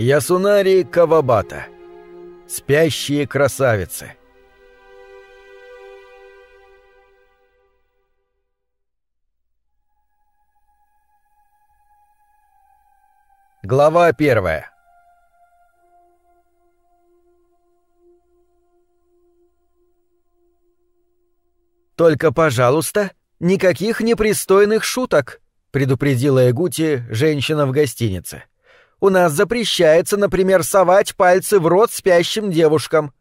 Ясунари Кавабата. Спящие красавицы. Глава первая. «Только, пожалуйста, никаких непристойных шуток», — предупредила Эгути женщина в гостинице. «У нас запрещается, например, совать пальцы в рот спящим девушкам».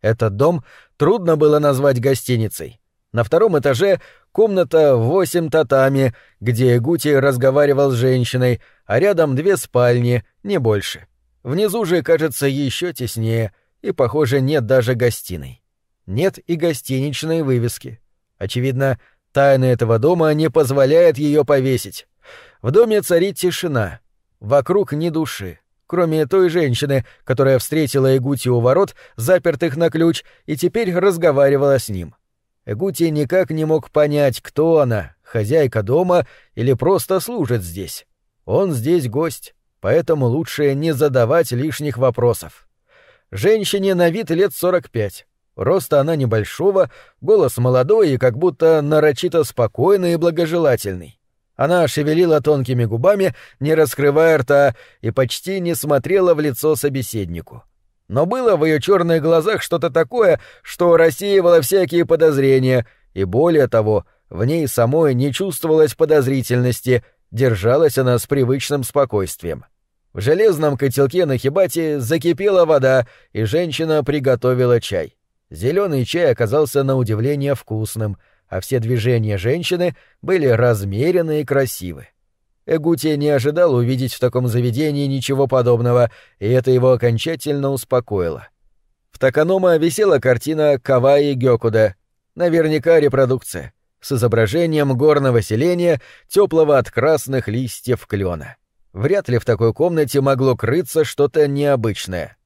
Этот дом трудно было назвать гостиницей. На втором этаже комната восемь татами, где Эгути разговаривал с женщиной, а рядом две спальни, не больше. Внизу же, кажется, еще теснее, и, похоже, нет даже гостиной. Нет и гостиничной вывески. Очевидно, тайна этого дома не позволяет ее повесить. В доме царит тишина. Вокруг ни души, кроме той женщины, которая встретила Эгути у ворот, запертых на ключ, и теперь разговаривала с ним. Эгути никак не мог понять, кто она, хозяйка дома или просто служит здесь. Он здесь гость, поэтому лучше не задавать лишних вопросов. Женщине на вид лет сорок пять. Роста она небольшого, голос молодой и как будто нарочито спокойный и благожелательный. Она шевелила тонкими губами, не раскрывая рта, и почти не смотрела в лицо собеседнику. Но было в ее черных глазах что-то такое, что рассеивало всякие подозрения, и более того, в ней самой не чувствовалось подозрительности, держалась она с привычным спокойствием. В железном котелке на хибате закипела вода, и женщина приготовила чай. Зеленый чай оказался на удивление вкусным, а все движения женщины были размерены и красивы. Эгути не ожидал увидеть в таком заведении ничего подобного, и это его окончательно успокоило. В Таканома висела картина Каваи Гёкуда, наверняка репродукция, с изображением горного селения, теплого от красных листьев клена. Вряд ли в такой комнате могло крыться что-то необычное.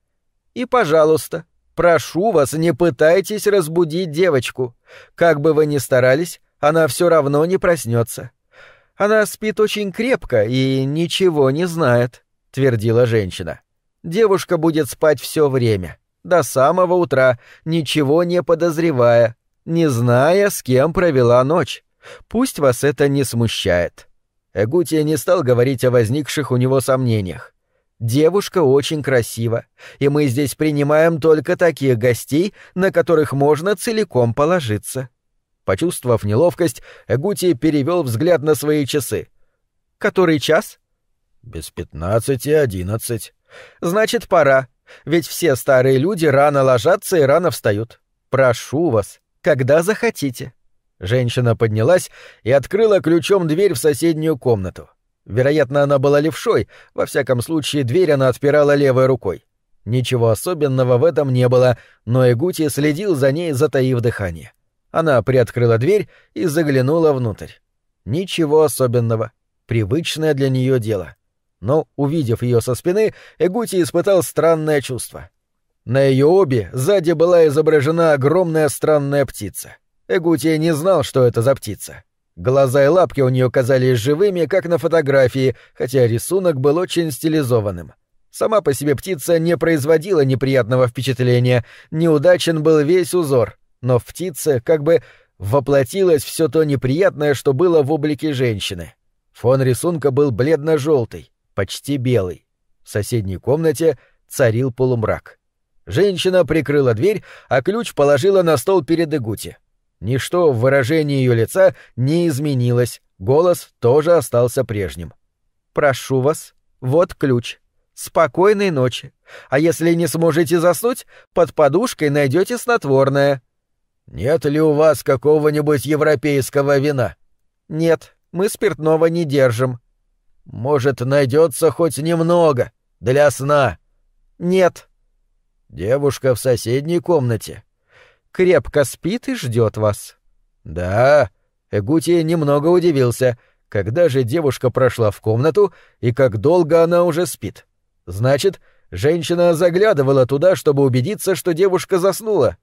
«И, пожалуйста», Прошу вас, не пытайтесь разбудить девочку. Как бы вы ни старались, она все равно не проснется. Она спит очень крепко и ничего не знает, твердила женщина. Девушка будет спать все время, до самого утра, ничего не подозревая, не зная, с кем провела ночь. Пусть вас это не смущает. Эгутия не стал говорить о возникших у него сомнениях. Девушка очень красива, и мы здесь принимаем только таких гостей, на которых можно целиком положиться». Почувствовав неловкость, Эгути перевел взгляд на свои часы. «Который час?» «Без пятнадцати одиннадцать». «Значит, пора. Ведь все старые люди рано ложатся и рано встают. Прошу вас, когда захотите». Женщина поднялась и открыла ключом дверь в соседнюю комнату. Вероятно, она была левшой, во всяком случае дверь она отпирала левой рукой. Ничего особенного в этом не было, но Эгути следил за ней, затаив дыхание. Она приоткрыла дверь и заглянула внутрь. Ничего особенного. Привычное для нее дело. Но, увидев ее со спины, Эгути испытал странное чувство. На ее обе сзади была изображена огромная странная птица. Эгути не знал, что это за птица. Глаза и лапки у нее казались живыми, как на фотографии, хотя рисунок был очень стилизованным. Сама по себе птица не производила неприятного впечатления, неудачен был весь узор, но в птице как бы воплотилось все то неприятное, что было в облике женщины. Фон рисунка был бледно-желтый, почти белый. В соседней комнате царил полумрак. Женщина прикрыла дверь, а ключ положила на стол перед Игути. Ничто в выражении ее лица не изменилось, голос тоже остался прежним. «Прошу вас, вот ключ. Спокойной ночи. А если не сможете заснуть, под подушкой найдете снотворное». «Нет ли у вас какого-нибудь европейского вина?» «Нет, мы спиртного не держим». «Может, найдется хоть немного для сна?» «Нет». «Девушка в соседней комнате» крепко спит и ждет вас». «Да». Эгути немного удивился, когда же девушка прошла в комнату и как долго она уже спит. Значит, женщина заглядывала туда, чтобы убедиться, что девушка заснула.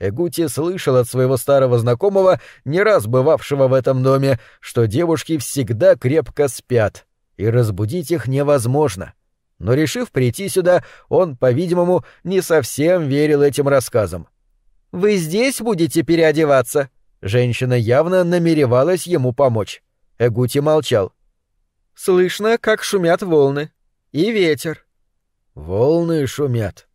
Эгути слышал от своего старого знакомого, не раз бывавшего в этом доме, что девушки всегда крепко спят, и разбудить их невозможно. Но решив прийти сюда, он, по-видимому, не совсем верил этим рассказам. «Вы здесь будете переодеваться?» Женщина явно намеревалась ему помочь. Эгути молчал. «Слышно, как шумят волны. И ветер». «Волны шумят».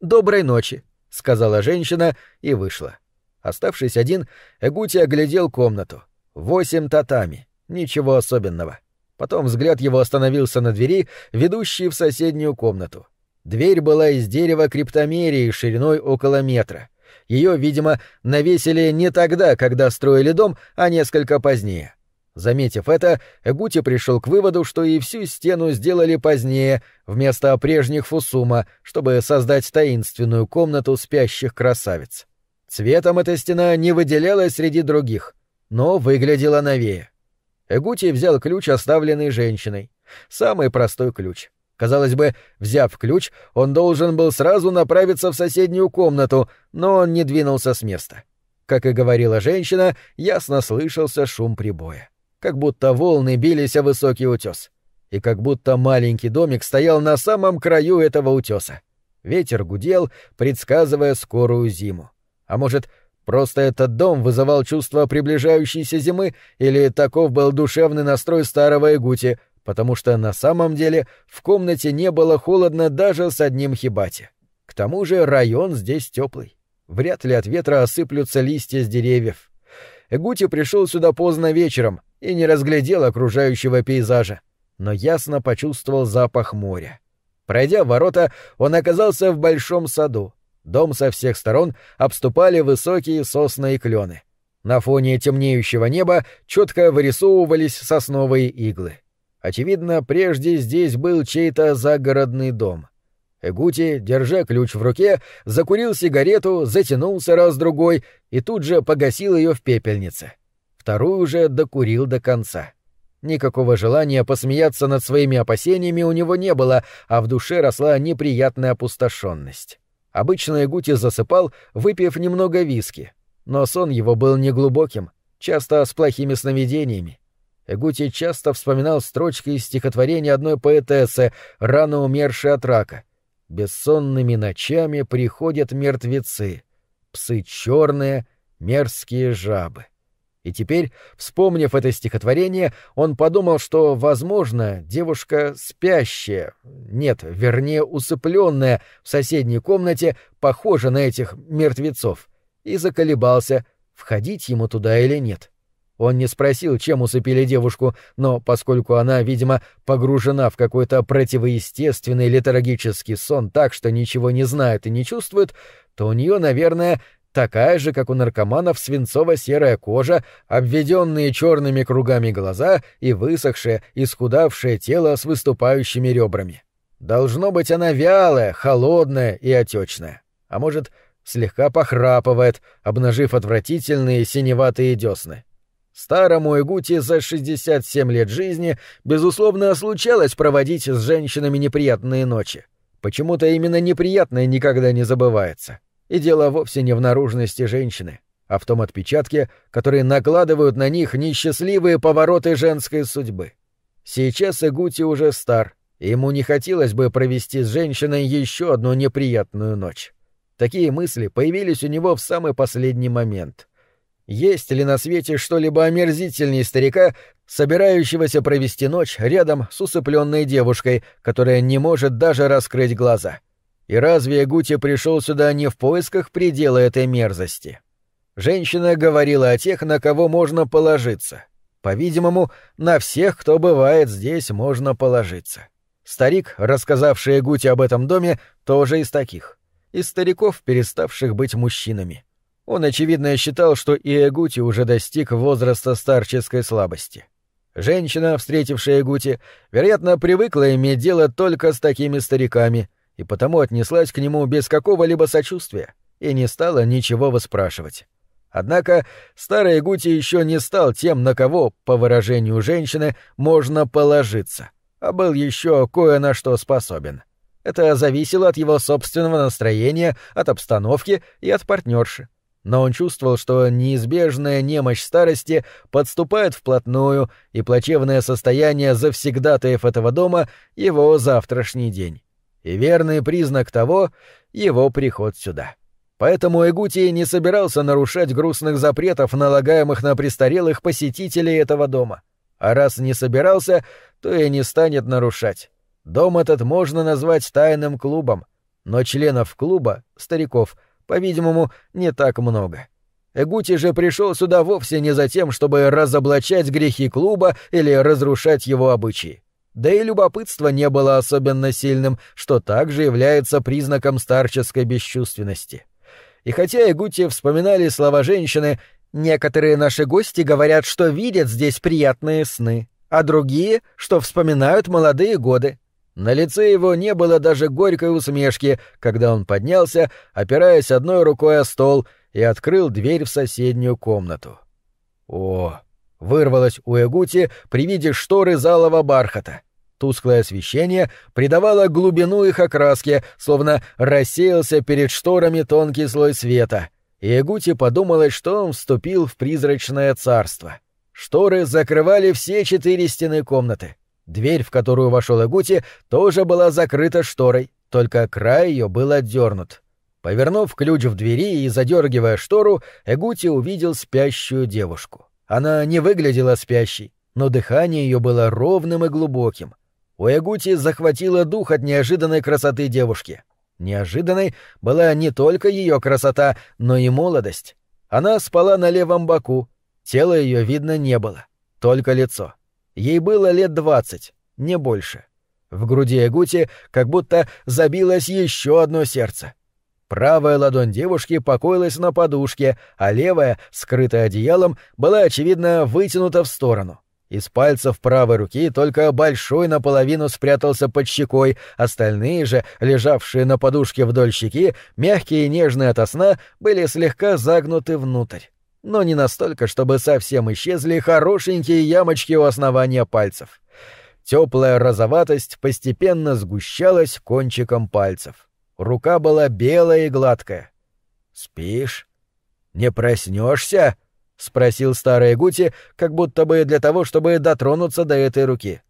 «Доброй ночи», — сказала женщина и вышла. Оставшись один, Эгути оглядел комнату. Восемь татами. Ничего особенного. Потом взгляд его остановился на двери, ведущей в соседнюю комнату. Дверь была из дерева криптомерии шириной около метра. Ее, видимо, навесили не тогда, когда строили дом, а несколько позднее. Заметив это, Эгути пришел к выводу, что и всю стену сделали позднее, вместо прежних фусума, чтобы создать таинственную комнату спящих красавиц. Цветом эта стена не выделялась среди других, но выглядела новее. Эгути взял ключ, оставленный женщиной. Самый простой ключ. Казалось бы, взяв ключ, он должен был сразу направиться в соседнюю комнату, но он не двинулся с места. Как и говорила женщина, ясно слышался шум прибоя. Как будто волны бились о высокий утес. И как будто маленький домик стоял на самом краю этого утеса. Ветер гудел, предсказывая скорую зиму. А может, просто этот дом вызывал чувство приближающейся зимы, или таков был душевный настрой старого Игути, потому что на самом деле в комнате не было холодно даже с одним хибати. К тому же район здесь теплый. Вряд ли от ветра осыплются листья с деревьев. Эгути пришел сюда поздно вечером и не разглядел окружающего пейзажа, но ясно почувствовал запах моря. Пройдя ворота, он оказался в большом саду, Дом со всех сторон обступали высокие сосны и клены. На фоне темнеющего неба четко вырисовывались сосновые иглы. Очевидно, прежде здесь был чей-то загородный дом. Эгути, держа ключ в руке, закурил сигарету, затянулся раз-другой и тут же погасил ее в пепельнице. Вторую же докурил до конца. Никакого желания посмеяться над своими опасениями у него не было, а в душе росла неприятная опустошенность. Обычно Эгути засыпал, выпив немного виски, но сон его был неглубоким, часто с плохими сновидениями. Эгути часто вспоминал строчки из стихотворения одной поэтессы, рано умершей от рака. «Бессонными ночами приходят мертвецы, псы черные, мерзкие жабы». И теперь, вспомнив это стихотворение, он подумал, что, возможно, девушка спящая, нет, вернее, усыпленная в соседней комнате, похожа на этих мертвецов, и заколебался, входить ему туда или нет. Он не спросил, чем усыпили девушку, но поскольку она, видимо, погружена в какой-то противоестественный летаргический сон так, что ничего не знает и не чувствует, то у нее, наверное, такая же, как у наркоманов, свинцово-серая кожа, обведенные черными кругами глаза и высохшее, исхудавшее тело с выступающими ребрами. Должно быть, она вялая, холодная и отечная. А может, слегка похрапывает, обнажив отвратительные синеватые десны. Старому Игути за 67 лет жизни, безусловно, случалось проводить с женщинами неприятные ночи. Почему-то именно неприятное никогда не забывается. — и дело вовсе не в наружности женщины, а в том отпечатке, который накладывают на них несчастливые повороты женской судьбы. Сейчас Игути уже стар, и ему не хотелось бы провести с женщиной еще одну неприятную ночь. Такие мысли появились у него в самый последний момент. Есть ли на свете что-либо омерзительней старика, собирающегося провести ночь рядом с усыпленной девушкой, которая не может даже раскрыть глаза? — и разве Гути пришел сюда не в поисках предела этой мерзости? Женщина говорила о тех, на кого можно положиться. По-видимому, на всех, кто бывает здесь, можно положиться. Старик, рассказавший Гути об этом доме, тоже из таких. Из стариков, переставших быть мужчинами. Он, очевидно, считал, что и Эгути уже достиг возраста старческой слабости. Женщина, встретившая Эгути, вероятно, привыкла иметь дело только с такими стариками — и потому отнеслась к нему без какого-либо сочувствия и не стала ничего выспрашивать. Однако старый Гути еще не стал тем, на кого, по выражению женщины, можно положиться, а был еще кое на что способен. Это зависело от его собственного настроения, от обстановки и от партнерши. Но он чувствовал, что неизбежная немощь старости подступает вплотную, и плачевное состояние завсегдатаев этого дома — его завтрашний день. И верный признак того — его приход сюда. Поэтому Эгути не собирался нарушать грустных запретов, налагаемых на престарелых посетителей этого дома. А раз не собирался, то и не станет нарушать. Дом этот можно назвать тайным клубом, но членов клуба, стариков, по-видимому, не так много. Эгути же пришел сюда вовсе не за тем, чтобы разоблачать грехи клуба или разрушать его обычаи. Да и любопытство не было особенно сильным, что также является признаком старческой бесчувственности. И хотя Эгути вспоминали слова женщины, некоторые наши гости говорят, что видят здесь приятные сны, а другие, что вспоминают молодые годы. На лице его не было даже горькой усмешки, когда он поднялся, опираясь одной рукой о стол, и открыл дверь в соседнюю комнату. О, вырвалось у Эгути при виде шторы залого бархата. Тусклое освещение придавало глубину их окраске, словно рассеялся перед шторами тонкий слой света, и Эгути подумалось, что он вступил в призрачное царство. Шторы закрывали все четыре стены комнаты. Дверь, в которую вошел Эгути, тоже была закрыта шторой, только край ее был отдернут. Повернув ключ в двери и задергивая штору, Эгути увидел спящую девушку. Она не выглядела спящей, но дыхание ее было ровным и глубоким. У Ягути захватило дух от неожиданной красоты девушки. Неожиданной была не только ее красота, но и молодость. Она спала на левом боку, тела ее видно не было, только лицо. Ей было лет двадцать, не больше. В груди Ягути как будто забилось еще одно сердце. Правая ладонь девушки покоилась на подушке, а левая, скрытая одеялом, была, очевидно, вытянута в сторону. Из пальцев правой руки только большой наполовину спрятался под щекой, остальные же, лежавшие на подушке вдоль щеки, мягкие и нежные ото сна, были слегка загнуты внутрь. Но не настолько, чтобы совсем исчезли хорошенькие ямочки у основания пальцев. Теплая розоватость постепенно сгущалась кончиком пальцев. Рука была белая и гладкая. «Спишь? Не проснешься? — спросил старый Гути, как будто бы для того, чтобы дотронуться до этой руки.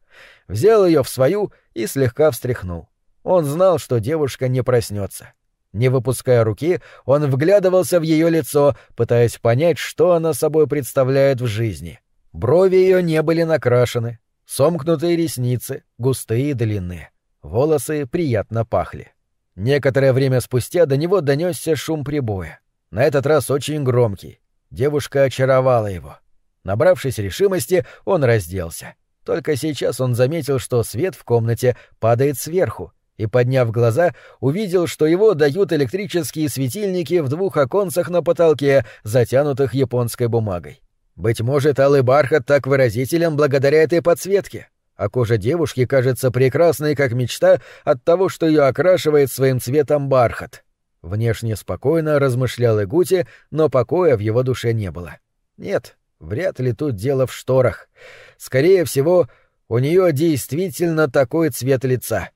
Взял ее в свою и слегка встряхнул. Он знал, что девушка не проснется. Не выпуская руки, он вглядывался в ее лицо, пытаясь понять, что она собой представляет в жизни. Брови ее не были накрашены, сомкнутые ресницы, густые и длинные. Волосы приятно пахли. Некоторое время спустя до него донесся шум прибоя. На этот раз очень громкий. Девушка очаровала его. Набравшись решимости, он разделся. Только сейчас он заметил, что свет в комнате падает сверху, и, подняв глаза, увидел, что его дают электрические светильники в двух оконцах на потолке, затянутых японской бумагой. Быть может, алый бархат так выразителен благодаря этой подсветке, а кожа девушки кажется прекрасной, как мечта, от того, что ее окрашивает своим цветом бархат. Внешне спокойно размышлял Игути, но покоя в его душе не было. Нет, вряд ли тут дело в шторах. Скорее всего, у нее действительно такой цвет лица.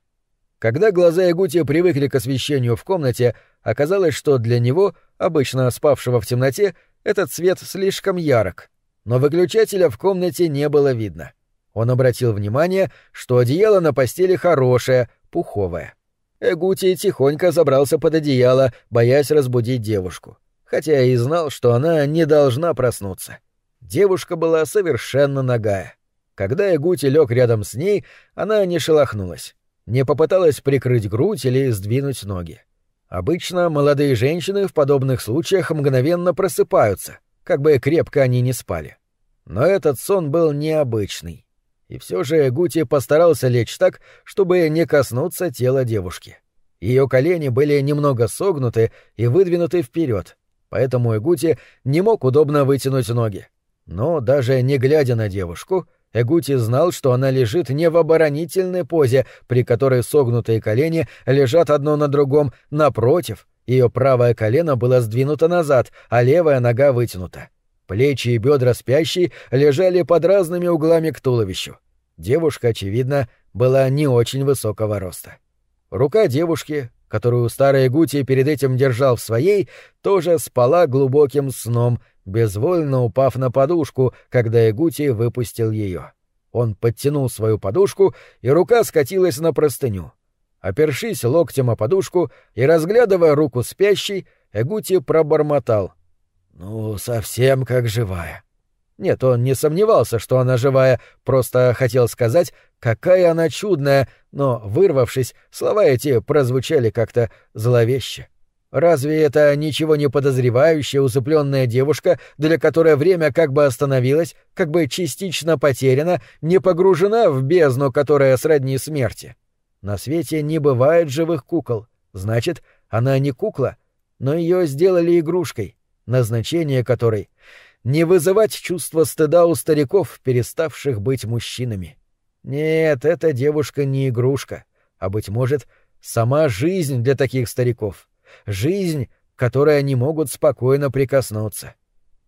Когда глаза Игути привыкли к освещению в комнате, оказалось, что для него, обычно спавшего в темноте, этот цвет слишком ярок. Но выключателя в комнате не было видно. Он обратил внимание, что одеяло на постели хорошее, пуховое. Эгути тихонько забрался под одеяло, боясь разбудить девушку. Хотя и знал, что она не должна проснуться. Девушка была совершенно нагая. Когда Эгути лег рядом с ней, она не шелохнулась. Не попыталась прикрыть грудь или сдвинуть ноги. Обычно молодые женщины в подобных случаях мгновенно просыпаются, как бы крепко они не спали. Но этот сон был необычный. И все же Гути постарался лечь так, чтобы не коснуться тела девушки. Ее колени были немного согнуты и выдвинуты вперед, поэтому Эгути не мог удобно вытянуть ноги. Но даже не глядя на девушку, Эгути знал, что она лежит не в оборонительной позе, при которой согнутые колени лежат одно на другом, напротив, ее правое колено было сдвинуто назад, а левая нога вытянута. Плечи и бедра спящей лежали под разными углами к туловищу. Девушка, очевидно, была не очень высокого роста. Рука девушки, которую старый Гути перед этим держал в своей, тоже спала глубоким сном, безвольно упав на подушку, когда Эгути выпустил ее. Он подтянул свою подушку, и рука скатилась на простыню. Опершись локтем о подушку и разглядывая руку спящей, Эгути пробормотал. «Ну, совсем как живая». Нет, он не сомневался, что она живая, просто хотел сказать, какая она чудная, но, вырвавшись, слова эти прозвучали как-то зловеще. Разве это ничего не подозревающая усыпленная девушка, для которой время как бы остановилось, как бы частично потеряно, не погружена в бездну, которая сродни смерти? На свете не бывает живых кукол. Значит, она не кукла, но ее сделали игрушкой, назначение которой — не вызывать чувство стыда у стариков, переставших быть мужчинами. Нет, эта девушка не игрушка, а, быть может, сама жизнь для таких стариков. Жизнь, к которой они могут спокойно прикоснуться.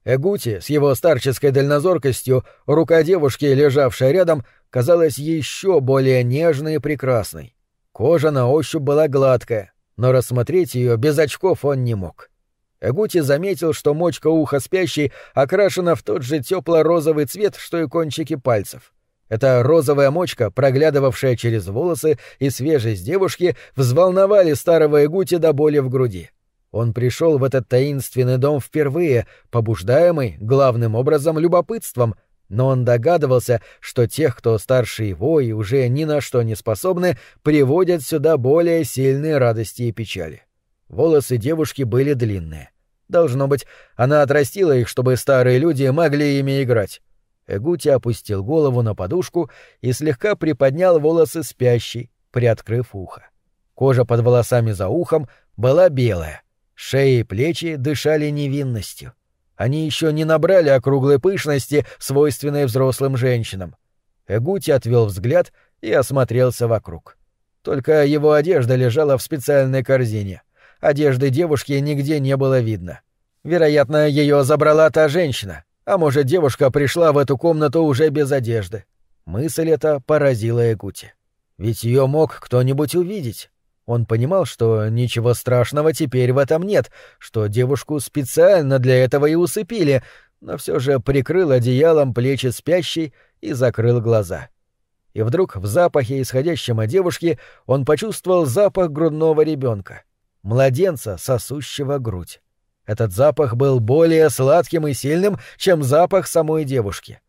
Эгути с его старческой дальнозоркостью, рука девушки, лежавшая рядом, казалась еще более нежной и прекрасной. Кожа на ощупь была гладкая, но рассмотреть ее без очков он не мог. Эгути заметил, что мочка уха спящей окрашена в тот же тепло-розовый цвет, что и кончики пальцев. Эта розовая мочка, проглядывавшая через волосы и свежесть девушки, взволновали старого Эгути до боли в груди. Он пришел в этот таинственный дом впервые, побуждаемый, главным образом, любопытством — но он догадывался, что тех, кто старше его и уже ни на что не способны, приводят сюда более сильные радости и печали. Волосы девушки были длинные. Должно быть, она отрастила их, чтобы старые люди могли ими играть. Эгути опустил голову на подушку и слегка приподнял волосы спящей, приоткрыв ухо. Кожа под волосами за ухом была белая, шея и плечи дышали невинностью. Они еще не набрали округлой пышности, свойственной взрослым женщинам. Эгути отвел взгляд и осмотрелся вокруг. Только его одежда лежала в специальной корзине. Одежды девушки нигде не было видно. Вероятно, ее забрала та женщина, а может, девушка пришла в эту комнату уже без одежды. Мысль эта поразила Эгути. Ведь ее мог кто-нибудь увидеть. Он понимал, что ничего страшного теперь в этом нет, что девушку специально для этого и усыпили, но все же прикрыл одеялом плечи спящей и закрыл глаза. И вдруг в запахе, исходящем от девушки, он почувствовал запах грудного ребенка, младенца, сосущего грудь. Этот запах был более сладким и сильным, чем запах самой девушки.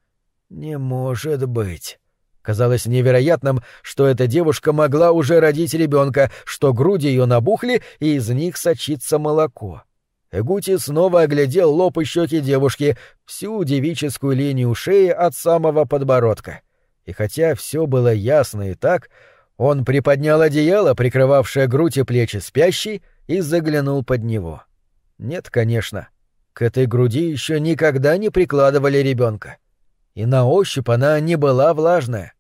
«Не может быть!» Казалось невероятным, что эта девушка могла уже родить ребенка, что груди ее набухли, и из них сочится молоко. Эгути снова оглядел лоб и щеки девушки, всю девическую линию шеи от самого подбородка. И хотя все было ясно и так, он приподнял одеяло, прикрывавшее грудь и плечи спящей, и заглянул под него. Нет, конечно, к этой груди еще никогда не прикладывали ребенка. И на ощупь она не была влажная.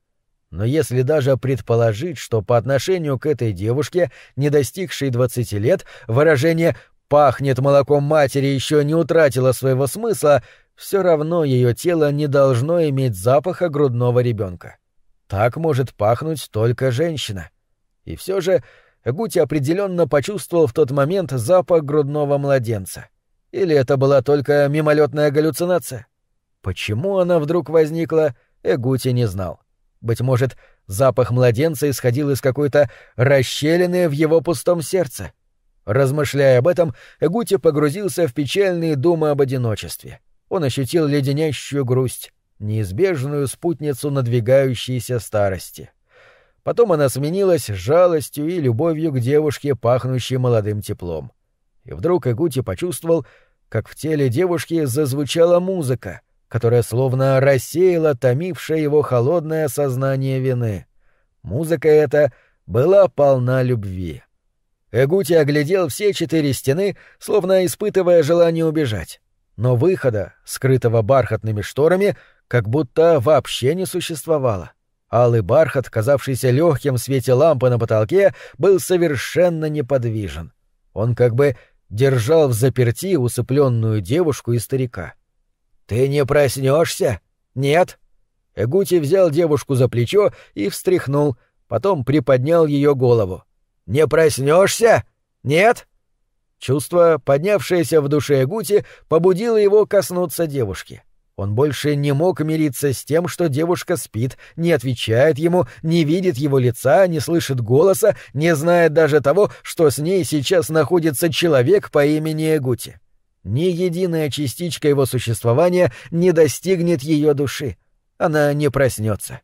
Но если даже предположить, что по отношению к этой девушке, не достигшей двадцати лет, выражение «пахнет молоком матери» еще не утратило своего смысла, все равно ее тело не должно иметь запаха грудного ребенка. Так может пахнуть только женщина. И все же Гути определенно почувствовал в тот момент запах грудного младенца. Или это была только мимолетная галлюцинация? Почему она вдруг возникла, Эгути не знал. Быть может, запах младенца исходил из какой-то расщелины в его пустом сердце. Размышляя об этом, Эгути погрузился в печальные думы об одиночестве. Он ощутил леденящую грусть, неизбежную спутницу надвигающейся старости. Потом она сменилась жалостью и любовью к девушке, пахнущей молодым теплом. И вдруг Эгути почувствовал, как в теле девушки зазвучала музыка — которая словно рассеяла томившее его холодное сознание вины. Музыка эта была полна любви. Эгути оглядел все четыре стены, словно испытывая желание убежать. Но выхода, скрытого бархатными шторами, как будто вообще не существовало. Алый бархат, казавшийся легким в свете лампы на потолке, был совершенно неподвижен. Он как бы держал в заперти усыпленную девушку и старика. «Ты не проснешься? Нет?» Эгути взял девушку за плечо и встряхнул, потом приподнял ее голову. Не проснешься? Нет?» Чувство, поднявшееся в душе Гути, побудило его коснуться девушки. Он больше не мог мириться с тем, что девушка спит, не отвечает ему, не видит его лица, не слышит голоса, не знает даже того, что с ней сейчас находится человек по имени Эгути. Ни единая частичка его существования не достигнет ее души. Она не проснется.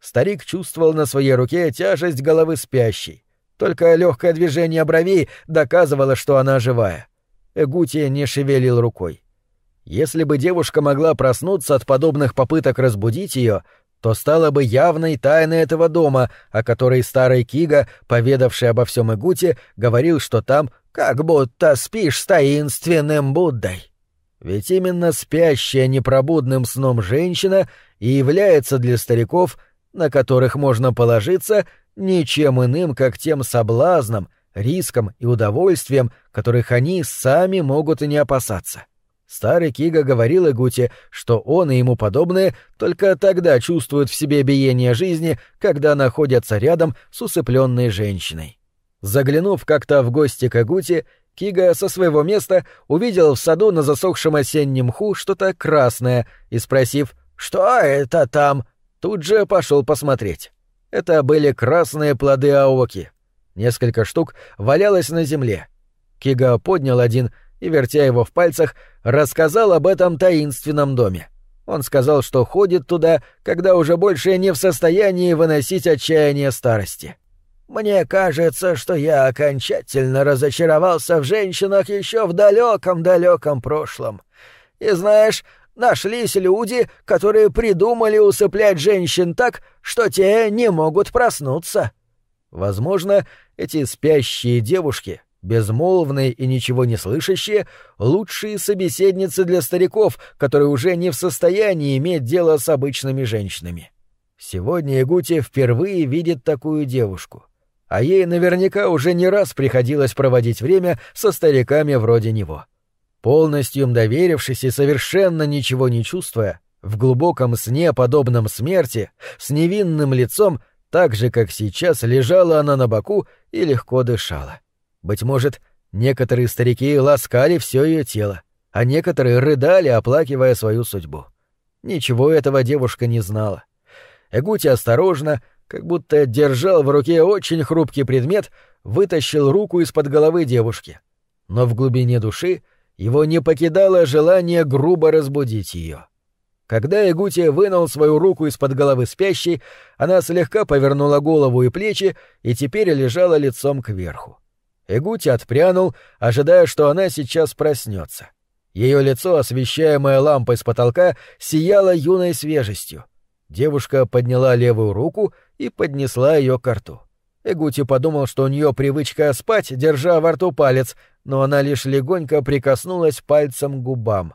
Старик чувствовал на своей руке тяжесть головы спящей. Только легкое движение бровей доказывало, что она живая. Эгути не шевелил рукой. Если бы девушка могла проснуться от подобных попыток разбудить ее, то стала бы явной тайной этого дома, о которой старый Кига, поведавший обо всем Игуте, говорил, что там как будто спишь с таинственным Буддой. Ведь именно спящая непробудным сном женщина и является для стариков, на которых можно положиться, ничем иным, как тем соблазном, риском и удовольствием, которых они сами могут и не опасаться. Старый Кига говорил Игуте, что он и ему подобные только тогда чувствуют в себе биение жизни, когда находятся рядом с усыпленной женщиной. Заглянув как-то в гости к Игуте, Кига со своего места увидел в саду на засохшем осеннем мху что-то красное и, спросив «Что это там?», тут же пошел посмотреть. Это были красные плоды аоки. Несколько штук валялось на земле. Кига поднял один — и, вертя его в пальцах, рассказал об этом таинственном доме. Он сказал, что ходит туда, когда уже больше не в состоянии выносить отчаяние старости. «Мне кажется, что я окончательно разочаровался в женщинах еще в далеком-далеком прошлом. И знаешь, нашлись люди, которые придумали усыплять женщин так, что те не могут проснуться». Возможно, эти спящие девушки безмолвные и ничего не слышащие, лучшие собеседницы для стариков, которые уже не в состоянии иметь дело с обычными женщинами. Сегодня Игути впервые видит такую девушку, а ей наверняка уже не раз приходилось проводить время со стариками вроде него. Полностью им доверившись и совершенно ничего не чувствуя, в глубоком сне, подобном смерти, с невинным лицом, так же, как сейчас, лежала она на боку и легко дышала. Быть может, некоторые старики ласкали все ее тело, а некоторые рыдали, оплакивая свою судьбу. Ничего этого девушка не знала. Эгути осторожно, как будто держал в руке очень хрупкий предмет, вытащил руку из-под головы девушки. Но в глубине души его не покидало желание грубо разбудить ее. Когда Эгути вынул свою руку из-под головы спящей, она слегка повернула голову и плечи и теперь лежала лицом кверху. Эгути отпрянул, ожидая, что она сейчас проснется. Ее лицо, освещаемое лампой с потолка, сияло юной свежестью. Девушка подняла левую руку и поднесла ее к рту. Эгути подумал, что у нее привычка спать, держа во рту палец, но она лишь легонько прикоснулась пальцем к губам.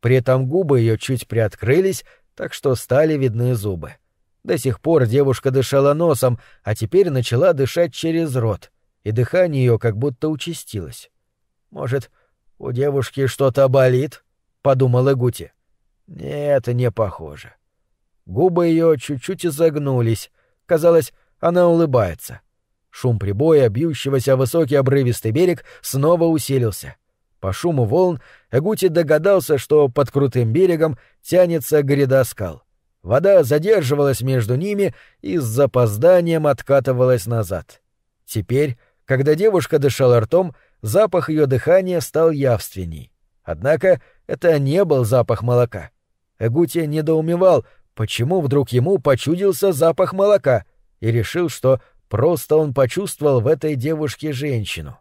При этом губы ее чуть приоткрылись, так что стали видны зубы. До сих пор девушка дышала носом, а теперь начала дышать через рот — и дыхание ее как будто участилось. «Может, у девушки что-то болит?» — подумал Гути. «Нет, не похоже». Губы ее чуть-чуть изогнулись. Казалось, она улыбается. Шум прибоя, бьющегося о высокий обрывистый берег, снова усилился. По шуму волн Эгути догадался, что под крутым берегом тянется гряда скал. Вода задерживалась между ними и с запозданием откатывалась назад. Теперь когда девушка дышала ртом, запах ее дыхания стал явственней. Однако это не был запах молока. Эгути недоумевал, почему вдруг ему почудился запах молока, и решил, что просто он почувствовал в этой девушке женщину.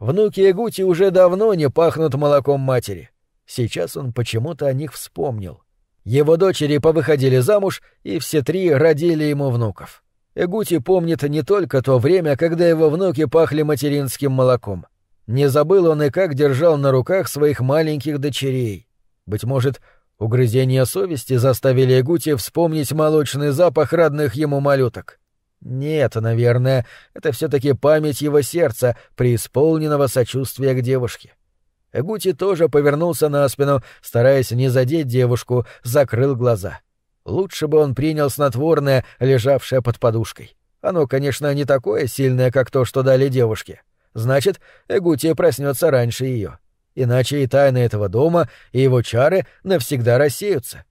Внуки Эгути уже давно не пахнут молоком матери. Сейчас он почему-то о них вспомнил. Его дочери повыходили замуж, и все три родили ему внуков. Эгути помнит не только то время, когда его внуки пахли материнским молоком. Не забыл он и как держал на руках своих маленьких дочерей. Быть может, угрызения совести заставили Эгути вспомнить молочный запах родных ему малюток. Нет, наверное, это все таки память его сердца, преисполненного сочувствия к девушке. Эгути тоже повернулся на спину, стараясь не задеть девушку, закрыл глаза. Лучше бы он принял снотворное, лежавшее под подушкой. Оно, конечно, не такое сильное, как то, что дали девушке. Значит, Эгутия проснется раньше ее. Иначе и тайны этого дома, и его чары навсегда рассеются.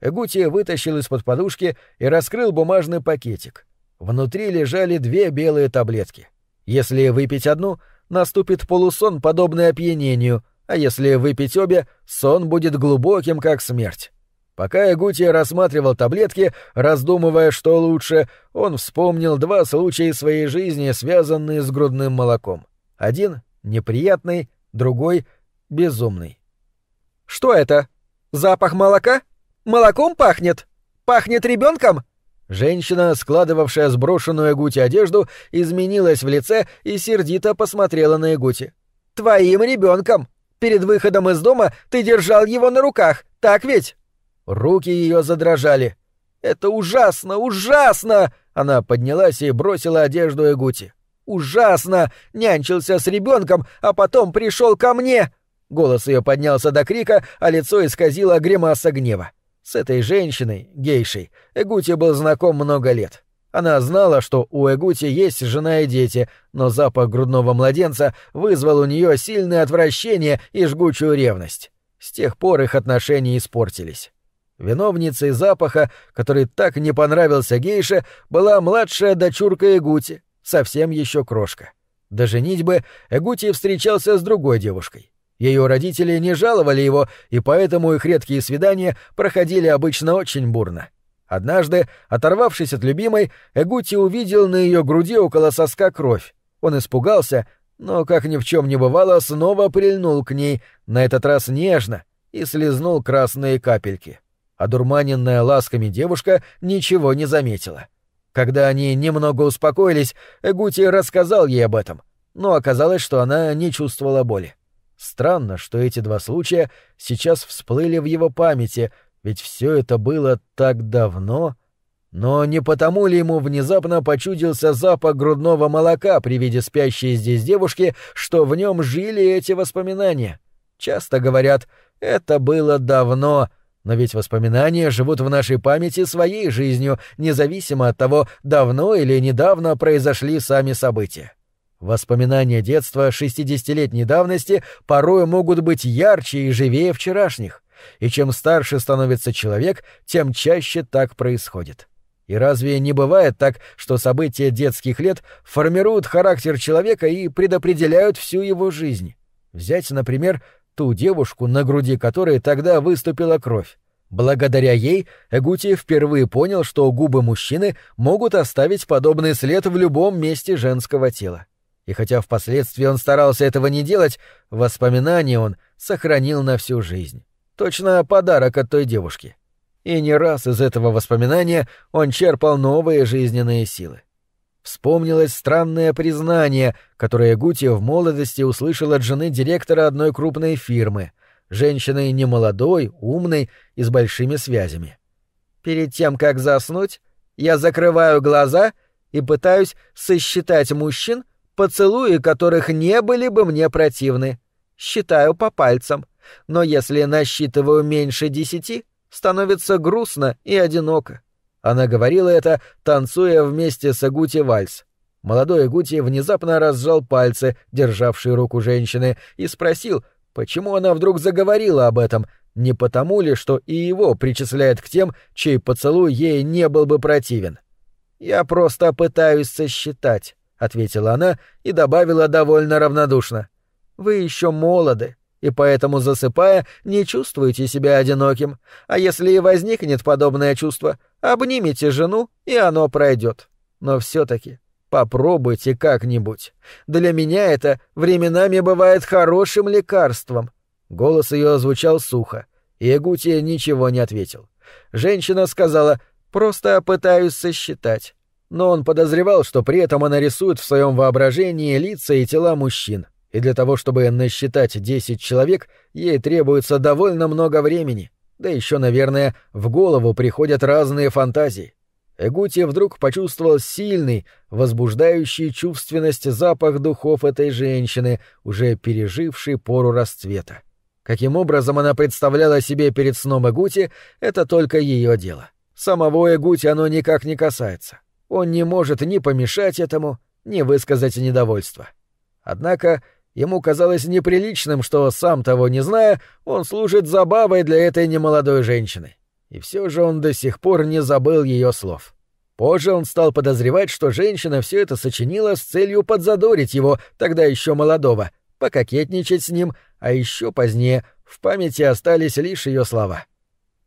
Эгутия вытащил из-под подушки и раскрыл бумажный пакетик. Внутри лежали две белые таблетки. Если выпить одну, наступит полусон, подобный опьянению, а если выпить обе, сон будет глубоким, как смерть. Пока Ягутия рассматривал таблетки, раздумывая, что лучше, он вспомнил два случая своей жизни, связанные с грудным молоком. Один — неприятный, другой — безумный. «Что это? Запах молока? Молоком пахнет? Пахнет ребенком? Женщина, складывавшая сброшенную Ягути одежду, изменилась в лице и сердито посмотрела на Ягути. «Твоим ребенком! Перед выходом из дома ты держал его на руках, так ведь?» Руки ее задрожали. «Это ужасно, ужасно!» Она поднялась и бросила одежду Эгути. «Ужасно! Нянчился с ребенком, а потом пришел ко мне!» Голос ее поднялся до крика, а лицо исказило гримаса гнева. С этой женщиной, гейшей, Эгути был знаком много лет. Она знала, что у Эгути есть жена и дети, но запах грудного младенца вызвал у нее сильное отвращение и жгучую ревность. С тех пор их отношения испортились. Виновницей запаха, который так не понравился гейше, была младшая дочурка Эгути, совсем еще крошка. До женитьбы Эгути встречался с другой девушкой. Ее родители не жаловали его, и поэтому их редкие свидания проходили обычно очень бурно. Однажды, оторвавшись от любимой, Эгути увидел на ее груди около соска кровь. Он испугался, но, как ни в чем не бывало, снова прильнул к ней, на этот раз нежно, и слезнул красные капельки. Одурманенная ласками девушка ничего не заметила. Когда они немного успокоились, Эгути рассказал ей об этом, но оказалось, что она не чувствовала боли. Странно, что эти два случая сейчас всплыли в его памяти, ведь все это было так давно. Но не потому ли ему внезапно почудился запах грудного молока при виде спящей здесь девушки, что в нем жили эти воспоминания? Часто говорят, это было давно, но ведь воспоминания живут в нашей памяти своей жизнью, независимо от того, давно или недавно произошли сами события. Воспоминания детства шестидесятилетней давности порой могут быть ярче и живее вчерашних, и чем старше становится человек, тем чаще так происходит. И разве не бывает так, что события детских лет формируют характер человека и предопределяют всю его жизнь? Взять, например, ту девушку, на груди которой тогда выступила кровь. Благодаря ей Эгути впервые понял, что губы мужчины могут оставить подобный след в любом месте женского тела. И хотя впоследствии он старался этого не делать, воспоминания он сохранил на всю жизнь. Точно подарок от той девушки. И не раз из этого воспоминания он черпал новые жизненные силы. Вспомнилось странное признание, которое Гути в молодости услышал от жены директора одной крупной фирмы, женщины немолодой, умной и с большими связями. «Перед тем, как заснуть, я закрываю глаза и пытаюсь сосчитать мужчин, поцелуи которых не были бы мне противны. Считаю по пальцам, но если насчитываю меньше десяти, становится грустно и одиноко. Она говорила это, танцуя вместе с Агути вальс. Молодой Агути внезапно разжал пальцы, державшие руку женщины, и спросил, почему она вдруг заговорила об этом, не потому ли, что и его причисляет к тем, чей поцелуй ей не был бы противен. «Я просто пытаюсь сосчитать», — ответила она и добавила довольно равнодушно. «Вы еще молоды и поэтому, засыпая, не чувствуете себя одиноким, а если и возникнет подобное чувство, обнимите жену, и оно пройдет. Но все-таки попробуйте как-нибудь. Для меня это временами бывает хорошим лекарством». Голос ее звучал сухо, и Ягутия ничего не ответил. Женщина сказала «просто пытаюсь сосчитать». Но он подозревал, что при этом она рисует в своем воображении лица и тела мужчин и для того, чтобы насчитать десять человек, ей требуется довольно много времени. Да еще, наверное, в голову приходят разные фантазии. Эгути вдруг почувствовал сильный, возбуждающий чувственность запах духов этой женщины, уже пережившей пору расцвета. Каким образом она представляла себе перед сном Эгути, это только ее дело. Самого Эгути оно никак не касается. он не может ни помешать этому, ни высказать недовольство. Однако ему казалось неприличным, что, сам того не зная, он служит забавой для этой немолодой женщины. И все же он до сих пор не забыл ее слов. Позже он стал подозревать, что женщина все это сочинила с целью подзадорить его, тогда еще молодого, пококетничать с ним, а еще позднее в памяти остались лишь ее слова.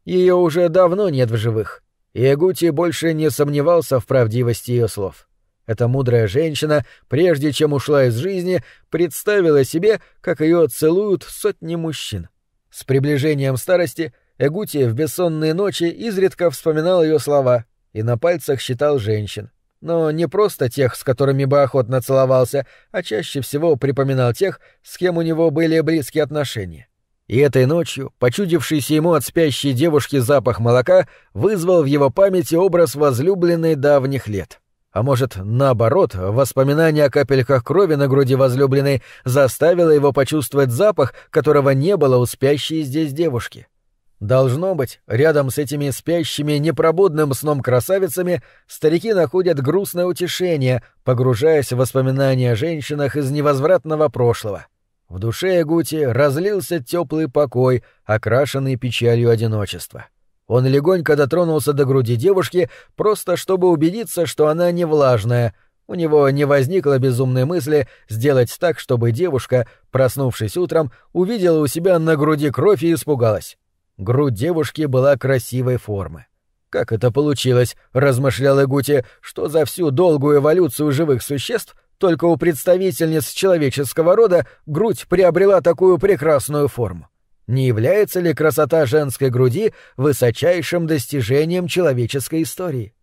Ее уже давно нет в живых, и Эгути больше не сомневался в правдивости ее слов. Эта мудрая женщина, прежде чем ушла из жизни, представила себе, как ее целуют сотни мужчин. С приближением старости Эгути в бессонные ночи изредка вспоминал ее слова и на пальцах считал женщин. Но не просто тех, с которыми бы охотно целовался, а чаще всего припоминал тех, с кем у него были близкие отношения. И этой ночью, почудившийся ему от спящей девушки запах молока, вызвал в его памяти образ возлюбленной давних лет. А может, наоборот, воспоминание о капельках крови на груди возлюбленной заставило его почувствовать запах, которого не было у спящей здесь девушки. Должно быть, рядом с этими спящими непробудным сном красавицами старики находят грустное утешение, погружаясь в воспоминания о женщинах из невозвратного прошлого. В душе Ягути разлился теплый покой, окрашенный печалью одиночества. Он легонько дотронулся до груди девушки, просто чтобы убедиться, что она не влажная. У него не возникло безумной мысли сделать так, чтобы девушка, проснувшись утром, увидела у себя на груди кровь и испугалась. Грудь девушки была красивой формы. Как это получилось, размышлял Эгути, что за всю долгую эволюцию живых существ только у представительниц человеческого рода грудь приобрела такую прекрасную форму. Не является ли красота женской груди высочайшим достижением человеческой истории?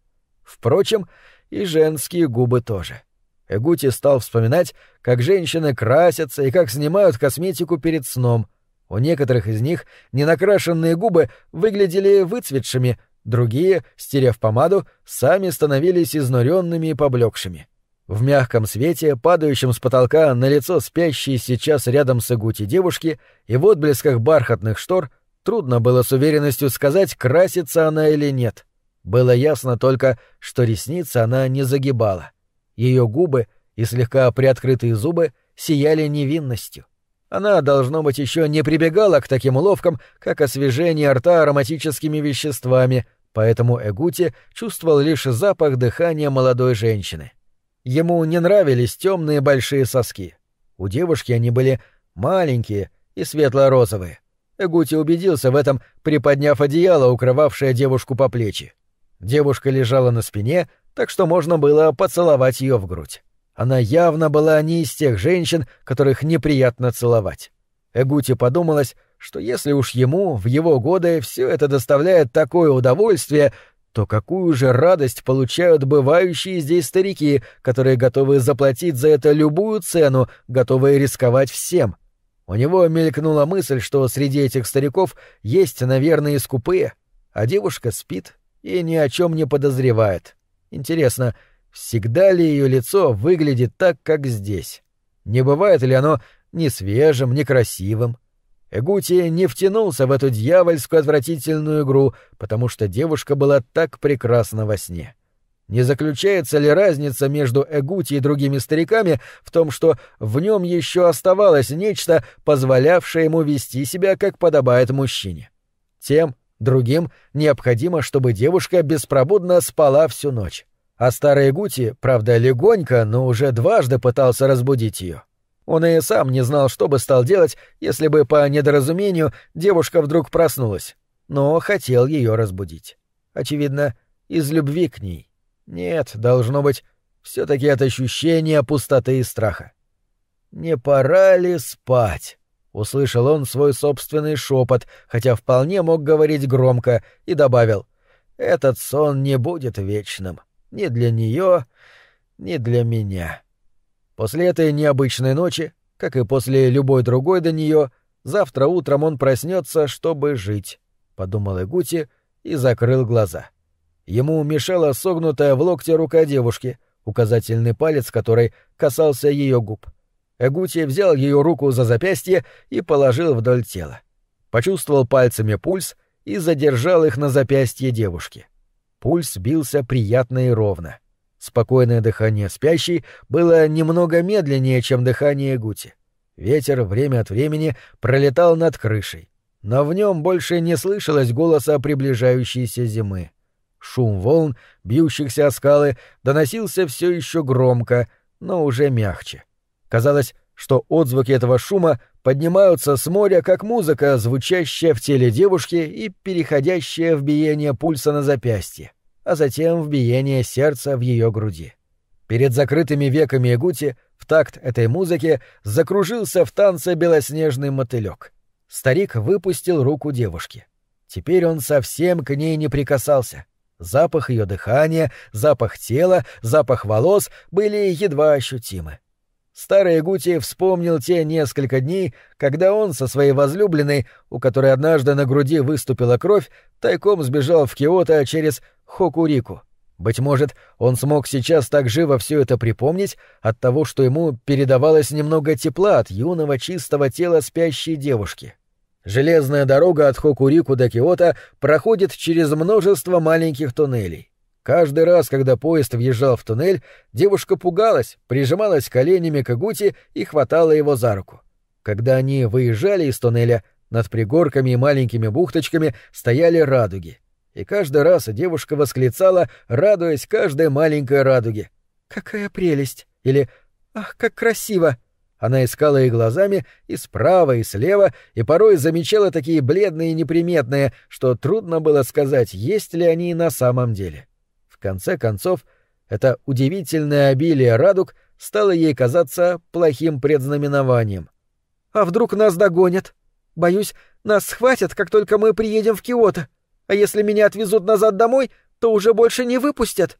Впрочем, и женские губы тоже. Эгути стал вспоминать, как женщины красятся и как снимают косметику перед сном. У некоторых из них ненакрашенные губы выглядели выцветшими, другие, стерев помаду, сами становились изнуренными и поблекшими. В мягком свете, падающем с потолка на лицо спящей сейчас рядом с Игути девушки и в отблесках бархатных штор, трудно было с уверенностью сказать, красится она или нет. Было ясно только, что ресницы она не загибала. Ее губы и слегка приоткрытые зубы сияли невинностью. Она, должно быть, еще не прибегала к таким уловкам, как освежение рта ароматическими веществами, поэтому Эгути чувствовал лишь запах дыхания молодой женщины. Ему не нравились темные большие соски. У девушки они были маленькие и светло-розовые. Эгути убедился в этом, приподняв одеяло, укрывавшее девушку по плечи. Девушка лежала на спине, так что можно было поцеловать ее в грудь. Она явно была не из тех женщин, которых неприятно целовать. Эгути подумалось, что если уж ему в его годы все это доставляет такое удовольствие, то какую же радость получают бывающие здесь старики, которые готовы заплатить за это любую цену, готовые рисковать всем. У него мелькнула мысль, что среди этих стариков есть, наверное, и скупые, а девушка спит и ни о чем не подозревает. Интересно, всегда ли ее лицо выглядит так, как здесь? Не бывает ли оно ни свежим, ни красивым? Эгути не втянулся в эту дьявольскую отвратительную игру, потому что девушка была так прекрасна во сне. Не заключается ли разница между Эгути и другими стариками в том, что в нем еще оставалось нечто, позволявшее ему вести себя, как подобает мужчине? Тем, другим, необходимо, чтобы девушка беспробудно спала всю ночь. А старый Эгути, правда, легонько, но уже дважды пытался разбудить ее. Он и сам не знал, что бы стал делать, если бы по недоразумению девушка вдруг проснулась, но хотел ее разбудить. Очевидно, из любви к ней. Нет, должно быть, все-таки от ощущения пустоты и страха. «Не пора ли спать?» — услышал он свой собственный шепот, хотя вполне мог говорить громко, и добавил. «Этот сон не будет вечным. Ни для нее, ни для меня». После этой необычной ночи, как и после любой другой до нее, завтра утром он проснется, чтобы жить, — подумал Игути и закрыл глаза. Ему мешала согнутая в локте рука девушки, указательный палец которой касался ее губ. Эгути взял ее руку за запястье и положил вдоль тела. Почувствовал пальцами пульс и задержал их на запястье девушки. Пульс бился приятно и ровно. Спокойное дыхание спящей было немного медленнее, чем дыхание Гути. Ветер время от времени пролетал над крышей, но в нем больше не слышалось голоса приближающейся зимы. Шум волн, бьющихся о скалы, доносился все еще громко, но уже мягче. Казалось, что отзвуки этого шума поднимаются с моря, как музыка, звучащая в теле девушки и переходящая в биение пульса на запястье, а затем в биение сердца в ее груди. Перед закрытыми веками Ягути в такт этой музыки закружился в танце белоснежный мотылек. Старик выпустил руку девушки. Теперь он совсем к ней не прикасался. Запах ее дыхания, запах тела, запах волос были едва ощутимы. Старый Гути вспомнил те несколько дней, когда он со своей возлюбленной, у которой однажды на груди выступила кровь, тайком сбежал в Киото через Хокурику. Быть может, он смог сейчас так живо все это припомнить от того, что ему передавалось немного тепла от юного чистого тела спящей девушки. Железная дорога от Хокурику до Киото проходит через множество маленьких туннелей. Каждый раз, когда поезд въезжал в туннель, девушка пугалась, прижималась коленями к Агути и хватала его за руку. Когда они выезжали из туннеля, над пригорками и маленькими бухточками стояли радуги. И каждый раз девушка восклицала, радуясь каждой маленькой радуге. «Какая прелесть!» или «Ах, как красиво!» Она искала их глазами и справа, и слева, и порой замечала такие бледные и неприметные, что трудно было сказать, есть ли они на самом деле. — в конце концов, это удивительное обилие радуг стало ей казаться плохим предзнаменованием. «А вдруг нас догонят? Боюсь, нас схватят, как только мы приедем в Киото. А если меня отвезут назад домой, то уже больше не выпустят».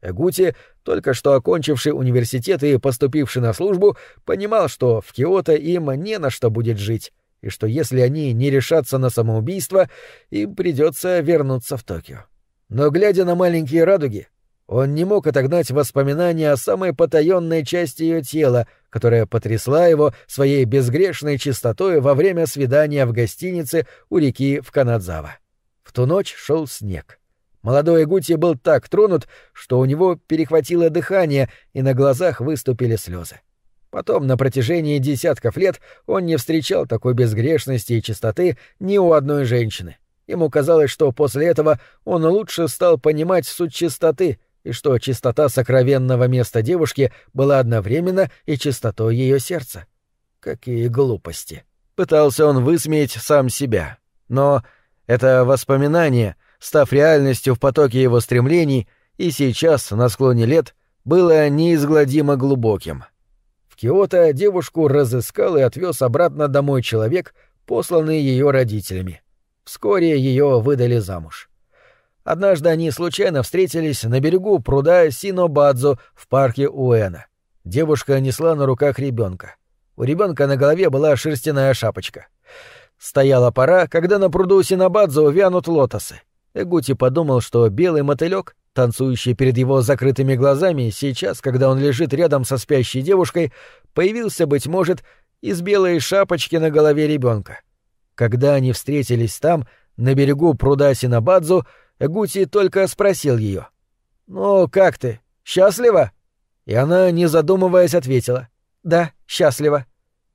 Эгути, только что окончивший университет и поступивший на службу, понимал, что в Киото им не на что будет жить, и что если они не решатся на самоубийство, им придется вернуться в Токио. Но, глядя на маленькие радуги, он не мог отогнать воспоминания о самой потаенной части ее тела, которая потрясла его своей безгрешной чистотой во время свидания в гостинице у реки в Канадзава. В ту ночь шел снег. Молодой Гути был так тронут, что у него перехватило дыхание, и на глазах выступили слезы. Потом, на протяжении десятков лет, он не встречал такой безгрешности и чистоты ни у одной женщины. Ему казалось, что после этого он лучше стал понимать суть чистоты, и что чистота сокровенного места девушки была одновременно и чистотой ее сердца. Какие глупости! Пытался он высмеять сам себя. Но это воспоминание, став реальностью в потоке его стремлений, и сейчас, на склоне лет, было неизгладимо глубоким. В Киото девушку разыскал и отвез обратно домой человек, посланный ее родителями. Вскоре ее выдали замуж. Однажды они случайно встретились на берегу пруда Синобадзо в парке Уэна. Девушка несла на руках ребенка. У ребенка на голове была шерстяная шапочка. Стояла пора, когда на пруду Синобадзо вянут лотосы. Эгути подумал, что белый мотылек, танцующий перед его закрытыми глазами, сейчас, когда он лежит рядом со спящей девушкой, появился, быть может, из белой шапочки на голове ребенка. Когда они встретились там, на берегу пруда Синабадзу, Гути только спросил ее. «Ну, как ты? Счастлива?» И она, не задумываясь, ответила. «Да, счастлива».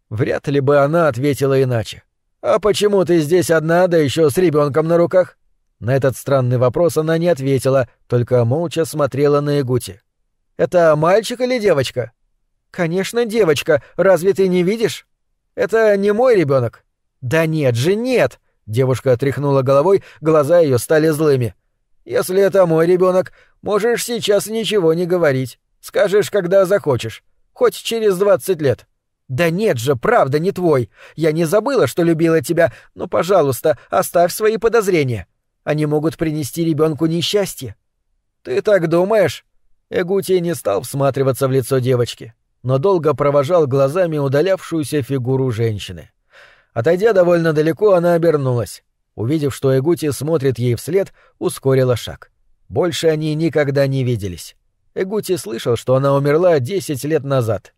Вряд ли бы она ответила иначе. «А почему ты здесь одна, да еще с ребенком на руках?» На этот странный вопрос она не ответила, только молча смотрела на Ягути. «Это мальчик или девочка?» «Конечно, девочка. Разве ты не видишь?» «Это не мой ребенок. «Да нет же, нет!» — девушка отряхнула головой, глаза ее стали злыми. «Если это мой ребенок, можешь сейчас ничего не говорить. Скажешь, когда захочешь. Хоть через двадцать лет». «Да нет же, правда, не твой. Я не забыла, что любила тебя, но, пожалуйста, оставь свои подозрения. Они могут принести ребенку несчастье». «Ты так думаешь?» Эгути не стал всматриваться в лицо девочки, но долго провожал глазами удалявшуюся фигуру женщины. Отойдя довольно далеко, она обернулась. Увидев, что Эгути смотрит ей вслед, ускорила шаг. Больше они никогда не виделись. Эгути слышал, что она умерла десять лет назад.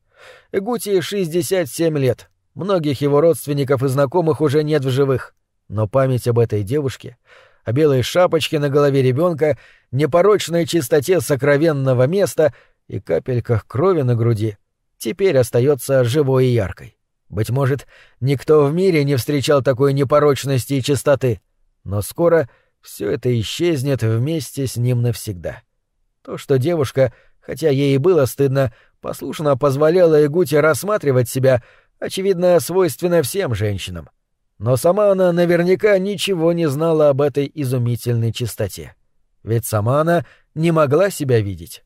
Эгути 67 лет. Многих его родственников и знакомых уже нет в живых. Но память об этой девушке, о белой шапочке на голове ребенка непорочной чистоте сокровенного места и капельках крови на груди, теперь остается живой и яркой. Быть может, никто в мире не встречал такой непорочности и чистоты, но скоро все это исчезнет вместе с ним навсегда. То, что девушка, хотя ей и было стыдно, послушно позволяла Игуте рассматривать себя, очевидно, свойственно всем женщинам. Но сама она наверняка ничего не знала об этой изумительной чистоте. Ведь сама она не могла себя видеть.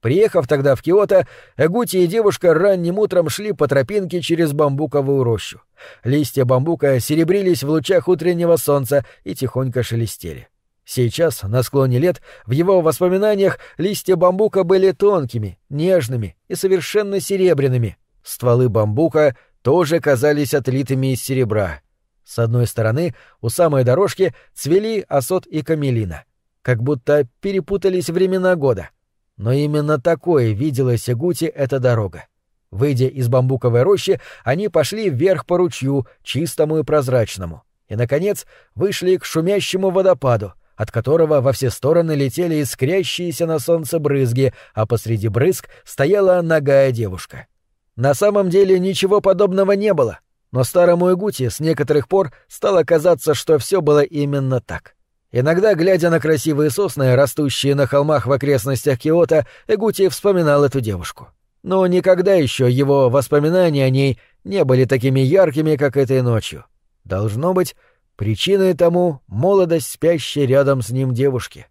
Приехав тогда в Киото, Эгути и девушка ранним утром шли по тропинке через бамбуковую рощу. Листья бамбука серебрились в лучах утреннего солнца и тихонько шелестели. Сейчас, на склоне лет, в его воспоминаниях листья бамбука были тонкими, нежными и совершенно серебряными. Стволы бамбука тоже казались отлитыми из серебра. С одной стороны, у самой дорожки цвели осот и камелина. Как будто перепутались времена года. Но именно такое видела Сегути эта дорога. Выйдя из бамбуковой рощи, они пошли вверх по ручью, чистому и прозрачному. И, наконец, вышли к шумящему водопаду, от которого во все стороны летели искрящиеся на солнце брызги, а посреди брызг стояла ногая девушка. На самом деле ничего подобного не было, но старому Игути с некоторых пор стало казаться, что все было именно так. Иногда, глядя на красивые сосны, растущие на холмах в окрестностях Киота, Игути вспоминал эту девушку. Но никогда еще его воспоминания о ней не были такими яркими, как этой ночью. Должно быть, причиной тому молодость спящей рядом с ним девушки.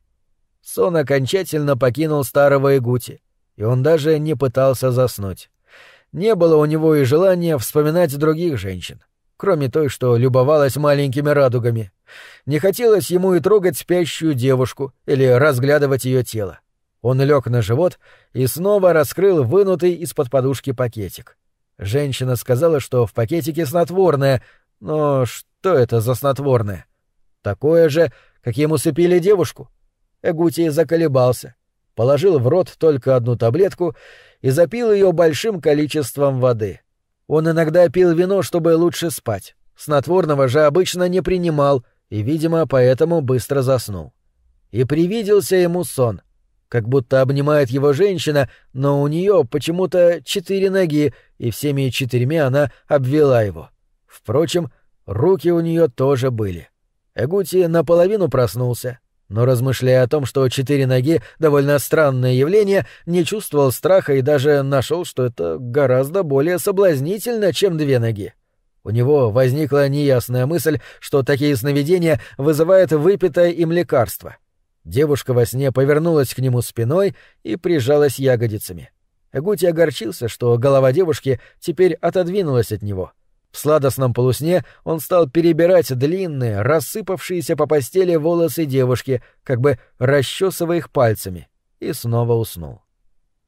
Сон окончательно покинул старого Игути, и он даже не пытался заснуть. Не было у него и желания вспоминать других женщин, кроме той, что любовалась маленькими радугами. Не хотелось ему и трогать спящую девушку или разглядывать ее тело. Он лег на живот и снова раскрыл вынутый из-под подушки пакетик. Женщина сказала, что в пакетике снотворное, но что это за снотворное? Такое же, как ему сыпили девушку. Эгути заколебался, положил в рот только одну таблетку и запил ее большим количеством воды. Он иногда пил вино, чтобы лучше спать. Снотворного же обычно не принимал и, видимо, поэтому быстро заснул. И привиделся ему сон, как будто обнимает его женщина, но у нее почему-то четыре ноги, и всеми четырьмя она обвела его. Впрочем, руки у нее тоже были. Эгути наполовину проснулся, но, размышляя о том, что четыре ноги — довольно странное явление, не чувствовал страха и даже нашел, что это гораздо более соблазнительно, чем две ноги. У него возникла неясная мысль, что такие сновидения вызывают выпитое им лекарство. Девушка во сне повернулась к нему спиной и прижалась ягодицами. Гути огорчился, что голова девушки теперь отодвинулась от него — в сладостном полусне он стал перебирать длинные, рассыпавшиеся по постели волосы девушки, как бы расчесывая их пальцами, и снова уснул.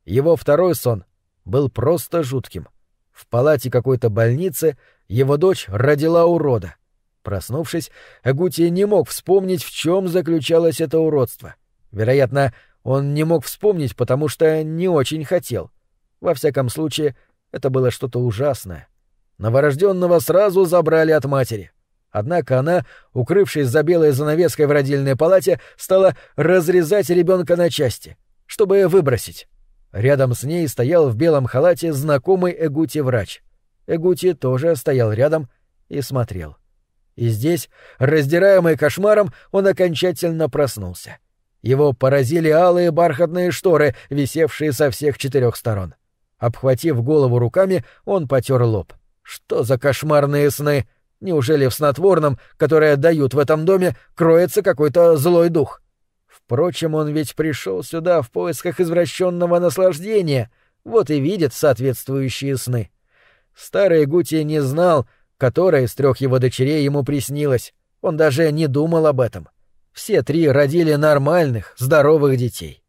Его второй сон был просто жутким. В палате какой-то больницы его дочь родила урода. Проснувшись, Агутий не мог вспомнить, в чем заключалось это уродство. Вероятно, он не мог вспомнить, потому что не очень хотел. Во всяком случае, это было что-то ужасное — Новорожденного сразу забрали от матери. Однако она, укрывшись за белой занавеской в родильной палате, стала разрезать ребенка на части, чтобы выбросить. Рядом с ней стоял в белом халате знакомый Эгути врач. Эгути тоже стоял рядом и смотрел. И здесь, раздираемый кошмаром, он окончательно проснулся. Его поразили алые бархатные шторы, висевшие со всех четырех сторон. Обхватив голову руками, он потер лоб. — что за кошмарные сны? Неужели в снотворном, которое дают в этом доме, кроется какой-то злой дух? Впрочем, он ведь пришел сюда в поисках извращенного наслаждения, вот и видит соответствующие сны. Старый Гути не знал, которая из трех его дочерей ему приснилась. Он даже не думал об этом. Все три родили нормальных, здоровых детей.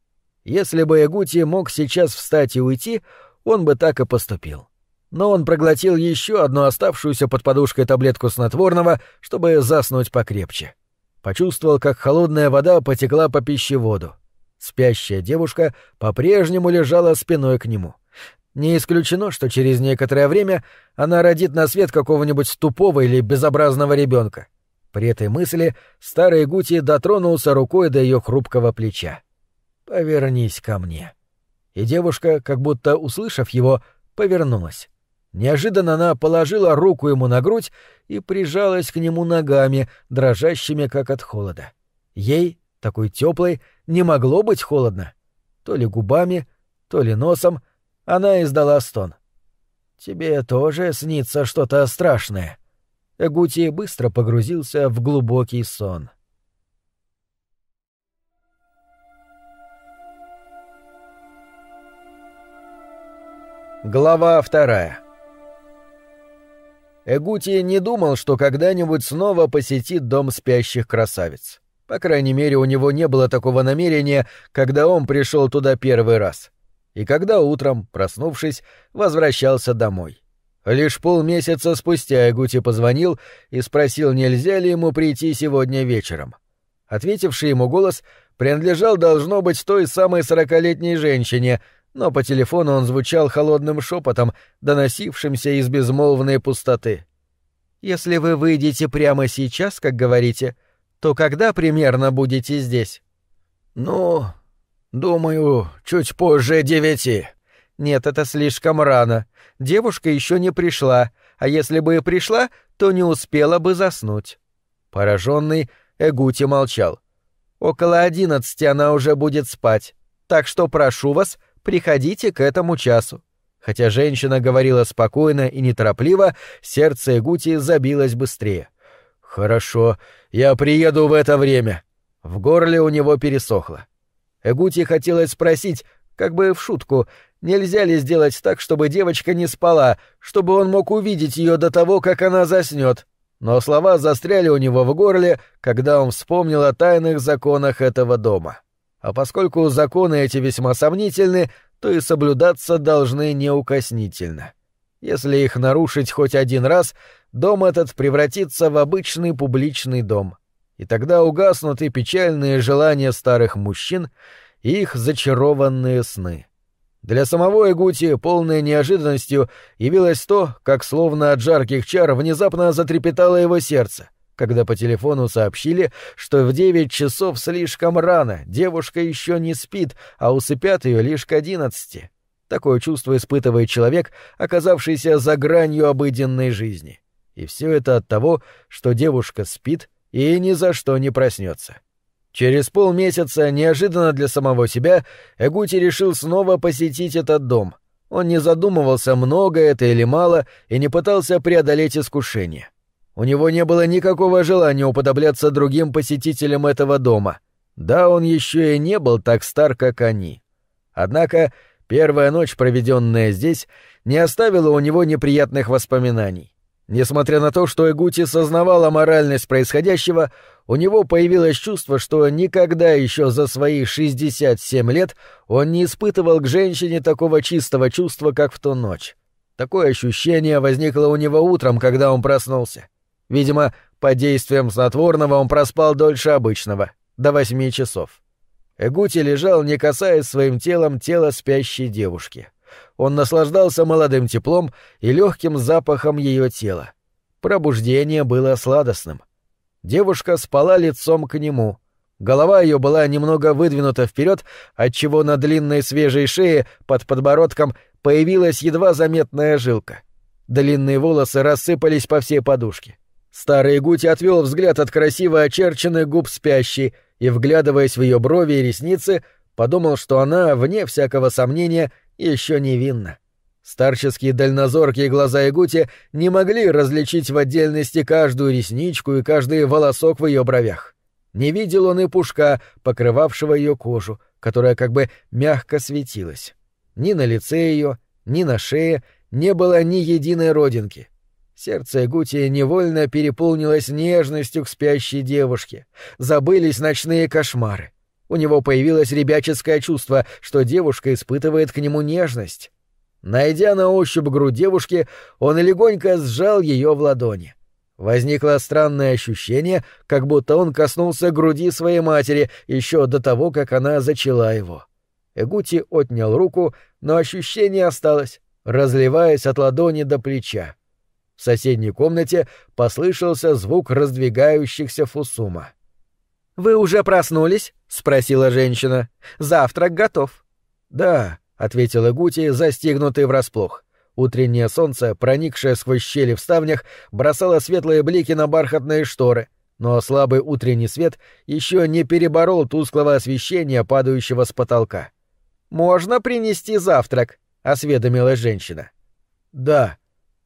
Если бы Ягути мог сейчас встать и уйти, он бы так и поступил но он проглотил еще одну оставшуюся под подушкой таблетку снотворного, чтобы заснуть покрепче. Почувствовал, как холодная вода потекла по пищеводу. Спящая девушка по-прежнему лежала спиной к нему. Не исключено, что через некоторое время она родит на свет какого-нибудь тупого или безобразного ребенка. При этой мысли старый Гути дотронулся рукой до ее хрупкого плеча. повернись ко мне». И девушка, как будто услышав его, повернулась. Неожиданно она положила руку ему на грудь и прижалась к нему ногами, дрожащими как от холода. Ей, такой теплой, не могло быть холодно. То ли губами, то ли носом она издала стон. «Тебе тоже снится что-то страшное». Эгути быстро погрузился в глубокий сон. Глава вторая Эгути не думал, что когда-нибудь снова посетит дом спящих красавиц. По крайней мере, у него не было такого намерения, когда он пришел туда первый раз. И когда утром, проснувшись, возвращался домой. Лишь полмесяца спустя Эгути позвонил и спросил, нельзя ли ему прийти сегодня вечером. Ответивший ему голос принадлежал, должно быть, той самой сорокалетней женщине — но по телефону он звучал холодным шепотом, доносившимся из безмолвной пустоты. «Если вы выйдете прямо сейчас, как говорите, то когда примерно будете здесь?» «Ну, думаю, чуть позже девяти». «Нет, это слишком рано. Девушка еще не пришла, а если бы и пришла, то не успела бы заснуть». Пораженный, Эгути молчал. «Около одиннадцати она уже будет спать, так что прошу вас, приходите к этому часу. Хотя женщина говорила спокойно и неторопливо, сердце Гути забилось быстрее. «Хорошо, я приеду в это время». В горле у него пересохло. Эгути хотелось спросить, как бы в шутку, нельзя ли сделать так, чтобы девочка не спала, чтобы он мог увидеть ее до того, как она заснет. Но слова застряли у него в горле, когда он вспомнил о тайных законах этого дома. А поскольку законы эти весьма сомнительны, то и соблюдаться должны неукоснительно. Если их нарушить хоть один раз, дом этот превратится в обычный публичный дом. И тогда угаснут и печальные желания старых мужчин, и их зачарованные сны. Для самого Игути полной неожиданностью явилось то, как словно от жарких чар внезапно затрепетало его сердце — когда по телефону сообщили, что в девять часов слишком рано, девушка еще не спит, а усыпят ее лишь к одиннадцати. Такое чувство испытывает человек, оказавшийся за гранью обыденной жизни. И все это от того, что девушка спит и ни за что не проснется. Через полмесяца, неожиданно для самого себя, Эгути решил снова посетить этот дом. Он не задумывался, много это или мало, и не пытался преодолеть искушение. У него не было никакого желания уподобляться другим посетителям этого дома. Да, он еще и не был так стар, как они. Однако первая ночь, проведенная здесь, не оставила у него неприятных воспоминаний. Несмотря на то, что Эгути сознавала моральность происходящего, у него появилось чувство, что никогда еще за свои 67 лет он не испытывал к женщине такого чистого чувства, как в ту ночь. Такое ощущение возникло у него утром, когда он проснулся. Видимо, под действием снотворного он проспал дольше обычного, до восьми часов. Эгути лежал, не касаясь своим телом тела спящей девушки. Он наслаждался молодым теплом и легким запахом ее тела. Пробуждение было сладостным. Девушка спала лицом к нему. Голова ее была немного выдвинута вперед, отчего на длинной свежей шее под подбородком появилась едва заметная жилка. Длинные волосы рассыпались по всей подушке. Старый Гути отвел взгляд от красиво очерченных губ спящей и, вглядываясь в ее брови и ресницы, подумал, что она, вне всякого сомнения, еще невинна. Старческие дальнозоркие глаза Игути не могли различить в отдельности каждую ресничку и каждый волосок в ее бровях. Не видел он и пушка, покрывавшего ее кожу, которая как бы мягко светилась. Ни на лице ее, ни на шее не было ни единой родинки — Сердце Гути невольно переполнилось нежностью к спящей девушке. Забылись ночные кошмары. У него появилось ребяческое чувство, что девушка испытывает к нему нежность. Найдя на ощупь грудь девушки, он легонько сжал ее в ладони. Возникло странное ощущение, как будто он коснулся груди своей матери еще до того, как она зачала его. Эгути отнял руку, но ощущение осталось, разливаясь от ладони до плеча. В соседней комнате послышался звук раздвигающихся фусума. «Вы уже проснулись?» — спросила женщина. «Завтрак готов». «Да», — ответила Гути, застигнутый врасплох. Утреннее солнце, проникшее сквозь щели в ставнях, бросало светлые блики на бархатные шторы, но слабый утренний свет еще не переборол тусклого освещения, падающего с потолка. «Можно принести завтрак?» — осведомилась женщина. «Да».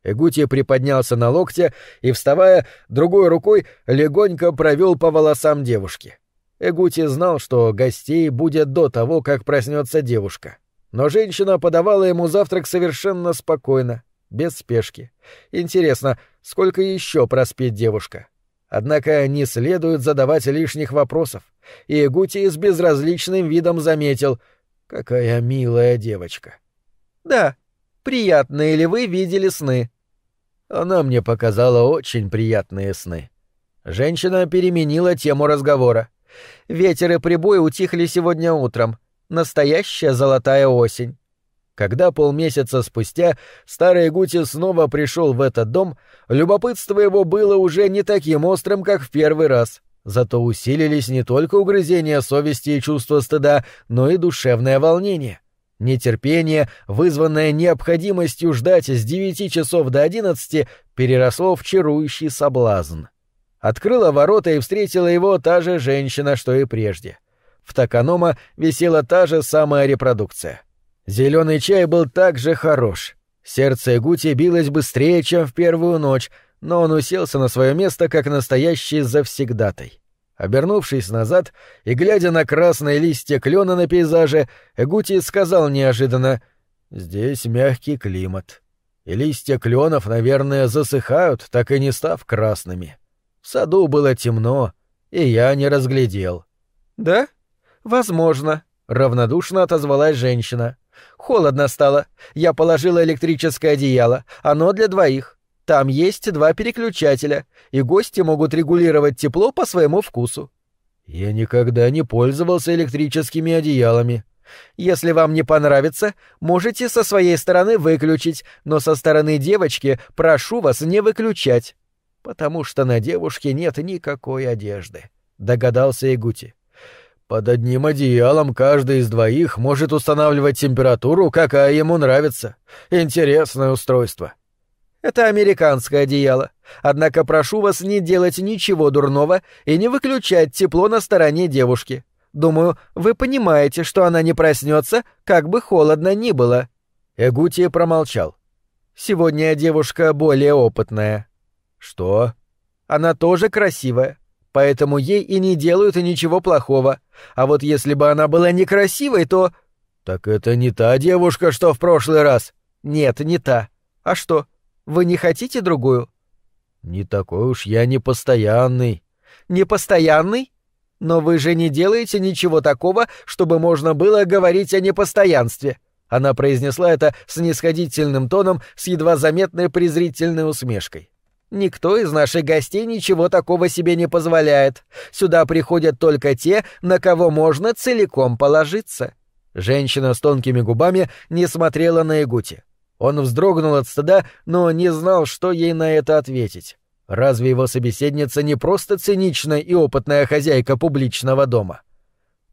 Эгути приподнялся на локте и, вставая, другой рукой легонько провел по волосам девушки. Эгути знал, что гостей будет до того, как проснется девушка. Но женщина подавала ему завтрак совершенно спокойно, без спешки. Интересно, сколько еще проспит девушка? Однако не следует задавать лишних вопросов. И Гути с безразличным видом заметил, какая милая девочка. «Да, приятные ли вы видели сны?» Она мне показала очень приятные сны. Женщина переменила тему разговора. «Ветер и прибой утихли сегодня утром. Настоящая золотая осень. Когда полмесяца спустя старый Гути снова пришел в этот дом, любопытство его было уже не таким острым, как в первый раз. Зато усилились не только угрызения совести и чувство стыда, но и душевное волнение. Нетерпение, вызванное необходимостью ждать с девяти часов до одиннадцати, переросло в чарующий соблазн. Открыла ворота и встретила его та же женщина, что и прежде — в Таканома висела та же самая репродукция. Зеленый чай был так же хорош. Сердце Гути билось быстрее, чем в первую ночь, но он уселся на свое место, как настоящий завсегдатай. Обернувшись назад и глядя на красные листья клена на пейзаже, Эгути сказал неожиданно «Здесь мягкий климат. И листья кленов, наверное, засыхают, так и не став красными. В саду было темно, и я не разглядел». «Да?» «Возможно», — равнодушно отозвалась женщина. «Холодно стало. Я положила электрическое одеяло. Оно для двоих. Там есть два переключателя, и гости могут регулировать тепло по своему вкусу». «Я никогда не пользовался электрическими одеялами», если вам не понравится, можете со своей стороны выключить, но со стороны девочки прошу вас не выключать. Потому что на девушке нет никакой одежды, догадался Игути. Под одним одеялом каждый из двоих может устанавливать температуру, какая ему нравится. Интересное устройство. Это американское одеяло. Однако прошу вас не делать ничего дурного и не выключать тепло на стороне девушки. Думаю, вы понимаете, что она не проснется, как бы холодно ни было. Эгути промолчал. Сегодня девушка более опытная. Что? Она тоже красивая поэтому ей и не делают ничего плохого. А вот если бы она была некрасивой, то... Так это не та девушка, что в прошлый раз. Нет, не та. А что, вы не хотите другую? Не такой уж я непостоянный. Непостоянный? Но вы же не делаете ничего такого, чтобы можно было говорить о непостоянстве. Она произнесла это с нисходительным тоном, с едва заметной презрительной усмешкой. Никто из наших гостей ничего такого себе не позволяет. Сюда приходят только те, на кого можно целиком положиться. Женщина с тонкими губами не смотрела на Игути. Он вздрогнул от стыда, но не знал, что ей на это ответить. Разве его собеседница не просто циничная и опытная хозяйка публичного дома?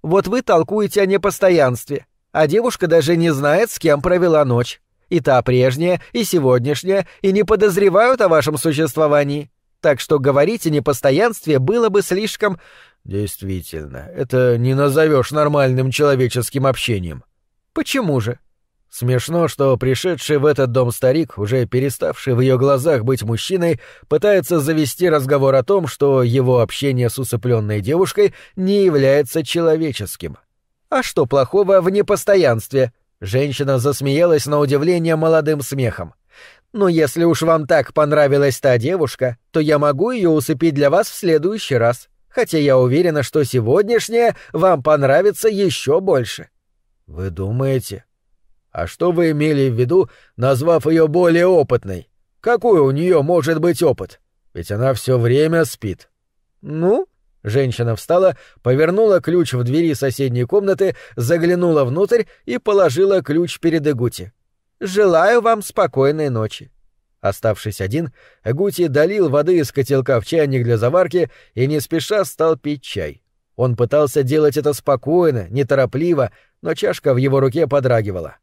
Вот вы толкуете о непостоянстве, а девушка даже не знает, с кем провела ночь и та прежняя, и сегодняшняя, и не подозревают о вашем существовании. Так что говорить о непостоянстве было бы слишком... Действительно, это не назовешь нормальным человеческим общением. Почему же? Смешно, что пришедший в этот дом старик, уже переставший в ее глазах быть мужчиной, пытается завести разговор о том, что его общение с усыпленной девушкой не является человеческим. А что плохого в непостоянстве? Женщина засмеялась на удивление молодым смехом. «Ну, если уж вам так понравилась та девушка, то я могу ее усыпить для вас в следующий раз, хотя я уверена, что сегодняшняя вам понравится еще больше». «Вы думаете? А что вы имели в виду, назвав ее более опытной? Какой у нее может быть опыт? Ведь она все время спит». «Ну?» Женщина встала, повернула ключ в двери соседней комнаты, заглянула внутрь и положила ключ перед Эгути. «Желаю вам спокойной ночи». Оставшись один, Эгути долил воды из котелка в чайник для заварки и не спеша стал пить чай. Он пытался делать это спокойно, неторопливо, но чашка в его руке подрагивала.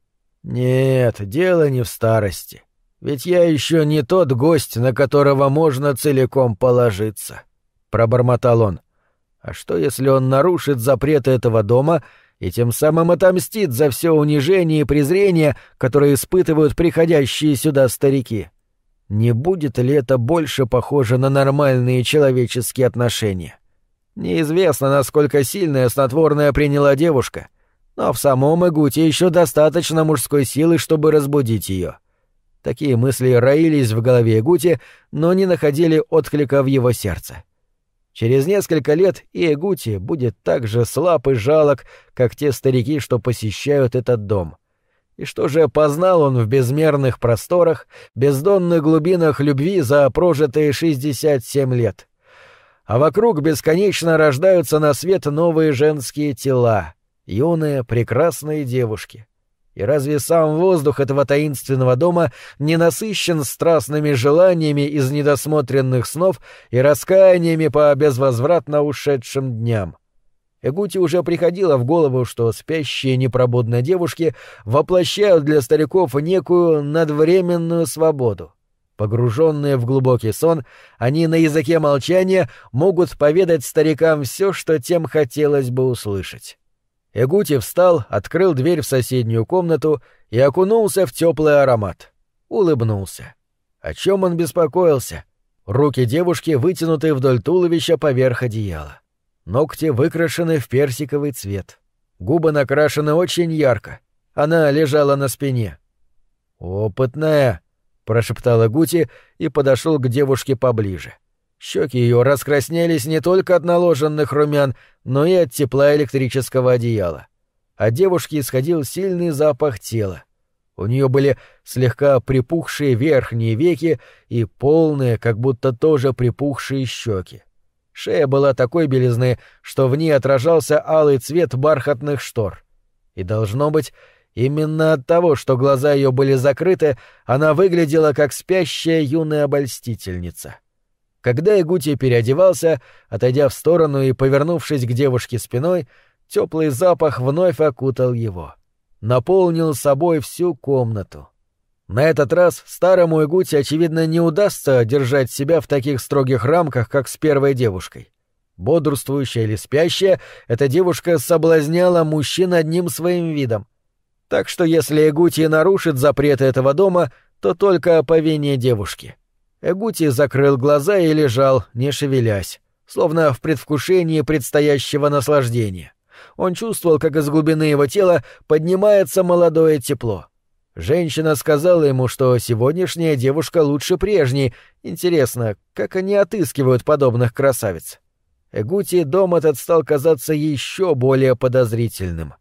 «Нет, дело не в старости. Ведь я еще не тот гость, на которого можно целиком положиться», — пробормотал он. «А что, если он нарушит запреты этого дома и тем самым отомстит за все унижение и презрение, которые испытывают приходящие сюда старики?» Не будет ли это больше похоже на нормальные человеческие отношения? Неизвестно, насколько сильное снотворное приняла девушка, но в самом Игуте еще достаточно мужской силы, чтобы разбудить ее. Такие мысли роились в голове Игути, но не находили отклика в его сердце. Через несколько лет и Игути будет так же слаб и жалок, как те старики, что посещают этот дом — и что же познал он в безмерных просторах, бездонных глубинах любви за прожитые 67 лет? А вокруг бесконечно рождаются на свет новые женские тела, юные, прекрасные девушки. И разве сам воздух этого таинственного дома не насыщен страстными желаниями из недосмотренных снов и раскаяниями по безвозвратно ушедшим дням? Эгути уже приходило в голову, что спящие непробудные девушки воплощают для стариков некую надвременную свободу. Погруженные в глубокий сон, они на языке молчания могут поведать старикам все, что тем хотелось бы услышать. Эгути встал, открыл дверь в соседнюю комнату и окунулся в теплый аромат. Улыбнулся. О чем он беспокоился? Руки девушки вытянуты вдоль туловища поверх одеяла. Ногти выкрашены в персиковый цвет. Губы накрашены очень ярко. Она лежала на спине. «Опытная», — прошептала Гути и подошел к девушке поближе. Щеки ее раскраснелись не только от наложенных румян, но и от тепла электрического одеяла. От девушки исходил сильный запах тела. У нее были слегка припухшие верхние веки и полные, как будто тоже припухшие щеки. Шея была такой белизны, что в ней отражался алый цвет бархатных штор. И, должно быть, именно от того, что глаза ее были закрыты, она выглядела как спящая юная обольстительница. Когда Игути переодевался, отойдя в сторону и повернувшись к девушке спиной, теплый запах вновь окутал его. Наполнил собой всю комнату. На этот раз старому Игуте, очевидно, не удастся держать себя в таких строгих рамках, как с первой девушкой. Бодрствующая или спящая, эта девушка соблазняла мужчин одним своим видом. Так что если Эгути нарушит запреты этого дома, то только по вине девушки. Эгути закрыл глаза и лежал, не шевелясь, словно в предвкушении предстоящего наслаждения. Он чувствовал, как из глубины его тела поднимается молодое тепло. Женщина сказала ему, что сегодняшняя девушка лучше прежней. Интересно, как они отыскивают подобных красавиц? Эгути дом этот стал казаться еще более подозрительным.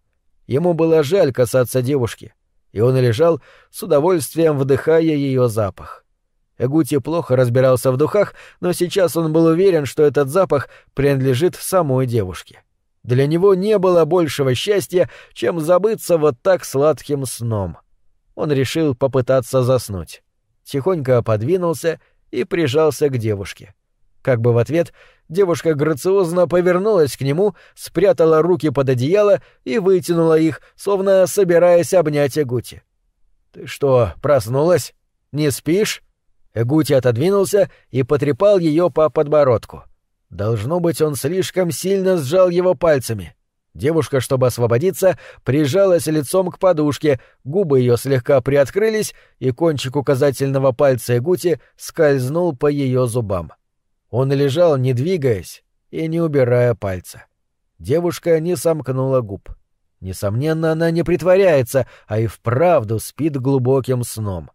Ему было жаль касаться девушки, и он лежал с удовольствием вдыхая ее запах. Эгути плохо разбирался в духах, но сейчас он был уверен, что этот запах принадлежит самой девушке. Для него не было большего счастья, чем забыться вот так сладким сном — он решил попытаться заснуть. Тихонько подвинулся и прижался к девушке. Как бы в ответ девушка грациозно повернулась к нему, спрятала руки под одеяло и вытянула их, словно собираясь обнять Эгути. «Ты что, проснулась? Не спишь?» Эгути отодвинулся и потрепал ее по подбородку. Должно быть, он слишком сильно сжал его пальцами. Девушка, чтобы освободиться, прижалась лицом к подушке, губы ее слегка приоткрылись, и кончик указательного пальца Эгути скользнул по ее зубам. Он лежал, не двигаясь и не убирая пальца. Девушка не сомкнула губ. Несомненно, она не притворяется, а и вправду спит глубоким сном.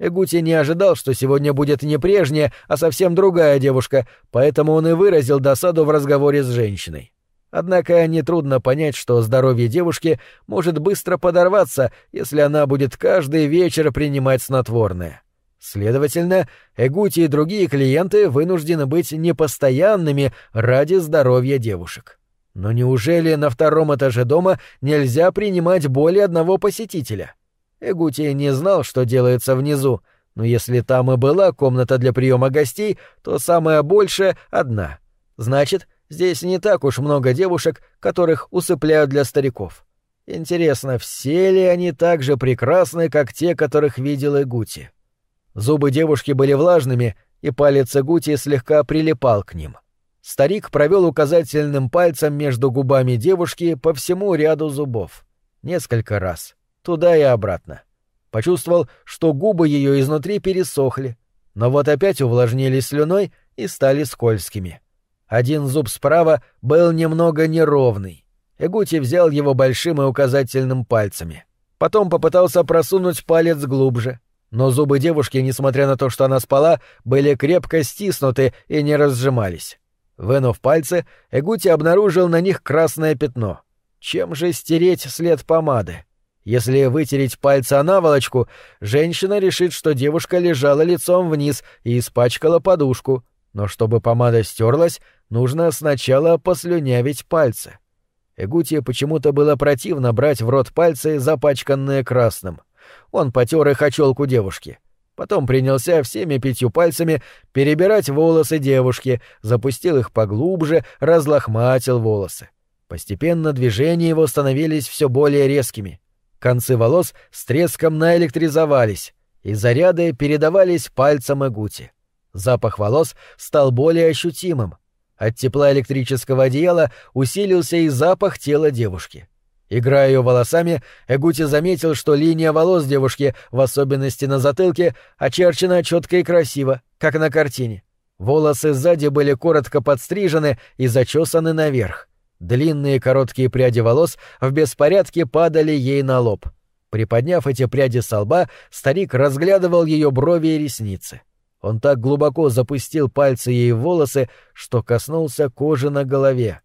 Эгути не ожидал, что сегодня будет не прежняя, а совсем другая девушка, поэтому он и выразил досаду в разговоре с женщиной. Однако нетрудно понять, что здоровье девушки может быстро подорваться, если она будет каждый вечер принимать снотворное. Следовательно, Эгути и другие клиенты вынуждены быть непостоянными ради здоровья девушек. Но неужели на втором этаже дома нельзя принимать более одного посетителя? Эгути не знал, что делается внизу, но если там и была комната для приема гостей, то самая большая — одна. Значит, Здесь не так уж много девушек, которых усыпляют для стариков. Интересно, все ли они так же прекрасны, как те, которых видел Игути? Зубы девушки были влажными, и палец Игути слегка прилипал к ним. Старик провел указательным пальцем между губами девушки по всему ряду зубов. Несколько раз. Туда и обратно. Почувствовал, что губы ее изнутри пересохли, но вот опять увлажнились слюной и стали скользкими. Один зуб справа был немного неровный. Эгути взял его большим и указательным пальцами. Потом попытался просунуть палец глубже. Но зубы девушки, несмотря на то, что она спала, были крепко стиснуты и не разжимались. Вынув пальцы, Эгути обнаружил на них красное пятно. Чем же стереть след помады? Если вытереть пальцы о наволочку, женщина решит, что девушка лежала лицом вниз и испачкала подушку. Но чтобы помада стерлась, нужно сначала послюнявить пальцы. Эгутия почему-то было противно брать в рот пальцы, запачканные красным. Он потер их о челку девушки. Потом принялся всеми пятью пальцами перебирать волосы девушки, запустил их поглубже, разлохматил волосы. Постепенно движения его становились все более резкими. Концы волос с треском наэлектризовались, и заряды передавались пальцам Эгути. Запах волос стал более ощутимым, от тепла электрического одеяла усилился и запах тела девушки. Играя ее волосами, Эгути заметил, что линия волос девушки, в особенности на затылке, очерчена четко и красиво, как на картине. Волосы сзади были коротко подстрижены и зачесаны наверх. Длинные короткие пряди волос в беспорядке падали ей на лоб. Приподняв эти пряди со лба, старик разглядывал ее брови и ресницы. Он так глубоко запустил пальцы ей в волосы, что коснулся кожи на голове.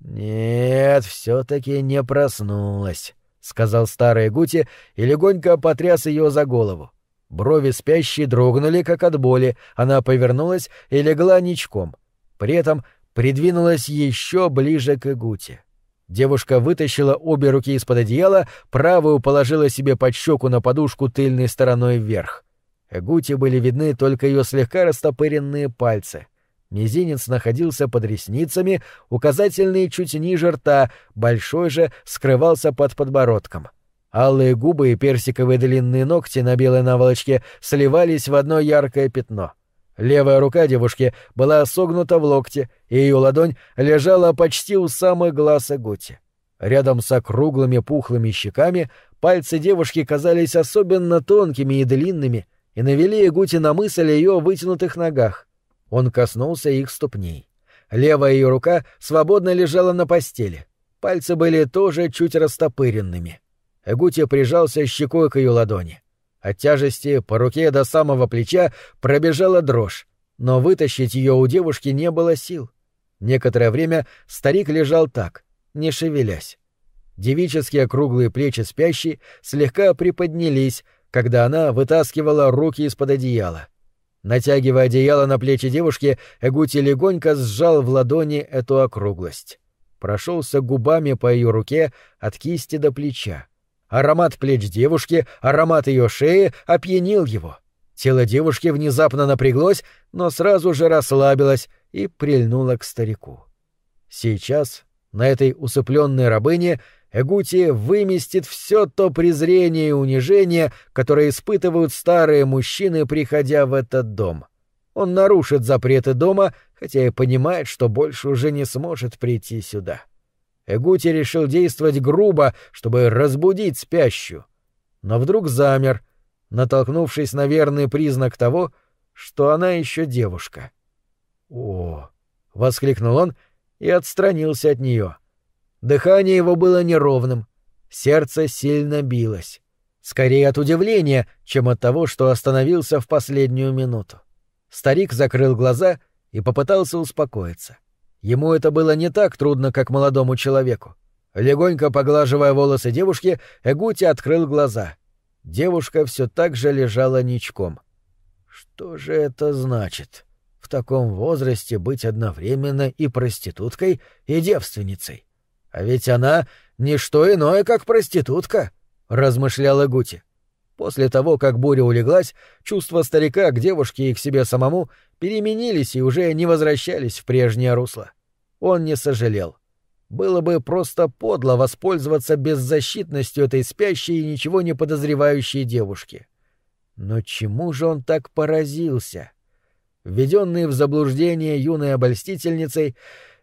«Нет, все-таки не проснулась», — сказал старый Гути и легонько потряс ее за голову. Брови спящей дрогнули, как от боли, она повернулась и легла ничком. При этом придвинулась еще ближе к Игуте. Девушка вытащила обе руки из-под одеяла, правую положила себе под щеку на подушку тыльной стороной вверх. Гути были видны только ее слегка растопыренные пальцы. Мизинец находился под ресницами, указательный чуть ниже рта, большой же скрывался под подбородком. Алые губы и персиковые длинные ногти на белой наволочке сливались в одно яркое пятно. Левая рука девушки была согнута в локте, и ее ладонь лежала почти у самых глаз Гути. Рядом с округлыми пухлыми щеками пальцы девушки казались особенно тонкими и длинными, и навели Ягути на мысль о ее вытянутых ногах. Он коснулся их ступней. Левая ее рука свободно лежала на постели. Пальцы были тоже чуть растопыренными. Эгути прижался щекой к ее ладони. От тяжести по руке до самого плеча пробежала дрожь, но вытащить ее у девушки не было сил. Некоторое время старик лежал так, не шевелясь. Девические круглые плечи спящей слегка приподнялись, когда она вытаскивала руки из-под одеяла. Натягивая одеяло на плечи девушки, Эгути легонько сжал в ладони эту округлость. Прошелся губами по ее руке от кисти до плеча. Аромат плеч девушки, аромат ее шеи опьянил его. Тело девушки внезапно напряглось, но сразу же расслабилось и прильнуло к старику. Сейчас на этой усыпленной рабыне Эгути выместит все то презрение и унижение, которое испытывают старые мужчины, приходя в этот дом. Он нарушит запреты дома, хотя и понимает, что больше уже не сможет прийти сюда. Эгути решил действовать грубо, чтобы разбудить спящую. Но вдруг замер, натолкнувшись на верный признак того, что она еще девушка. «О!» — воскликнул он и отстранился от нее. Дыхание его было неровным, сердце сильно билось. Скорее от удивления, чем от того, что остановился в последнюю минуту. Старик закрыл глаза и попытался успокоиться. Ему это было не так трудно, как молодому человеку. Легонько поглаживая волосы девушки, Эгути открыл глаза. Девушка все так же лежала ничком. Что же это значит? В таком возрасте быть одновременно и проституткой, и девственницей. А ведь она — не что иное, как проститутка, — размышляла Гути. После того, как буря улеглась, чувства старика к девушке и к себе самому переменились и уже не возвращались в прежнее русло. он не сожалел. Было бы просто подло воспользоваться беззащитностью этой спящей и ничего не подозревающей девушки. Но чему же он так поразился? Введенный в заблуждение юной обольстительницей,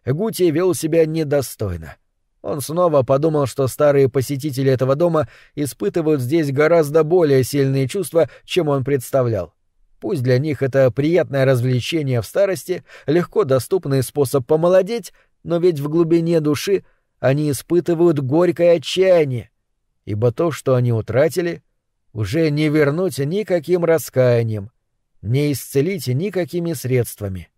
Гути вел себя недостойно. Он снова подумал, что старые посетители этого дома испытывают здесь гораздо более сильные чувства, чем он представлял. Пусть для них это приятное развлечение в старости, легко доступный способ помолодеть, но ведь в глубине души они испытывают горькое отчаяние, ибо то, что они утратили, уже не вернуть никаким раскаянием, не исцелить никакими средствами.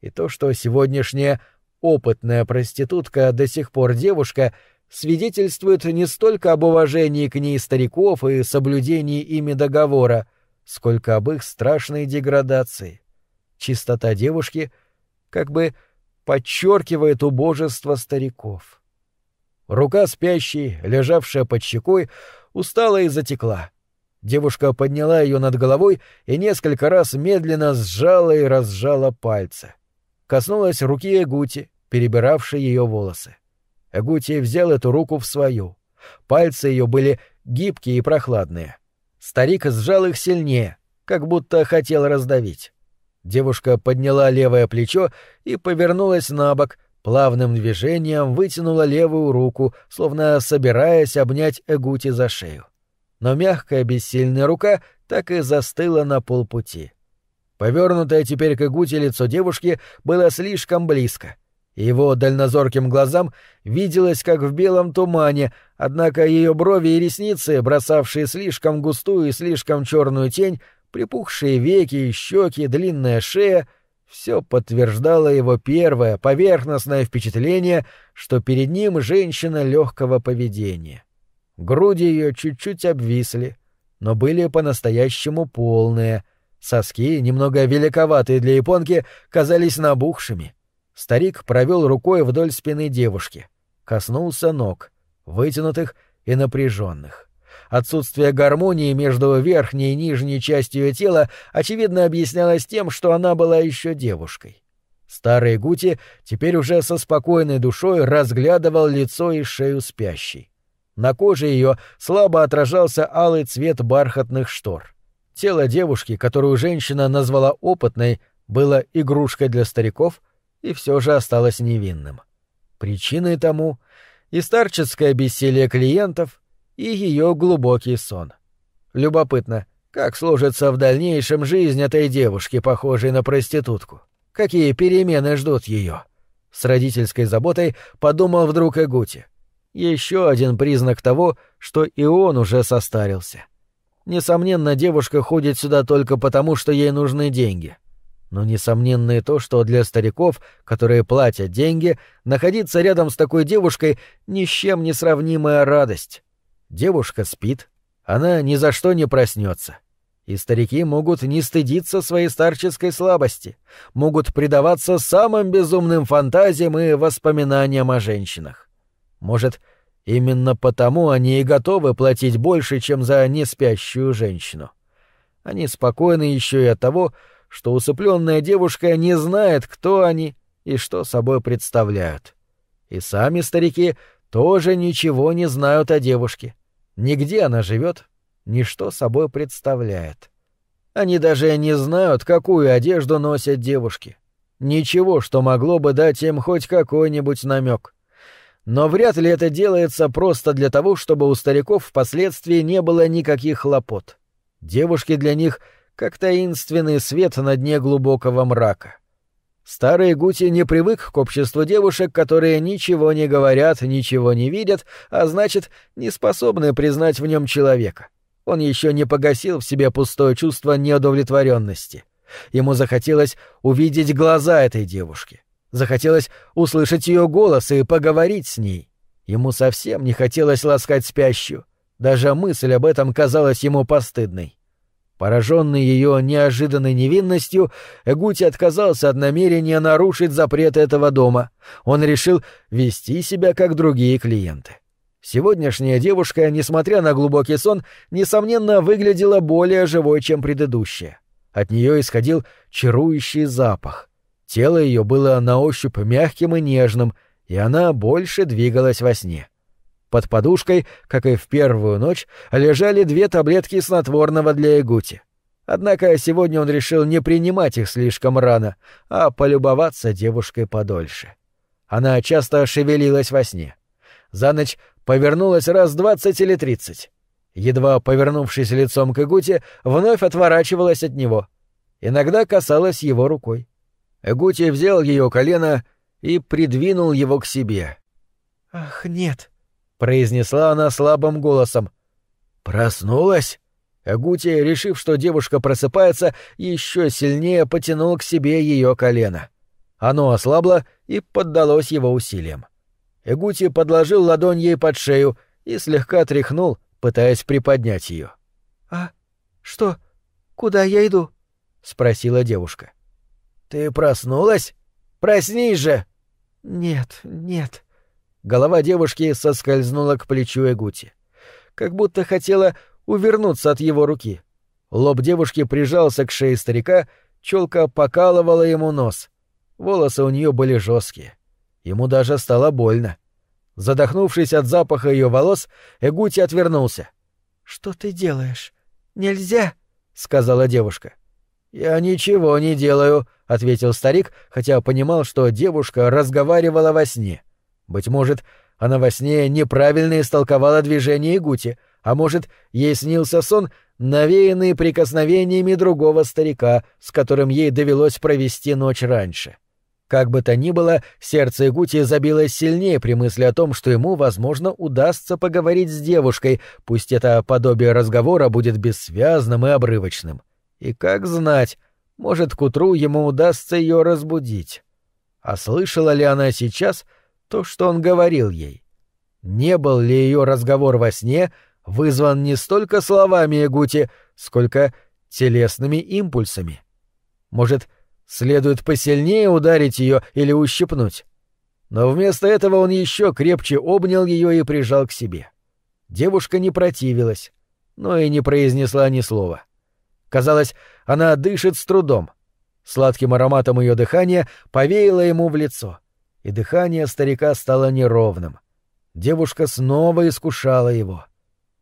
И то, что сегодняшняя опытная проститутка до сих пор девушка свидетельствует не столько об уважении к ней стариков и соблюдении ими договора, сколько об их страшной деградации. Чистота девушки как бы подчеркивает убожество стариков. Рука спящей, лежавшая под щекой, устала и затекла. Девушка подняла ее над головой и несколько раз медленно сжала и разжала пальцы. Коснулась руки Эгути, перебиравшей ее волосы. Эгути взял эту руку в свою. Пальцы ее были гибкие и прохладные. Старик сжал их сильнее, как будто хотел раздавить. Девушка подняла левое плечо и повернулась на бок, плавным движением вытянула левую руку, словно собираясь обнять Эгути за шею. Но мягкая бессильная рука так и застыла на полпути. Повернутое теперь к Эгути лицо девушки было слишком близко — его дальнозорким глазам виделось, как в белом тумане, однако ее брови и ресницы, бросавшие слишком густую и слишком черную тень, припухшие веки, щеки, длинная шея — все подтверждало его первое, поверхностное впечатление, что перед ним женщина легкого поведения. Груди ее чуть-чуть обвисли, но были по-настоящему полные. Соски, немного великоватые для японки, казались набухшими — Старик провел рукой вдоль спины девушки, коснулся ног, вытянутых и напряженных. Отсутствие гармонии между верхней и нижней частью тела очевидно объяснялось тем, что она была еще девушкой. Старый Гути теперь уже со спокойной душой разглядывал лицо и шею спящей. На коже ее слабо отражался алый цвет бархатных штор. Тело девушки, которую женщина назвала опытной, было игрушкой для стариков — и все же осталось невинным. Причиной тому и старческое бессилие клиентов, и ее глубокий сон. Любопытно, как сложится в дальнейшем жизнь этой девушки, похожей на проститутку. Какие перемены ждут ее? С родительской заботой подумал вдруг Эгути. Еще один признак того, что и он уже состарился. Несомненно, девушка ходит сюда только потому, что ей нужны деньги но несомненно и то, что для стариков, которые платят деньги, находиться рядом с такой девушкой ни с чем не сравнимая радость. Девушка спит, она ни за что не проснется. И старики могут не стыдиться своей старческой слабости, могут предаваться самым безумным фантазиям и воспоминаниям о женщинах. Может, именно потому они и готовы платить больше, чем за неспящую женщину. Они спокойны еще и от того, что усыпленная девушка не знает, кто они и что собой представляют. И сами старики тоже ничего не знают о девушке. Нигде она живет, ни что собой представляет. Они даже не знают, какую одежду носят девушки. Ничего, что могло бы дать им хоть какой-нибудь намек. Но вряд ли это делается просто для того, чтобы у стариков впоследствии не было никаких хлопот. Девушки для них — как таинственный свет на дне глубокого мрака. Старый Гути не привык к обществу девушек, которые ничего не говорят, ничего не видят, а значит, не способны признать в нем человека. Он еще не погасил в себе пустое чувство неудовлетворенности. Ему захотелось увидеть глаза этой девушки. Захотелось услышать ее голос и поговорить с ней. Ему совсем не хотелось ласкать спящую. Даже мысль об этом казалась ему постыдной. Пораженный ее неожиданной невинностью, Эгути отказался от намерения нарушить запрет этого дома. Он решил вести себя как другие клиенты. Сегодняшняя девушка, несмотря на глубокий сон, несомненно выглядела более живой, чем предыдущая. От нее исходил чарующий запах. Тело ее было на ощупь мягким и нежным, и она больше двигалась во сне. Под подушкой, как и в первую ночь, лежали две таблетки снотворного для Ягути. Однако сегодня он решил не принимать их слишком рано, а полюбоваться девушкой подольше. Она часто шевелилась во сне. За ночь повернулась раз двадцать или тридцать. Едва повернувшись лицом к Эгуте, вновь отворачивалась от него. Иногда касалась его рукой. Эгути взял ее колено и придвинул его к себе. «Ах, нет», — произнесла она слабым голосом. «Проснулась?» Эгути, решив, что девушка просыпается, еще сильнее потянул к себе ее колено. Оно ослабло и поддалось его усилиям. Эгути подложил ладонь ей под шею и слегка тряхнул, пытаясь приподнять ее. «А что? Куда я иду?» — спросила девушка. «Ты проснулась? Проснись же!» «Нет, нет». Голова девушки соскользнула к плечу Эгути. Как будто хотела увернуться от его руки. Лоб девушки прижался к шее старика, челка покалывала ему нос. Волосы у нее были жесткие. Ему даже стало больно. Задохнувшись от запаха ее волос, Эгути отвернулся. «Что ты делаешь? Нельзя!» — сказала девушка. «Я ничего не делаю», — ответил старик, хотя понимал, что девушка разговаривала во сне. Быть может, она во сне неправильно истолковала движение Игути, а может, ей снился сон, навеянный прикосновениями другого старика, с которым ей довелось провести ночь раньше. Как бы то ни было, сердце Игути забилось сильнее при мысли о том, что ему, возможно, удастся поговорить с девушкой, пусть это подобие разговора будет бессвязным и обрывочным. И как знать, может, к утру ему удастся ее разбудить. А слышала ли она сейчас то, что он говорил ей? Не был ли ее разговор во сне вызван не столько словами Эгути, сколько телесными импульсами? Может, следует посильнее ударить ее или ущипнуть? Но вместо этого он еще крепче обнял ее и прижал к себе. Девушка не противилась, но и не произнесла ни слова. Казалось, она дышит с трудом. Сладким ароматом ее дыхания повеяло ему в лицо, и дыхание старика стало неровным. Девушка снова искушала его.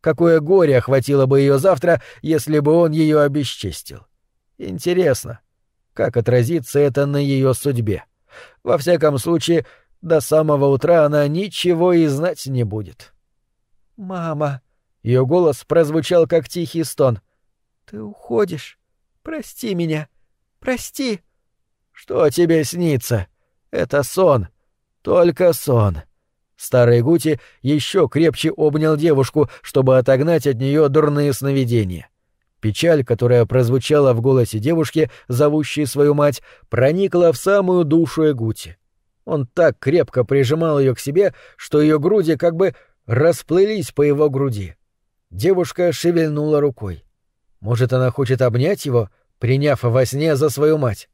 Какое горе охватило бы ее завтра, если бы он ее обесчестил. Интересно, как отразится это на ее судьбе? Во всяком случае, до самого утра она ничего и знать не будет. «Мама!» Ее голос прозвучал как тихий стон. «Ты уходишь. Прости меня. Прости!» «Что тебе снится? Это сон. Только сон». Старый Гути еще крепче обнял девушку, чтобы отогнать от нее дурные сновидения. Печаль, которая прозвучала в голосе девушки, зовущей свою мать, проникла в самую душу Эгути. Он так крепко прижимал ее к себе, что ее груди как бы расплылись по его груди. Девушка шевельнула рукой. Может, она хочет обнять его, приняв во сне за свою мать?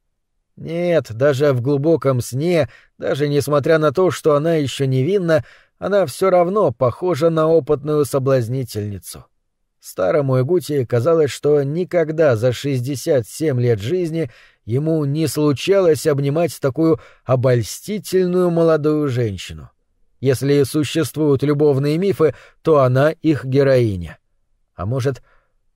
Нет, даже в глубоком сне, даже несмотря на то, что она еще невинна, она все равно похожа на опытную соблазнительницу. Старому Игути казалось, что никогда за 67 лет жизни ему не случалось обнимать такую обольстительную молодую женщину. Если существуют любовные мифы, то она их героиня. А может,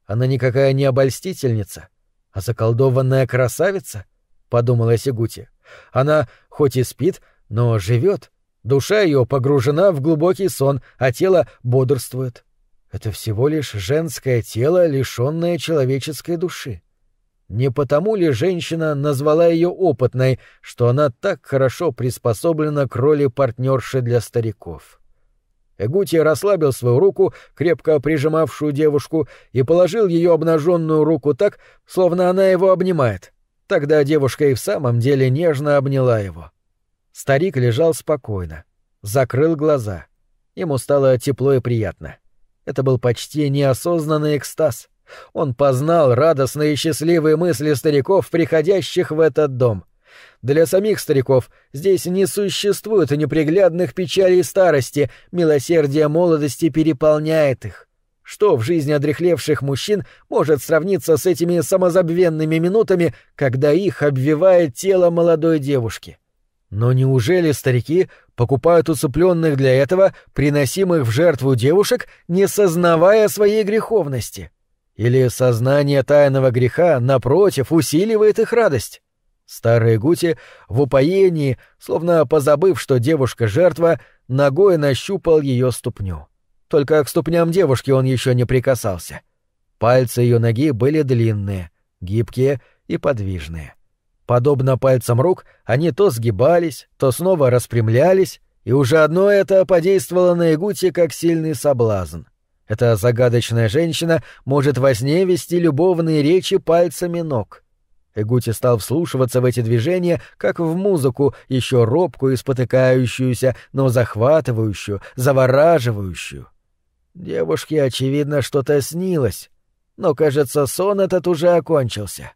она никакая не обольстительница, а заколдованная красавица? Подумала Сигути. Она хоть и спит, но живет. Душа ее погружена в глубокий сон, а тело бодрствует. Это всего лишь женское тело, лишенное человеческой души. Не потому ли женщина назвала ее опытной, что она так хорошо приспособлена к роли партнерши для стариков? Эгути расслабил свою руку, крепко прижимавшую девушку, и положил ее обнаженную руку так, словно она его обнимает. Тогда девушка и в самом деле нежно обняла его. Старик лежал спокойно, закрыл глаза. Ему стало тепло и приятно. Это был почти неосознанный экстаз. Он познал радостные и счастливые мысли стариков, приходящих в этот дом. Для самих стариков здесь не существует неприглядных печалей старости, милосердие молодости переполняет их. Что в жизни одрехлевших мужчин может сравниться с этими самозабвенными минутами, когда их обвивает тело молодой девушки? Но неужели старики покупают усыпленных для этого, приносимых в жертву девушек, не сознавая своей греховности? Или сознание тайного греха, напротив, усиливает их радость? Старый Гути в упоении, словно позабыв, что девушка жертва, ногой нащупал ее ступню. Только к ступням девушки он еще не прикасался. Пальцы ее ноги были длинные, гибкие и подвижные. Подобно пальцам рук, они то сгибались, то снова распрямлялись, и уже одно это подействовало на Игути как сильный соблазн. Эта загадочная женщина может во сне вести любовные речи пальцами ног. Эгути стал вслушиваться в эти движения, как в музыку, еще робкую и спотыкающуюся, но захватывающую, завораживающую. Девушке, очевидно, что-то снилось, но, кажется, сон этот уже окончился.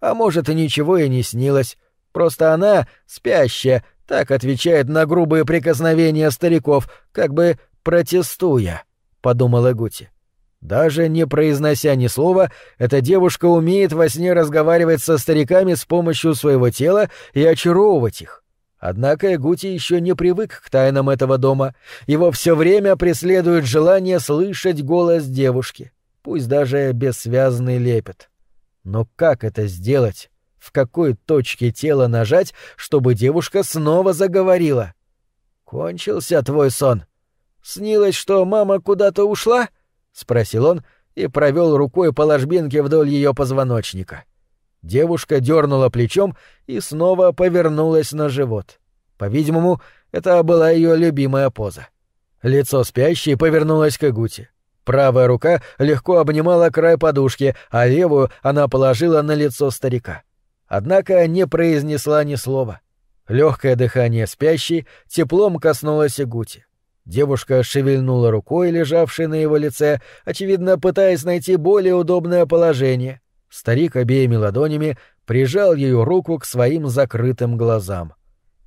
А может, и ничего и не снилось, просто она, спящая, так отвечает на грубые прикосновения стариков, как бы протестуя, — подумал Эгути. — даже не произнося ни слова, эта девушка умеет во сне разговаривать со стариками с помощью своего тела и очаровывать их. Однако Эгути еще не привык к тайнам этого дома. Его все время преследует желание слышать голос девушки, пусть даже бессвязный лепет. Но как это сделать? В какой точке тела нажать, чтобы девушка снова заговорила? «Кончился твой сон. Снилось, что мама куда-то ушла?» — спросил он и провел рукой по ложбинке вдоль ее позвоночника. Девушка дернула плечом и снова повернулась на живот. По-видимому, это была ее любимая поза. Лицо спящей повернулось к Игуте. Правая рука легко обнимала край подушки, а левую она положила на лицо старика. Однако не произнесла ни слова. Легкое дыхание спящей теплом коснулось Игути. Девушка шевельнула рукой, лежавшей на его лице, очевидно, пытаясь найти более удобное положение. Старик обеими ладонями прижал ее руку к своим закрытым глазам.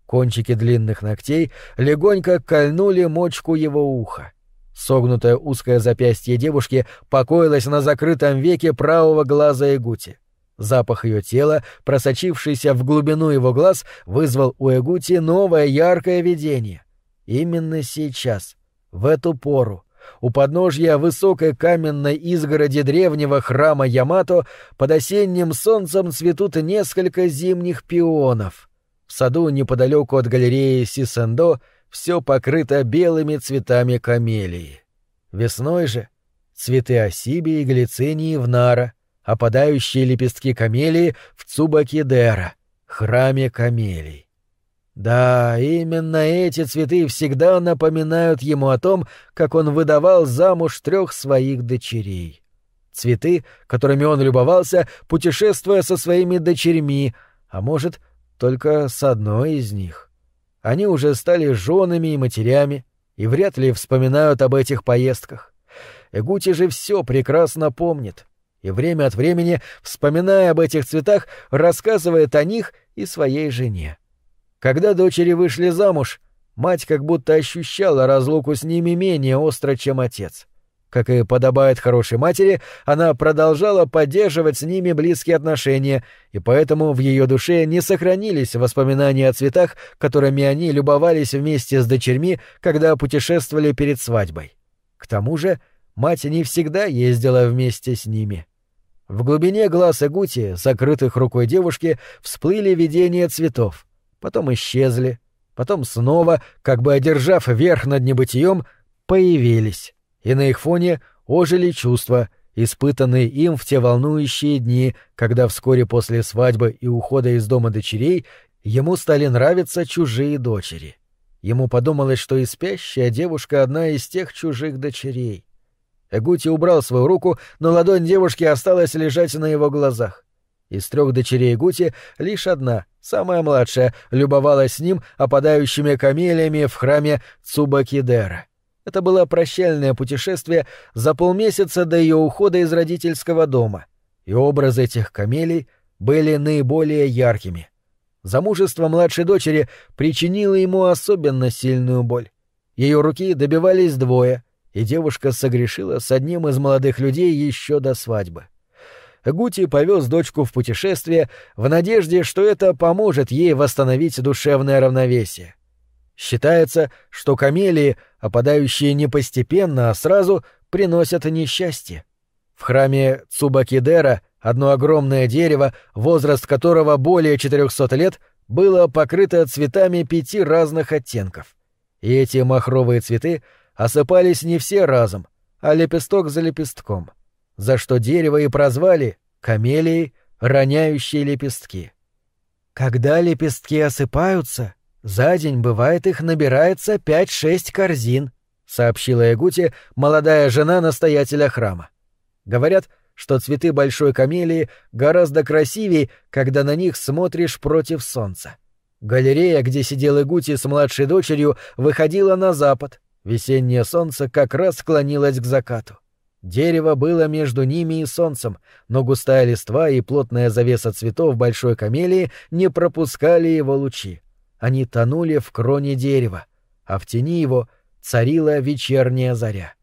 Кончики длинных ногтей легонько кольнули мочку его уха. Согнутое узкое запястье девушки покоилось на закрытом веке правого глаза Эгути. Запах ее тела, просочившийся в глубину его глаз, вызвал у Эгути новое яркое видение. Именно сейчас, в эту пору, у подножья высокой каменной изгороди древнего храма Ямато под осенним солнцем цветут несколько зимних пионов. В саду неподалеку от галереи Сисендо все покрыто белыми цветами камелии. Весной же цветы осибии, глицинии в нара, опадающие лепестки камелии в Цубакидера, храме камелий. Да, именно эти цветы всегда напоминают ему о том, как он выдавал замуж трех своих дочерей. Цветы, которыми он любовался, путешествуя со своими дочерьми, а может, только с одной из них. Они уже стали женами и матерями и вряд ли вспоминают об этих поездках. Эгути же все прекрасно помнит и время от времени, вспоминая об этих цветах, рассказывает о них и своей жене. Когда дочери вышли замуж, мать как будто ощущала разлуку с ними менее остро, чем отец. Как и подобает хорошей матери, она продолжала поддерживать с ними близкие отношения, и поэтому в ее душе не сохранились воспоминания о цветах, которыми они любовались вместе с дочерьми, когда путешествовали перед свадьбой. К тому же мать не всегда ездила вместе с ними. В глубине глаз Агути, закрытых рукой девушки, всплыли видения цветов — потом исчезли, потом снова, как бы одержав верх над небытием, появились, и на их фоне ожили чувства, испытанные им в те волнующие дни, когда вскоре после свадьбы и ухода из дома дочерей ему стали нравиться чужие дочери. Ему подумалось, что и спящая девушка одна из тех чужих дочерей. Эгути убрал свою руку, но ладонь девушки осталась лежать на его глазах. Из трех дочерей Гути лишь одна, самая младшая, любовалась с ним опадающими камелиями в храме Цубакидера. Это было прощальное путешествие за полмесяца до ее ухода из родительского дома, и образы этих камелий были наиболее яркими. Замужество младшей дочери причинило ему особенно сильную боль. Ее руки добивались двое, и девушка согрешила с одним из молодых людей еще до свадьбы. Гути повез дочку в путешествие в надежде, что это поможет ей восстановить душевное равновесие. Считается, что камелии, опадающие не постепенно, а сразу, приносят несчастье. В храме Цубакидера одно огромное дерево, возраст которого более 400 лет, было покрыто цветами пяти разных оттенков. И эти махровые цветы осыпались не все разом, а лепесток за лепестком, за что дерево и прозвали камелией, роняющие лепестки. Когда лепестки осыпаются, за день, бывает, их набирается пять-шесть корзин, сообщила Ягути молодая жена настоятеля храма. Говорят, что цветы большой камелии гораздо красивее, когда на них смотришь против солнца. Галерея, где сидел Игути с младшей дочерью, выходила на запад. Весеннее солнце как раз склонилось к закату. Дерево было между ними и солнцем, но густая листва и плотная завеса цветов большой камелии не пропускали его лучи. Они тонули в кроне дерева, а в тени его царила вечерняя заря.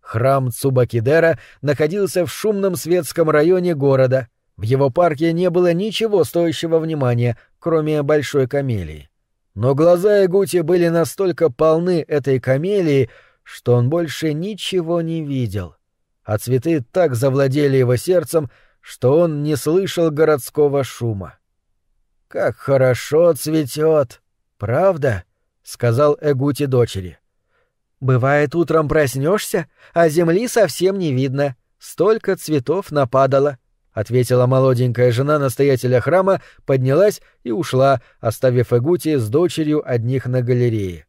Храм Цубакидера находился в шумном светском районе города. В его парке не было ничего стоящего внимания, кроме большой камелии. Но глаза Ягути были настолько полны этой камелии, что он больше ничего не видел. А цветы так завладели его сердцем, что он не слышал городского шума. «Как хорошо цветет, правда?» — сказал Эгути дочери. Бывает, утром проснешься, а земли совсем не видно. Столько цветов нападало, — ответила молоденькая жена настоятеля храма, поднялась и ушла, оставив Эгути с дочерью одних на галерее.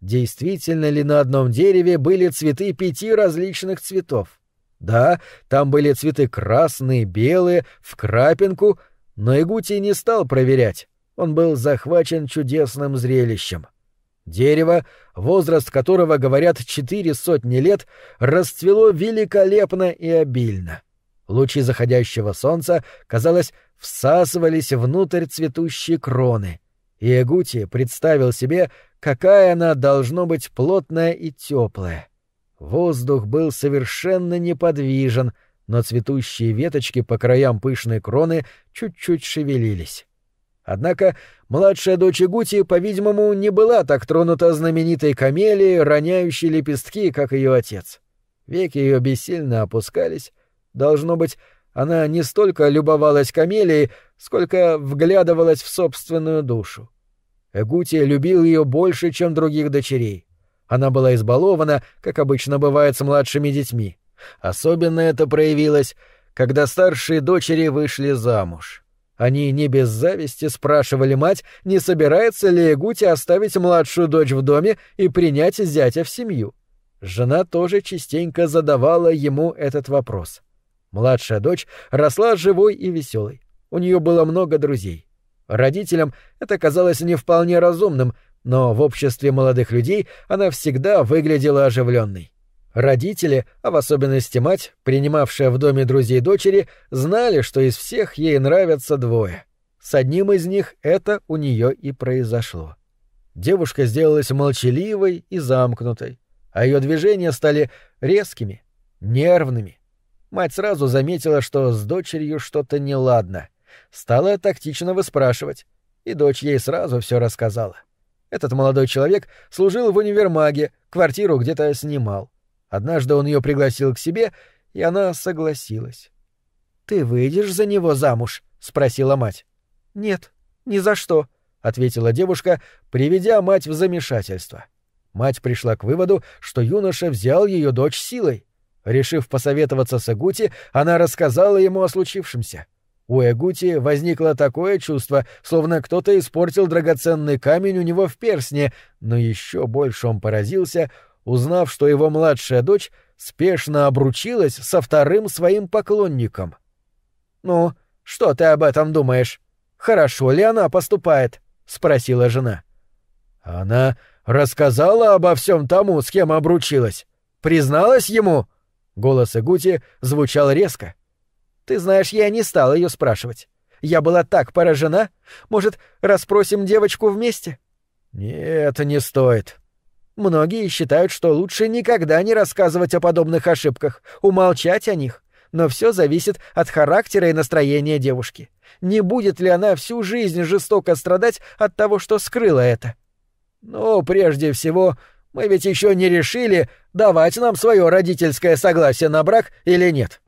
Действительно ли на одном дереве были цветы пяти различных цветов? Да, там были цветы красные, белые, в крапинку, но Эгути не стал проверять. Он был захвачен чудесным зрелищем. Дерево, возраст которого, говорят, четыре сотни лет, расцвело великолепно и обильно. Лучи заходящего солнца, казалось, всасывались внутрь цветущей кроны, и Эгути представил себе, какая она должно быть плотная и теплая. Воздух был совершенно неподвижен, но цветущие веточки по краям пышной кроны чуть-чуть шевелились. Однако младшая дочь Гути, по-видимому, не была так тронута знаменитой камелией, роняющей лепестки, как ее отец. Веки ее бессильно опускались. Должно быть, она не столько любовалась камелией, сколько вглядывалась в собственную душу. Эгути любил ее больше, чем других дочерей. Она была избалована, как обычно бывает с младшими детьми. Особенно это проявилось, когда старшие дочери вышли замуж. Они не без зависти спрашивали мать, не собирается ли Гути оставить младшую дочь в доме и принять зятя в семью. Жена тоже частенько задавала ему этот вопрос. Младшая дочь росла живой и веселой. У нее было много друзей. Родителям это казалось не вполне разумным, но в обществе молодых людей она всегда выглядела оживленной. Родители, а в особенности мать, принимавшая в доме друзей дочери, знали, что из всех ей нравятся двое. С одним из них это у нее и произошло. Девушка сделалась молчаливой и замкнутой, а ее движения стали резкими, нервными. Мать сразу заметила, что с дочерью что-то неладно. Стала тактично выспрашивать, и дочь ей сразу все рассказала. Этот молодой человек служил в универмаге, квартиру где-то снимал. Однажды он ее пригласил к себе, и она согласилась. «Ты выйдешь за него замуж?» — спросила мать. «Нет, ни за что», — ответила девушка, приведя мать в замешательство. Мать пришла к выводу, что юноша взял ее дочь силой. Решив посоветоваться с Эгути, она рассказала ему о случившемся. У Эгути возникло такое чувство, словно кто-то испортил драгоценный камень у него в персне, но еще больше он поразился, узнав, что его младшая дочь спешно обручилась со вторым своим поклонником. «Ну, что ты об этом думаешь? Хорошо ли она поступает?» — спросила жена. «Она рассказала обо всем тому, с кем обручилась. Призналась ему?» Голос Игути звучал резко. «Ты знаешь, я не стала ее спрашивать. Я была так поражена. Может, расспросим девочку вместе?» «Нет, не стоит. Многие считают, что лучше никогда не рассказывать о подобных ошибках, умолчать о них. Но все зависит от характера и настроения девушки. Не будет ли она всю жизнь жестоко страдать от того, что скрыла это? Ну, прежде всего, мы ведь еще не решили, давать нам свое родительское согласие на брак или нет.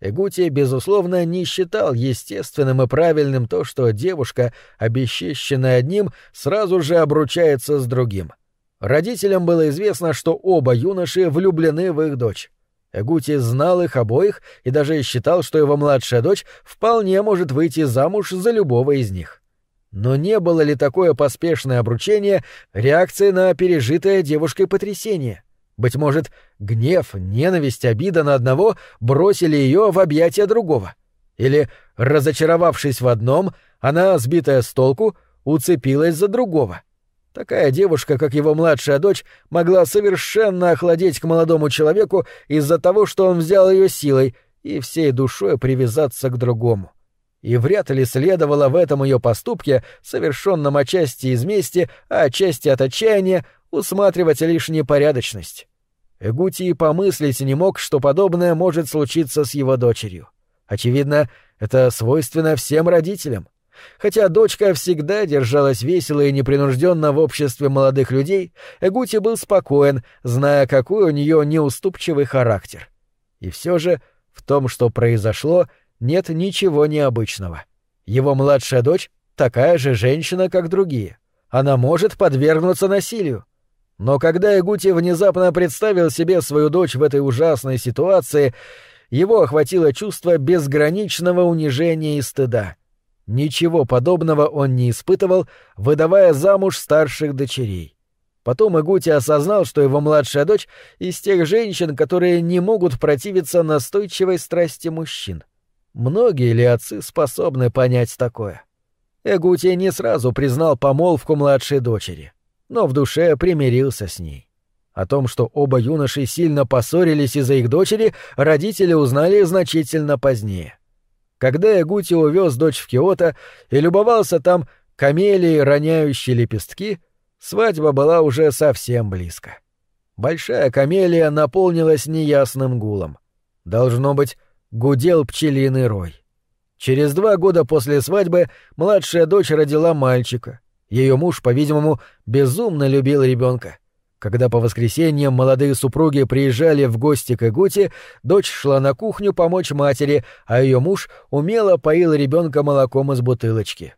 Эгути, безусловно, не считал естественным и правильным то, что девушка, обесчещенная одним, сразу же обручается с другим. Родителям было известно, что оба юноши влюблены в их дочь. Эгути знал их обоих и даже считал, что его младшая дочь вполне может выйти замуж за любого из них. Но не было ли такое поспешное обручение реакцией на пережитое девушкой потрясение? Быть может, гнев, ненависть, обида на одного бросили ее в объятия другого? Или, разочаровавшись в одном, она, сбитая с толку, уцепилась за другого? Такая девушка, как его младшая дочь, могла совершенно охладеть к молодому человеку из-за того, что он взял ее силой, и всей душой привязаться к другому. И вряд ли следовало в этом ее поступке, совершенном отчасти из мести, а отчасти от отчаяния, усматривать лишь непорядочность. Эгути и помыслить не мог, что подобное может случиться с его дочерью. Очевидно, это свойственно всем родителям. Хотя дочка всегда держалась весело и непринужденно в обществе молодых людей, Эгути был спокоен, зная, какой у нее неуступчивый характер. И все же в том, что произошло, нет ничего необычного. Его младшая дочь такая же женщина, как другие. Она может подвергнуться насилию. Но когда Эгути внезапно представил себе свою дочь в этой ужасной ситуации, его охватило чувство безграничного унижения и стыда. Ничего подобного он не испытывал, выдавая замуж старших дочерей. Потом Игути осознал, что его младшая дочь из тех женщин, которые не могут противиться настойчивой страсти мужчин. Многие ли отцы способны понять такое? Эгути не сразу признал помолвку младшей дочери, но в душе примирился с ней. О том, что оба юноши сильно поссорились из-за их дочери, родители узнали значительно позднее. Когда Ягути увез дочь в Киото и любовался там камелией, роняющей лепестки, свадьба была уже совсем близко. Большая камелия наполнилась неясным гулом. Должно быть, гудел пчелиный рой. Через два года после свадьбы младшая дочь родила мальчика. Ее муж, по-видимому, безумно любил ребенка. Когда по воскресеньям молодые супруги приезжали в гости к Эгуте, дочь шла на кухню помочь матери, а ее муж умело поил ребенка молоком из бутылочки.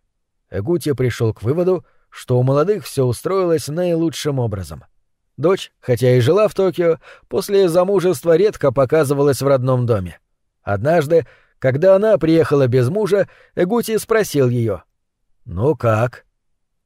Эгути пришел к выводу, что у молодых все устроилось наилучшим образом. Дочь, хотя и жила в Токио, после замужества редко показывалась в родном доме. Однажды, когда она приехала без мужа, Эгути спросил ее. «Ну как?»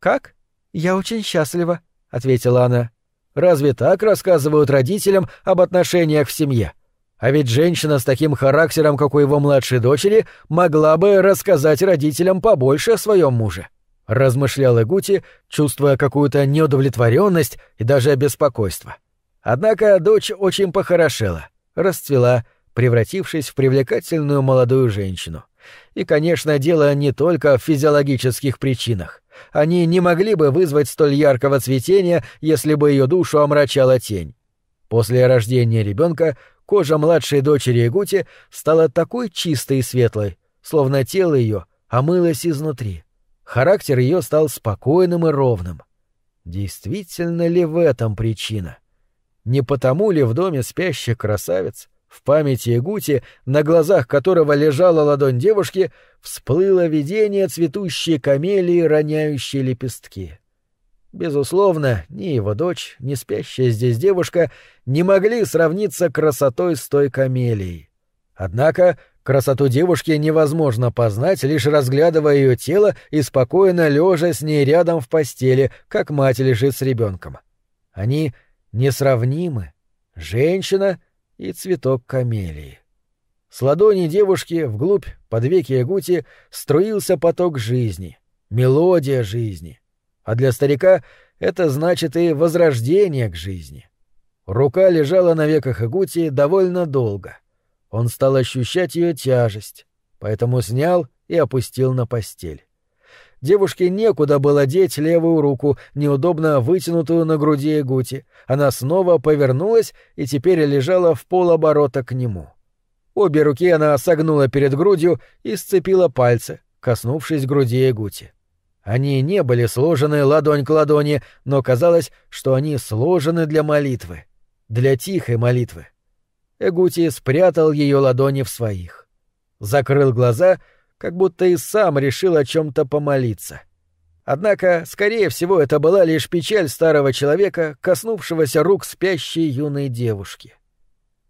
«Как? Я очень счастлива», — ответила она. Разве так рассказывают родителям об отношениях в семье? А ведь женщина с таким характером, как у его младшей дочери, могла бы рассказать родителям побольше о своем муже. Размышлял Игути, чувствуя какую-то неудовлетворенность и даже беспокойство. Однако дочь очень похорошела, расцвела, превратившись в привлекательную молодую женщину. И, конечно, дело не только в физиологических причинах. Они не могли бы вызвать столь яркого цветения, если бы ее душу омрачала тень. После рождения ребенка кожа младшей дочери Игути стала такой чистой и светлой, словно тело ее омылось изнутри. Характер ее стал спокойным и ровным. Действительно ли в этом причина? Не потому ли в доме спящих красавиц в памяти Игути, на глазах которого лежала ладонь девушки, всплыло видение цветущей камелии, роняющей лепестки. Безусловно, ни его дочь, ни спящая здесь девушка не могли сравниться красотой с той камелией. Однако красоту девушки невозможно познать, лишь разглядывая ее тело и спокойно лежа с ней рядом в постели, как мать лежит с ребенком. Они несравнимы. Женщина — и цветок камелии. С ладони девушки вглубь, под веки Ягути, струился поток жизни, мелодия жизни. А для старика это значит и возрождение к жизни. Рука лежала на веках Ягути довольно долго. Он стал ощущать ее тяжесть, поэтому снял и опустил на постель. Девушке некуда было деть левую руку, неудобно вытянутую на груди Эгути. Она снова повернулась и теперь лежала в полоборота к нему. Обе руки она согнула перед грудью и сцепила пальцы, коснувшись груди Эгути. Они не были сложены ладонь к ладони, но казалось, что они сложены для молитвы, для тихой молитвы. Эгути спрятал ее ладони в своих. Закрыл глаза, как будто и сам решил о чем-то помолиться. Однако, скорее всего, это была лишь печаль старого человека, коснувшегося рук спящей юной девушки.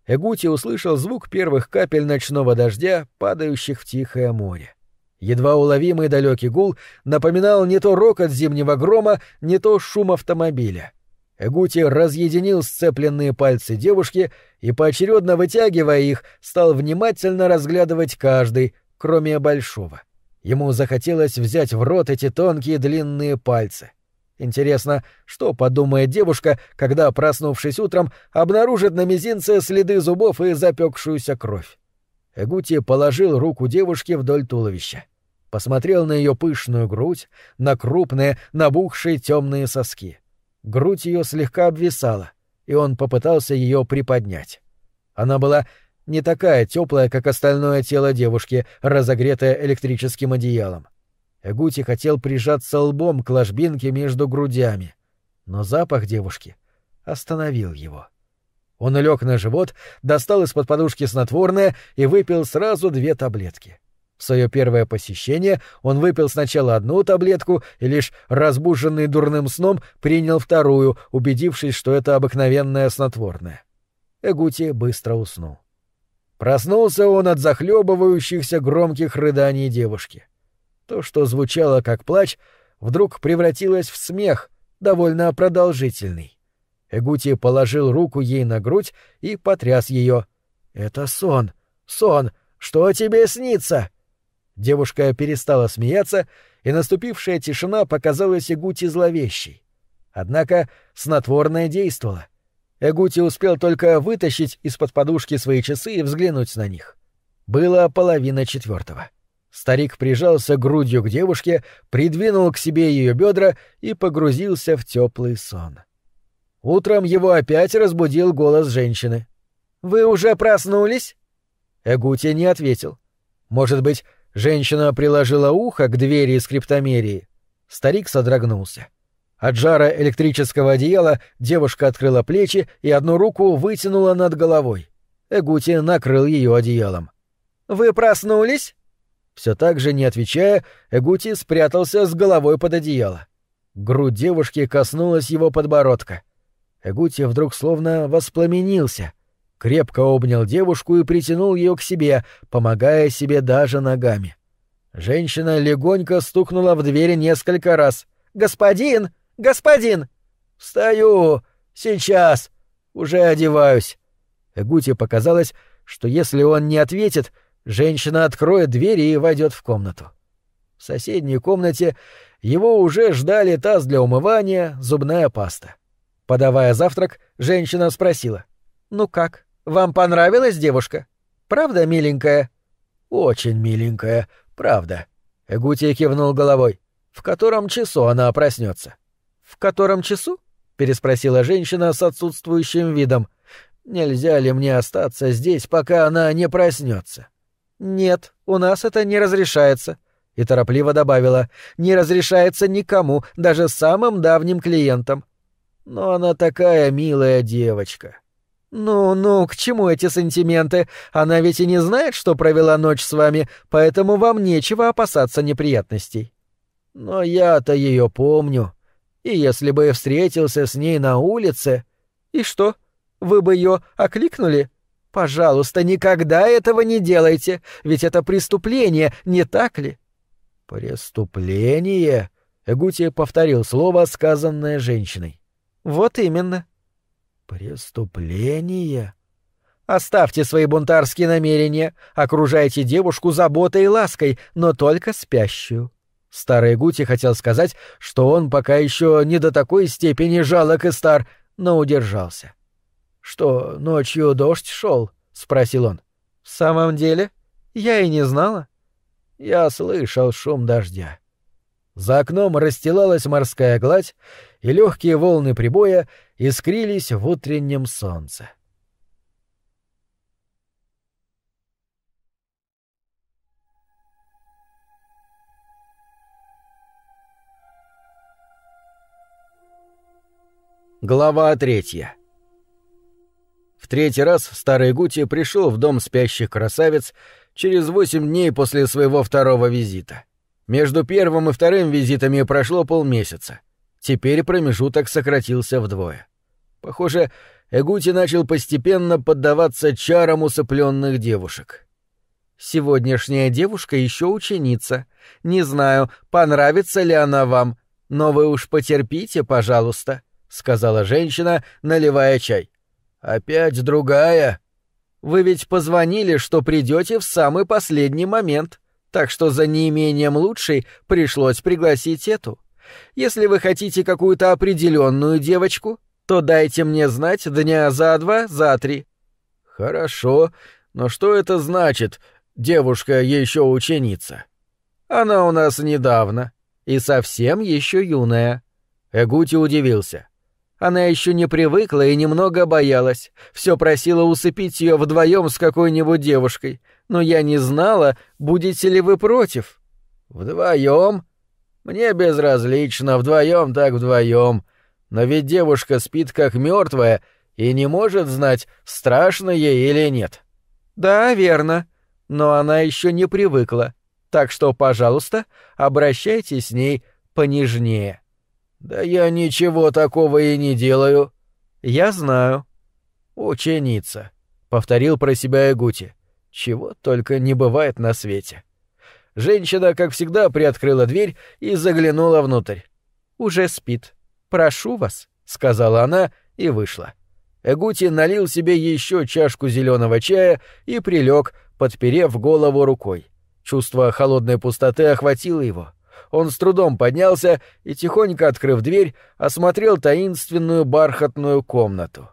Эгути услышал звук первых капель ночного дождя, падающих в тихое море. Едва уловимый далекий гул напоминал не то рокот зимнего грома, не то шум автомобиля. Эгути разъединил сцепленные пальцы девушки и, поочередно вытягивая их, стал внимательно разглядывать каждый, кроме большого. Ему захотелось взять в рот эти тонкие длинные пальцы. Интересно, что подумает девушка, когда, проснувшись утром, обнаружит на мизинце следы зубов и запекшуюся кровь? Эгути положил руку девушки вдоль туловища. Посмотрел на ее пышную грудь, на крупные, набухшие темные соски. Грудь ее слегка обвисала, и он попытался ее приподнять. Она была не такая теплая, как остальное тело девушки, разогретое электрическим одеялом. Эгути хотел прижаться лбом к ложбинке между грудями, но запах девушки остановил его. Он лег на живот, достал из-под подушки снотворное и выпил сразу две таблетки. В свое первое посещение он выпил сначала одну таблетку и лишь разбуженный дурным сном принял вторую, убедившись, что это обыкновенное снотворное. Эгути быстро уснул. Проснулся он от захлебывающихся громких рыданий девушки. То, что звучало как плач, вдруг превратилось в смех, довольно продолжительный. Эгути положил руку ей на грудь и потряс ее. «Это сон! Сон! Что тебе снится?» Девушка перестала смеяться, и наступившая тишина показалась Эгути зловещей. Однако снотворное действовало. Эгути успел только вытащить из-под подушки свои часы и взглянуть на них. Было половина четвертого. Старик прижался грудью к девушке, придвинул к себе ее бедра и погрузился в теплый сон. Утром его опять разбудил голос женщины. «Вы уже проснулись?» Эгути не ответил. Может быть, Женщина приложила ухо к двери из криптомерии. Старик содрогнулся. От жара электрического одеяла девушка открыла плечи и одну руку вытянула над головой. Эгути накрыл ее одеялом. «Вы проснулись?» Все так же, не отвечая, Эгути спрятался с головой под одеяло. Грудь девушки коснулась его подбородка. Эгути вдруг словно воспламенился — крепко обнял девушку и притянул ее к себе, помогая себе даже ногами. Женщина легонько стукнула в дверь несколько раз. «Господин! Господин!» «Встаю! Сейчас! Уже одеваюсь!» Эгуте показалось, что если он не ответит, женщина откроет дверь и войдет в комнату. В соседней комнате его уже ждали таз для умывания, зубная паста. Подавая завтрак, женщина спросила. «Ну как?» Вам понравилась девушка? Правда, миленькая? Очень миленькая, правда. Эгути кивнул головой. В котором часу она проснется? В котором часу? переспросила женщина с отсутствующим видом. Нельзя ли мне остаться здесь, пока она не проснется? Нет, у нас это не разрешается. И торопливо добавила, не разрешается никому, даже самым давним клиентам. Но она такая милая девочка. «Ну-ну, к чему эти сантименты? Она ведь и не знает, что провела ночь с вами, поэтому вам нечего опасаться неприятностей». «Но я-то ее помню. И если бы встретился с ней на улице...» «И что? Вы бы ее окликнули?» «Пожалуйста, никогда этого не делайте, ведь это преступление, не так ли?» «Преступление?» — Эгути повторил слово, сказанное женщиной. «Вот именно. «Преступление?» «Оставьте свои бунтарские намерения, окружайте девушку заботой и лаской, но только спящую». Старый Гути хотел сказать, что он пока еще не до такой степени жалок и стар, но удержался. «Что, ночью дождь шел? спросил он. «В самом деле? Я и не знала». «Я слышал шум дождя». За окном расстилалась морская гладь, и легкие волны прибоя искрились в утреннем солнце. Глава третья. В третий раз старый Гути пришел в дом спящих красавиц через восемь дней после своего второго визита. Между первым и вторым визитами прошло полмесяца. Теперь промежуток сократился вдвое. Похоже, Эгути начал постепенно поддаваться чарам усыпленных девушек. «Сегодняшняя девушка еще ученица. Не знаю, понравится ли она вам, но вы уж потерпите, пожалуйста», — сказала женщина, наливая чай. «Опять другая?» «Вы ведь позвонили, что придете в самый последний момент, так что за неимением лучшей пришлось пригласить эту. Если вы хотите какую-то определенную девочку, то дайте мне знать дня за два, за три». «Хорошо, но что это значит, девушка еще ученица?» «Она у нас недавно и совсем еще юная». Эгути удивился. Она еще не привыкла и немного боялась. Все просила усыпить ее вдвоем с какой-нибудь девушкой. Но я не знала, будете ли вы против. Вдвоем? Мне безразлично, вдвоем так вдвоем. Но ведь девушка спит как мертвая и не может знать, страшно ей или нет. Да, верно. Но она еще не привыкла. Так что, пожалуйста, обращайтесь с ней понежнее. «Да я ничего такого и не делаю». «Я знаю». «Ученица», — повторил про себя Эгути. «Чего только не бывает на свете». Женщина, как всегда, приоткрыла дверь и заглянула внутрь. «Уже спит. Прошу вас», — сказала она и вышла. Эгути налил себе еще чашку зеленого чая и прилег, подперев голову рукой. Чувство холодной пустоты охватило его. Он с трудом поднялся и, тихонько открыв дверь, осмотрел таинственную бархатную комнату.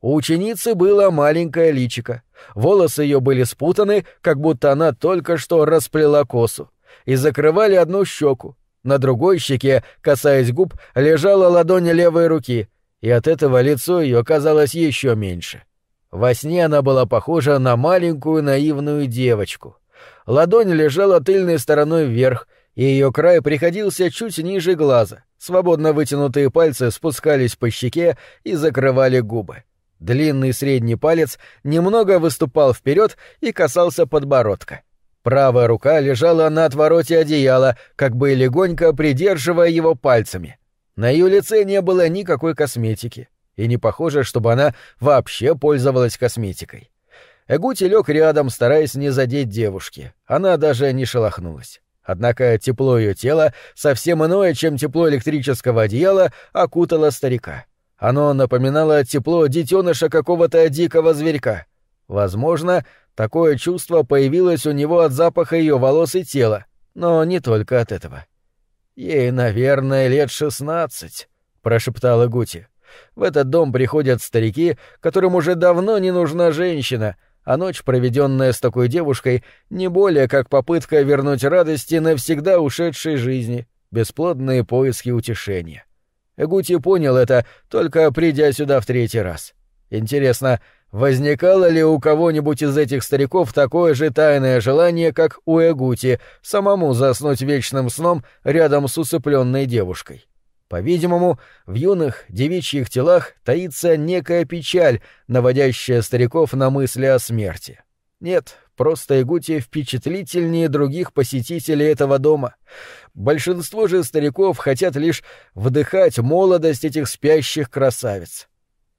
У ученицы было маленькое личико. Волосы ее были спутаны, как будто она только что расплела косу, и закрывали одну щеку. На другой щеке, касаясь губ, лежала ладонь левой руки, и от этого лицо ее казалось еще меньше. Во сне она была похожа на маленькую наивную девочку. Ладонь лежала тыльной стороной вверх, и ее край приходился чуть ниже глаза. Свободно вытянутые пальцы спускались по щеке и закрывали губы. Длинный средний палец немного выступал вперед и касался подбородка. Правая рука лежала на отвороте одеяла, как бы легонько придерживая его пальцами. На ее лице не было никакой косметики, и не похоже, чтобы она вообще пользовалась косметикой. Эгути лег рядом, стараясь не задеть девушки. Она даже не шелохнулась. Однако тепло ее тела, совсем иное, чем тепло электрического одеяла, окутало старика. Оно напоминало тепло детеныша какого-то дикого зверька. Возможно, такое чувство появилось у него от запаха ее волос и тела, но не только от этого. «Ей, наверное, лет шестнадцать», — прошептала Гути. «В этот дом приходят старики, которым уже давно не нужна женщина, а ночь, проведенная с такой девушкой, не более как попытка вернуть радости навсегда ушедшей жизни, бесплодные поиски утешения. Эгути понял это, только придя сюда в третий раз. Интересно, возникало ли у кого-нибудь из этих стариков такое же тайное желание, как у Эгути, самому заснуть вечным сном рядом с усыпленной девушкой? По-видимому, в юных девичьих телах таится некая печаль, наводящая стариков на мысли о смерти. Нет, просто Игути впечатлительнее других посетителей этого дома. Большинство же стариков хотят лишь вдыхать молодость этих спящих красавиц.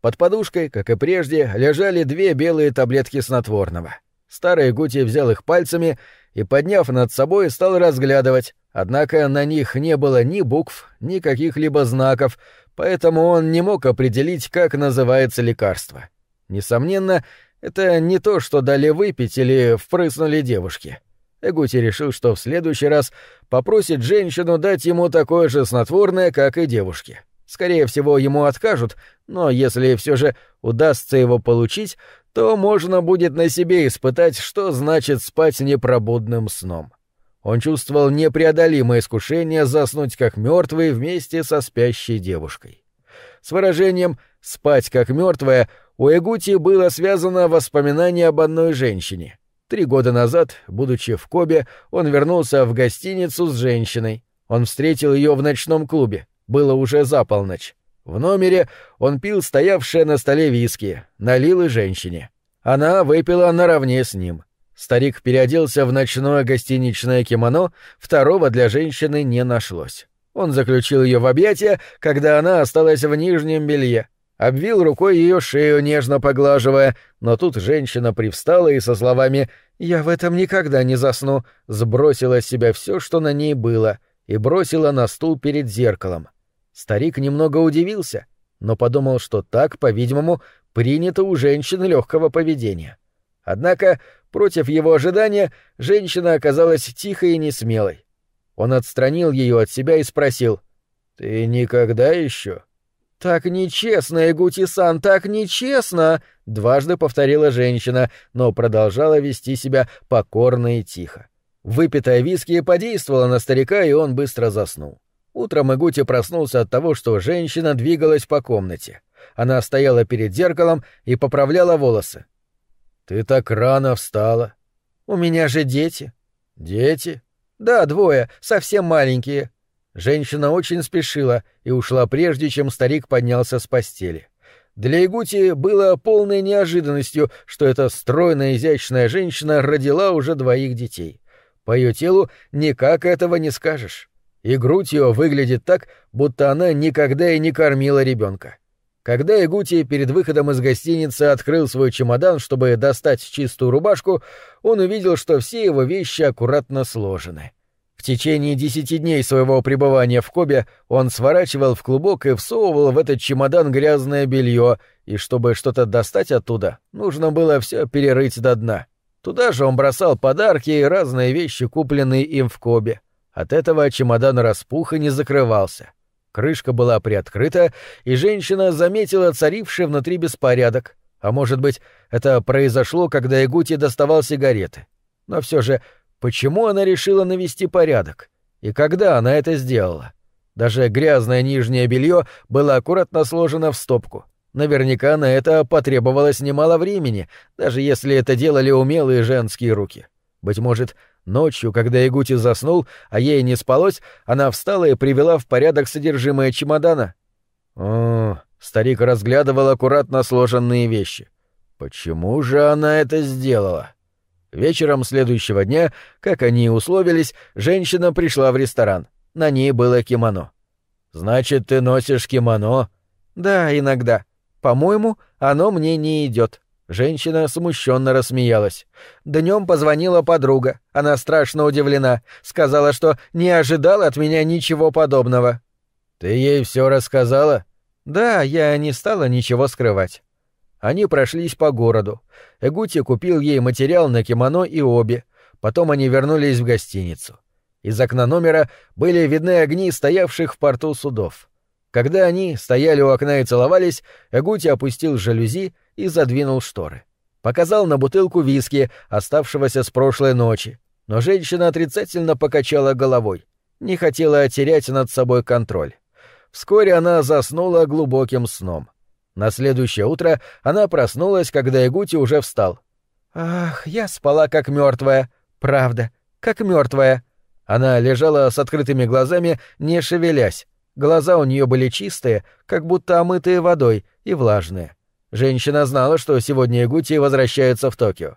Под подушкой, как и прежде, лежали две белые таблетки снотворного. Старый Гути взял их пальцами и, подняв над собой, стал разглядывать, однако на них не было ни букв, ни каких-либо знаков, поэтому он не мог определить, как называется лекарство. Несомненно, это не то, что дали выпить или впрыснули девушке. Эгути решил, что в следующий раз попросит женщину дать ему такое же снотворное, как и девушке. Скорее всего, ему откажут, но если все же удастся его получить, то можно будет на себе испытать, что значит спать непробудным сном. Он чувствовал непреодолимое искушение заснуть как мертвый вместе со спящей девушкой. С выражением «спать как мертвая» у Эгути было связано воспоминание об одной женщине. Три года назад, будучи в Кобе, он вернулся в гостиницу с женщиной. Он встретил ее в ночном клубе. Было уже за полночь. В номере он пил стоявшее на столе виски, налил и женщине. Она выпила наравне с ним. Старик переоделся в ночное гостиничное кимоно, второго для женщины не нашлось. Он заключил ее в объятия, когда она осталась в нижнем белье, обвил рукой ее шею, нежно поглаживая, но тут женщина привстала и со словами «Я в этом никогда не засну» сбросила с себя все, что на ней было, и бросила на стул перед зеркалом. Старик немного удивился, но подумал, что так, по-видимому, принято у женщин легкого поведения. Однако, против его ожидания, женщина оказалась тихой и несмелой. Он отстранил ее от себя и спросил, «Ты никогда еще?» «Так нечестно, Игути-сан, так нечестно!» — дважды повторила женщина, но продолжала вести себя покорно и тихо. Выпитая виски подействовала на старика, и он быстро заснул. Утром Игути проснулся от того, что женщина двигалась по комнате. Она стояла перед зеркалом и поправляла волосы. «Ты так рано встала». «У меня же дети». «Дети?» «Да, двое, совсем маленькие». Женщина очень спешила и ушла прежде, чем старик поднялся с постели. Для Игути было полной неожиданностью, что эта стройная изящная женщина родила уже двоих детей. По ее телу никак этого не скажешь. И грудь ее выглядит так, будто она никогда и не кормила ребенка. Когда Игути перед выходом из гостиницы открыл свой чемодан, чтобы достать чистую рубашку, он увидел, что все его вещи аккуратно сложены. В течение десяти дней своего пребывания в Кобе он сворачивал в клубок и всовывал в этот чемодан грязное белье, и чтобы что-то достать оттуда, нужно было все перерыть до дна. Туда же он бросал подарки и разные вещи, купленные им в Кобе. От этого чемодан распух и не закрывался. Крышка была приоткрыта, и женщина заметила царивший внутри беспорядок. А может быть, это произошло, когда Игути доставал сигареты. Но все же Почему она решила навести порядок? И когда она это сделала? Даже грязное нижнее белье было аккуратно сложено в стопку. Наверняка на это потребовалось немало времени, даже если это делали умелые женские руки. Быть может, ночью, когда Игути заснул, а ей не спалось, она встала и привела в порядок содержимое чемодана. О, старик разглядывал аккуратно сложенные вещи. Почему же она это сделала? Вечером следующего дня, как они и условились, женщина пришла в ресторан. На ней было кимоно. «Значит, ты носишь кимоно?» «Да, иногда. По-моему, оно мне не идет. Женщина смущенно рассмеялась. Днем позвонила подруга. Она страшно удивлена. Сказала, что не ожидала от меня ничего подобного. «Ты ей все рассказала?» «Да, я не стала ничего скрывать». Они прошлись по городу. Эгути купил ей материал на кимоно и обе. Потом они вернулись в гостиницу. Из окна номера были видны огни стоявших в порту судов. Когда они стояли у окна и целовались, Эгути опустил жалюзи и задвинул шторы. Показал на бутылку виски, оставшегося с прошлой ночи. Но женщина отрицательно покачала головой. Не хотела терять над собой контроль. Вскоре она заснула глубоким сном. На следующее утро она проснулась, когда Игути уже встал. «Ах, я спала как мертвая. Правда, как мертвая. Она лежала с открытыми глазами, не шевелясь. Глаза у нее были чистые, как будто омытые водой, и влажные. Женщина знала, что сегодня Игути возвращается в Токио.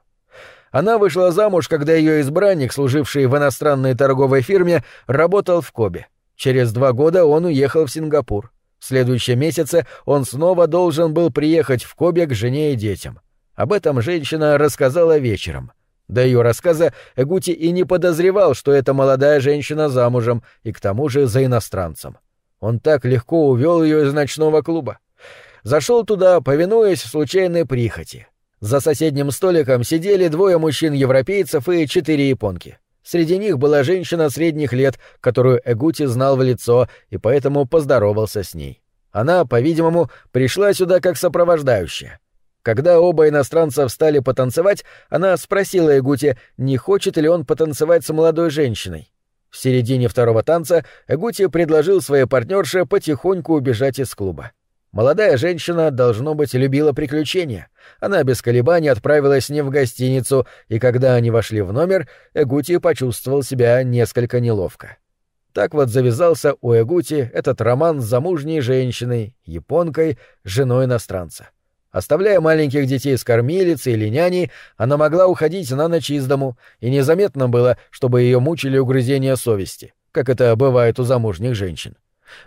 Она вышла замуж, когда ее избранник, служивший в иностранной торговой фирме, работал в Кобе. Через два года он уехал в Сингапур. В следующем месяце он снова должен был приехать в Кобе к жене и детям. Об этом женщина рассказала вечером. До ее рассказа Эгути и не подозревал, что эта молодая женщина замужем, и к тому же за иностранцем. Он так легко увел ее из ночного клуба. Зашел туда, повинуясь случайной прихоти. За соседним столиком сидели двое мужчин-европейцев и четыре японки. Среди них была женщина средних лет, которую Эгути знал в лицо и поэтому поздоровался с ней. Она, по-видимому, пришла сюда как сопровождающая. Когда оба иностранца встали потанцевать, она спросила Эгути, не хочет ли он потанцевать с молодой женщиной. В середине второго танца Эгути предложил своей партнерше потихоньку убежать из клуба. Молодая женщина, должно быть, любила приключения. Она без колебаний отправилась с ним в гостиницу, и когда они вошли в номер, Эгути почувствовал себя несколько неловко. Так вот завязался у Эгути этот роман с замужней женщиной, японкой, женой иностранца. Оставляя маленьких детей с кормилицей или няней, она могла уходить на ночь из дому, и незаметно было, чтобы ее мучили угрызения совести, как это бывает у замужних женщин.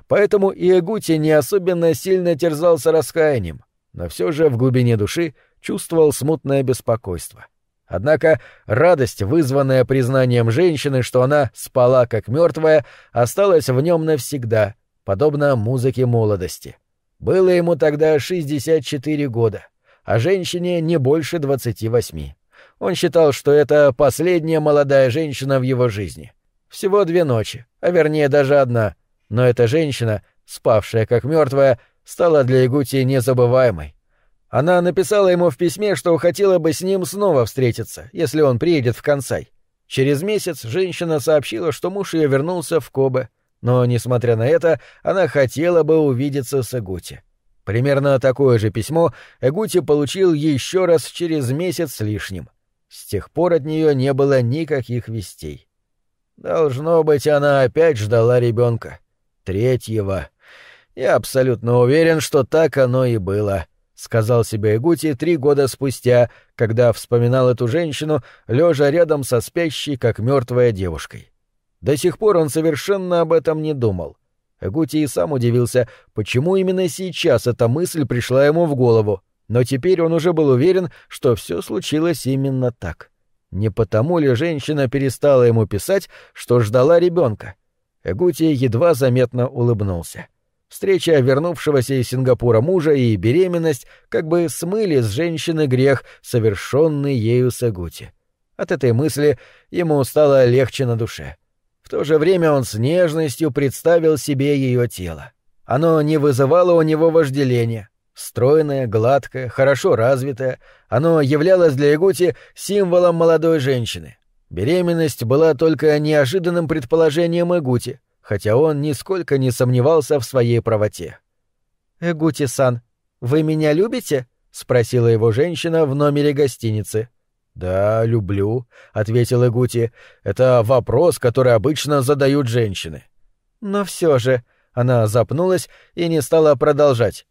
Поэтому и Эгути не особенно сильно терзался раскаянием, но все же в глубине души чувствовал смутное беспокойство. Однако радость, вызванная признанием женщины, что она спала как мертвая, осталась в нем навсегда, подобно музыке молодости. Было ему тогда 64 года, а женщине не больше 28. Он считал, что это последняя молодая женщина в его жизни. Всего две ночи, а вернее даже одна — но эта женщина, спавшая как мертвая, стала для Игути незабываемой. Она написала ему в письме, что хотела бы с ним снова встретиться, если он приедет в Консай. Через месяц женщина сообщила, что муж ее вернулся в Кобе, но, несмотря на это, она хотела бы увидеться с Эгути. Примерно такое же письмо Эгути получил еще раз через месяц с лишним. С тех пор от нее не было никаких вестей. Должно быть, она опять ждала ребенка третьего. Я абсолютно уверен, что так оно и было, — сказал себе Игути три года спустя, когда вспоминал эту женщину, лежа рядом со спящей, как мертвая девушкой. До сих пор он совершенно об этом не думал. Эгути и сам удивился, почему именно сейчас эта мысль пришла ему в голову, но теперь он уже был уверен, что все случилось именно так. Не потому ли женщина перестала ему писать, что ждала ребенка? Эгути едва заметно улыбнулся. Встреча вернувшегося из Сингапура мужа и беременность как бы смыли с женщины грех, совершенный ею с Эгути. От этой мысли ему стало легче на душе. В то же время он с нежностью представил себе ее тело. Оно не вызывало у него вожделения. Стройное, гладкое, хорошо развитое, оно являлось для Ягути символом молодой женщины. Беременность была только неожиданным предположением Эгути, хотя он нисколько не сомневался в своей правоте. «Эгути-сан, вы меня любите?» — спросила его женщина в номере гостиницы. «Да, люблю», — ответил Эгути. «Это вопрос, который обычно задают женщины». «Но все же...» — она запнулась и не стала продолжать.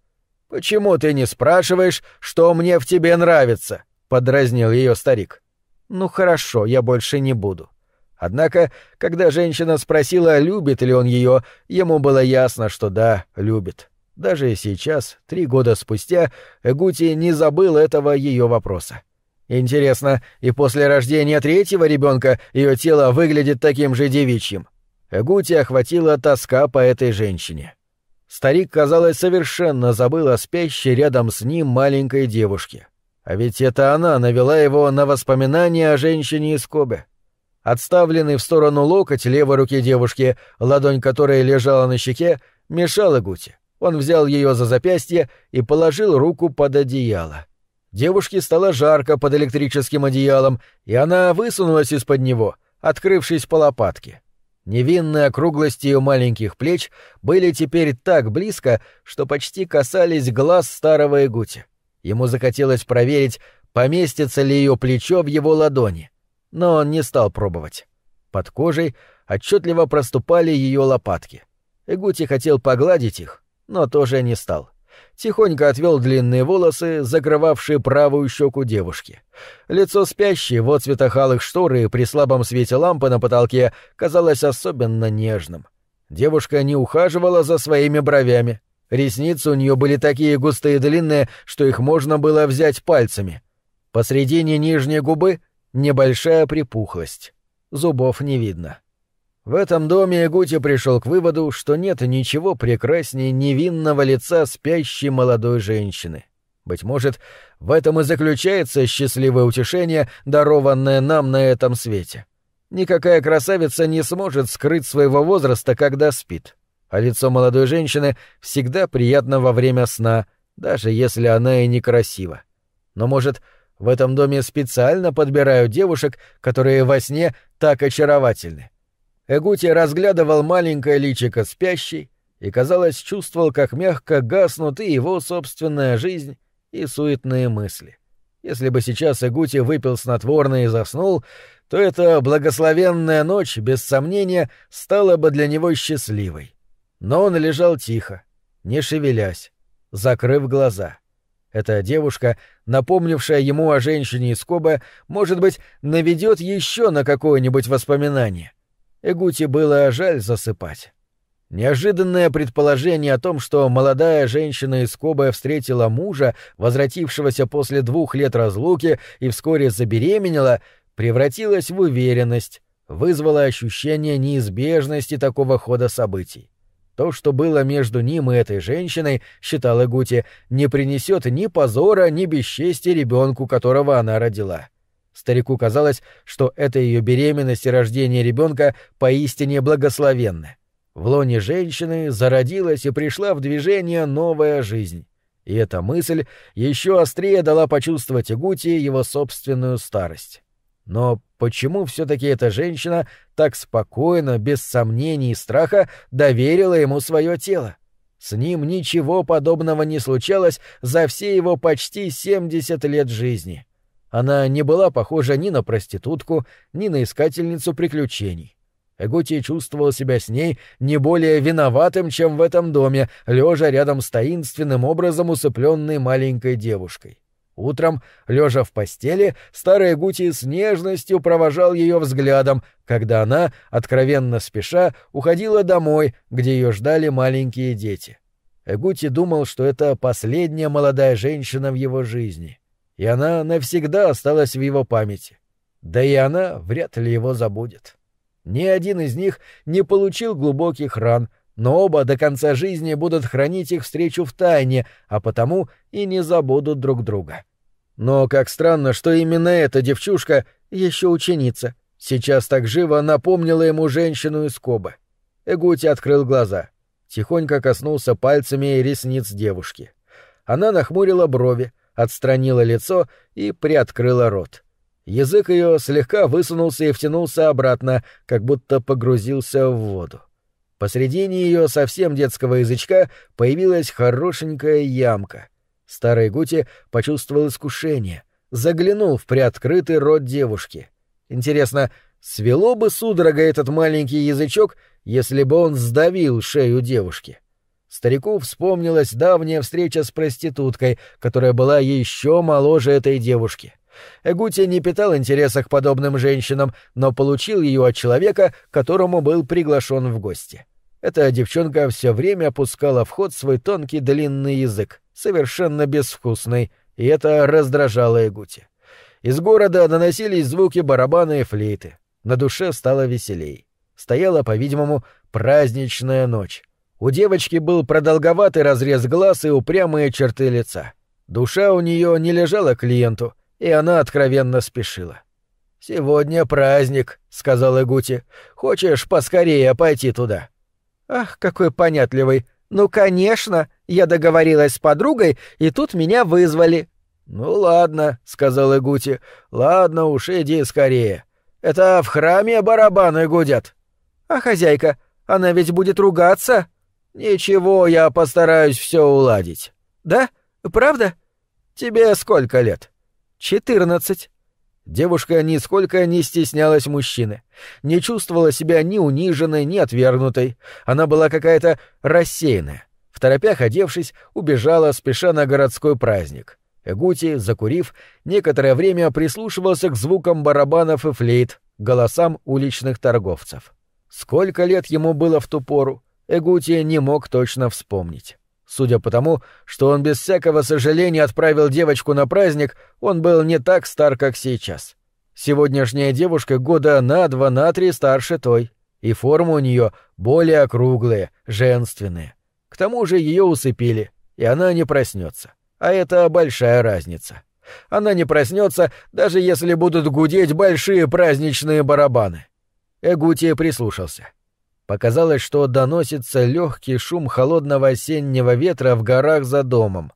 «Почему ты не спрашиваешь, что мне в тебе нравится?» — подразнил ее старик. «Ну хорошо, я больше не буду». Однако, когда женщина спросила, любит ли он ее, ему было ясно, что да, любит. Даже сейчас, три года спустя, Эгути не забыл этого ее вопроса. Интересно, и после рождения третьего ребенка ее тело выглядит таким же девичьим? Эгути охватила тоска по этой женщине. Старик, казалось, совершенно забыл о спящей рядом с ним маленькой девушке. А ведь это она навела его на воспоминания о женщине из Кобе. Отставленный в сторону локоть левой руки девушки, ладонь которой лежала на щеке, мешала Гути. Он взял ее за запястье и положил руку под одеяло. Девушке стало жарко под электрическим одеялом, и она высунулась из-под него, открывшись по лопатке. Невинные округлости ее маленьких плеч были теперь так близко, что почти касались глаз старого Игути. Ему захотелось проверить, поместится ли ее плечо в его ладони. Но он не стал пробовать. Под кожей отчетливо проступали ее лопатки. Эгути хотел погладить их, но тоже не стал. Тихонько отвел длинные волосы, закрывавшие правую щеку девушки. Лицо спящей в отцветах алых штор и при слабом свете лампы на потолке казалось особенно нежным. Девушка не ухаживала за своими бровями, Ресницы у нее были такие густые и длинные, что их можно было взять пальцами. Посредине нижней губы небольшая припухлость. Зубов не видно. В этом доме Гути пришел к выводу, что нет ничего прекраснее невинного лица спящей молодой женщины. Быть может, в этом и заключается счастливое утешение, дарованное нам на этом свете. Никакая красавица не сможет скрыть своего возраста, когда спит а лицо молодой женщины всегда приятно во время сна, даже если она и некрасива. Но, может, в этом доме специально подбирают девушек, которые во сне так очаровательны. Эгути разглядывал маленькое личико спящей и, казалось, чувствовал, как мягко гаснут и его собственная жизнь, и суетные мысли. Если бы сейчас Эгути выпил снотворное и заснул, то эта благословенная ночь, без сомнения, стала бы для него счастливой. Но он лежал тихо, не шевелясь, закрыв глаза. Эта девушка, напомнившая ему о женщине из Коба, может быть, наведет еще на какое-нибудь воспоминание. Эгути было жаль засыпать. Неожиданное предположение о том, что молодая женщина из Коба встретила мужа, возвратившегося после двух лет разлуки и вскоре забеременела, превратилось в уверенность, вызвало ощущение неизбежности такого хода событий. То, что было между ним и этой женщиной, считала Гути, не принесет ни позора, ни бесчестия ребенку, которого она родила. Старику казалось, что эта ее беременность и рождение ребенка поистине благословенны. В лоне женщины зародилась и пришла в движение новая жизнь. И эта мысль еще острее дала почувствовать Игути его собственную старость. Но почему все-таки эта женщина так спокойно, без сомнений и страха, доверила ему свое тело? С ним ничего подобного не случалось за все его почти 70 лет жизни. Она не была похожа ни на проститутку, ни на искательницу приключений. Эгути чувствовал себя с ней не более виноватым, чем в этом доме, лежа рядом с таинственным образом усыпленной маленькой девушкой. Утром, лежа в постели, старый Гути с нежностью провожал ее взглядом, когда она, откровенно спеша, уходила домой, где ее ждали маленькие дети. Эгути думал, что это последняя молодая женщина в его жизни, и она навсегда осталась в его памяти. Да и она вряд ли его забудет. Ни один из них не получил глубоких ран, но оба до конца жизни будут хранить их встречу в тайне, а потому и не забудут друг друга. Но как странно, что именно эта девчушка, еще ученица, сейчас так живо напомнила ему женщину из Коба. Эгути открыл глаза. Тихонько коснулся пальцами ресниц девушки. Она нахмурила брови, отстранила лицо и приоткрыла рот. Язык ее слегка высунулся и втянулся обратно, как будто погрузился в воду. Посредине ее совсем детского язычка появилась хорошенькая ямка. Старый Гути почувствовал искушение, заглянул в приоткрытый рот девушки. Интересно, свело бы судорога этот маленький язычок, если бы он сдавил шею девушки? Старику вспомнилась давняя встреча с проституткой, которая была еще моложе этой девушки. Эгути не питал интереса к подобным женщинам, но получил ее от человека, которому был приглашен в гости. Эта девчонка все время опускала в ход свой тонкий длинный язык, совершенно безвкусный, и это раздражало Эгути. Из города доносились звуки барабана и флейты. На душе стало веселей. Стояла, по-видимому, праздничная ночь. У девочки был продолговатый разрез глаз и упрямые черты лица. Душа у нее не лежала клиенту, и она откровенно спешила. «Сегодня праздник», — сказал Эгути. «Хочешь поскорее пойти туда?» «Ах, какой понятливый! Ну, конечно! Я договорилась с подругой, и тут меня вызвали». «Ну ладно», — сказал Эгути. «Ладно уж, иди скорее. Это в храме барабаны гудят». «А хозяйка, она ведь будет ругаться?» «Ничего, я постараюсь все уладить». «Да? Правда? Тебе сколько лет?» «Четырнадцать». Девушка нисколько не стеснялась мужчины, не чувствовала себя ни униженной, ни отвергнутой. Она была какая-то рассеянная. В торопях одевшись, убежала, спеша на городской праздник. Эгути, закурив, некоторое время прислушивался к звукам барабанов и флейт, голосам уличных торговцев. Сколько лет ему было в ту пору, Эгути не мог точно вспомнить. Судя по тому, что он без всякого сожаления отправил девочку на праздник, он был не так стар, как сейчас. Сегодняшняя девушка года на два, на три старше той, и форма у нее более округлая, женственная. К тому же ее усыпили, и она не проснется. А это большая разница. Она не проснется, даже если будут гудеть большие праздничные барабаны. Эгути прислушался. Показалось, что доносится легкий шум холодного осеннего ветра в горах за домом.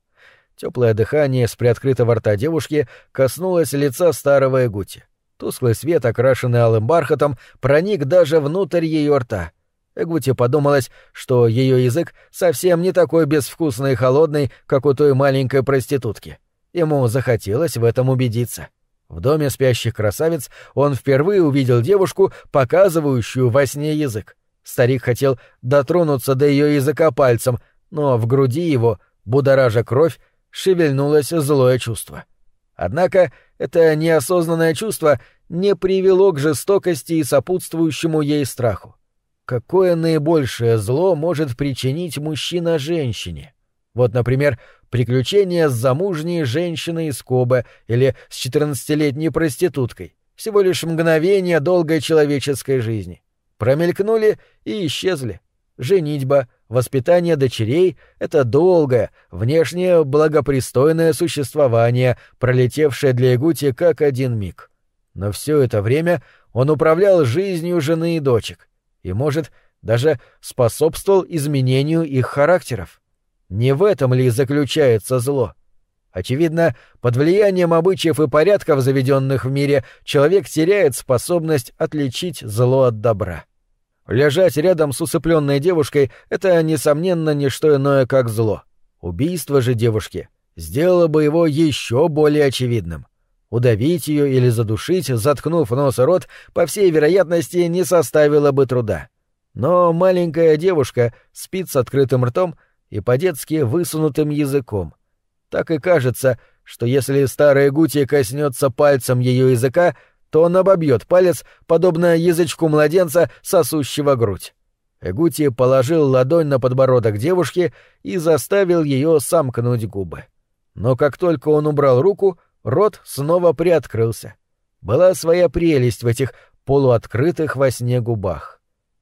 Теплое дыхание с приоткрытого рта девушки коснулось лица старого Эгути. Тусклый свет, окрашенный алым бархатом, проник даже внутрь ее рта. Эгути подумалось, что ее язык совсем не такой безвкусный и холодный, как у той маленькой проститутки. Ему захотелось в этом убедиться. В доме спящих красавиц он впервые увидел девушку, показывающую во сне язык. Старик хотел дотронуться до ее языка пальцем, но в груди его, будоража кровь, шевельнулось злое чувство. Однако это неосознанное чувство не привело к жестокости и сопутствующему ей страху. Какое наибольшее зло может причинить мужчина женщине? Вот, например, приключение с замужней женщиной из Коба или с четырнадцатилетней проституткой. Всего лишь мгновение долгой человеческой жизни. Промелькнули и исчезли. Женитьба — Воспитание дочерей — это долгое, внешне благопристойное существование, пролетевшее для Ягути как один миг. Но все это время он управлял жизнью жены и дочек, и, может, даже способствовал изменению их характеров. Не в этом ли заключается зло? Очевидно, под влиянием обычаев и порядков, заведенных в мире, человек теряет способность отличить зло от добра. Лежать рядом с усыпленной девушкой — это, несомненно, не что иное, как зло. Убийство же девушки сделало бы его еще более очевидным. Удавить ее или задушить, заткнув нос и рот, по всей вероятности, не составило бы труда. Но маленькая девушка спит с открытым ртом и по-детски высунутым языком. Так и кажется, что если старая Гути коснется пальцем ее языка, то он обобьет палец, подобно язычку младенца, сосущего грудь. Эгути положил ладонь на подбородок девушки и заставил ее сомкнуть губы. Но как только он убрал руку, рот снова приоткрылся. Была своя прелесть в этих полуоткрытых во сне губах.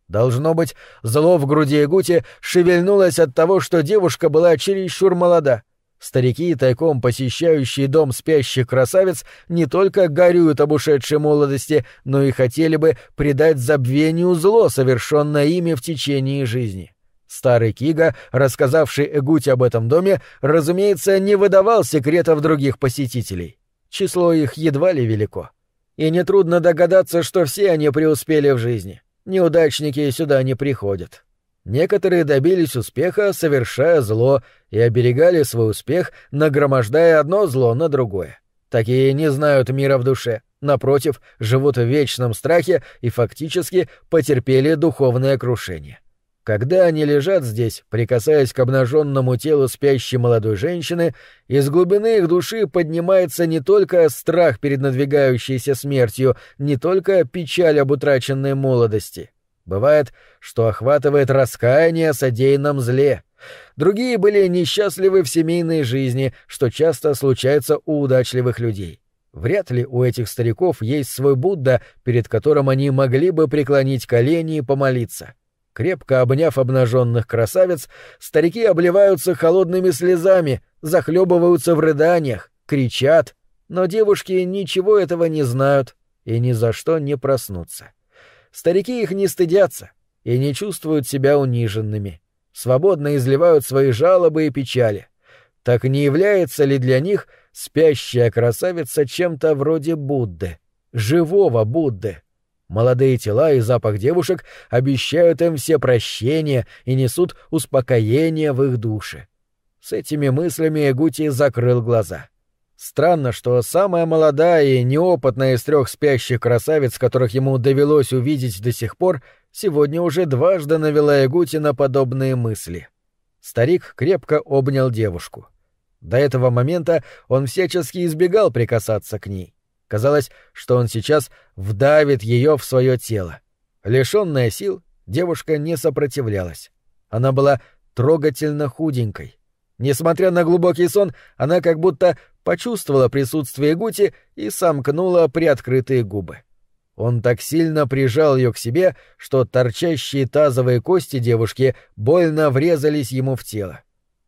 Должно быть, зло в груди Эгути шевельнулось от того, что девушка была чересчур молода. Старики, тайком посещающие дом спящих красавиц, не только горюют об ушедшей молодости, но и хотели бы придать забвению зло, совершенное ими в течение жизни. Старый Кига, рассказавший Эгуте об этом доме, разумеется, не выдавал секретов других посетителей. Число их едва ли велико. И нетрудно догадаться, что все они преуспели в жизни. Неудачники сюда не приходят. Некоторые добились успеха, совершая зло, и оберегали свой успех, нагромождая одно зло на другое. Такие не знают мира в душе, напротив, живут в вечном страхе и фактически потерпели духовное крушение. Когда они лежат здесь, прикасаясь к обнаженному телу спящей молодой женщины, из глубины их души поднимается не только страх перед надвигающейся смертью, не только печаль об утраченной молодости — Бывает, что охватывает раскаяние о содеянном зле. Другие были несчастливы в семейной жизни, что часто случается у удачливых людей. Вряд ли у этих стариков есть свой Будда, перед которым они могли бы преклонить колени и помолиться. Крепко обняв обнаженных красавиц, старики обливаются холодными слезами, захлебываются в рыданиях, кричат, но девушки ничего этого не знают и ни за что не проснутся. Старики их не стыдятся и не чувствуют себя униженными, свободно изливают свои жалобы и печали. Так не является ли для них спящая красавица чем-то вроде Будды, живого Будды? Молодые тела и запах девушек обещают им все прощения и несут успокоение в их душе. С этими мыслями Эгути закрыл глаза. Странно, что самая молодая и неопытная из трех спящих красавиц, которых ему довелось увидеть до сих пор, сегодня уже дважды навела Ягути на подобные мысли. Старик крепко обнял девушку. До этого момента он всячески избегал прикасаться к ней. Казалось, что он сейчас вдавит ее в свое тело. Лишенная сил, девушка не сопротивлялась. Она была трогательно худенькой. Несмотря на глубокий сон, она как будто почувствовала присутствие Гути и сомкнула приоткрытые губы. Он так сильно прижал ее к себе, что торчащие тазовые кости девушки больно врезались ему в тело.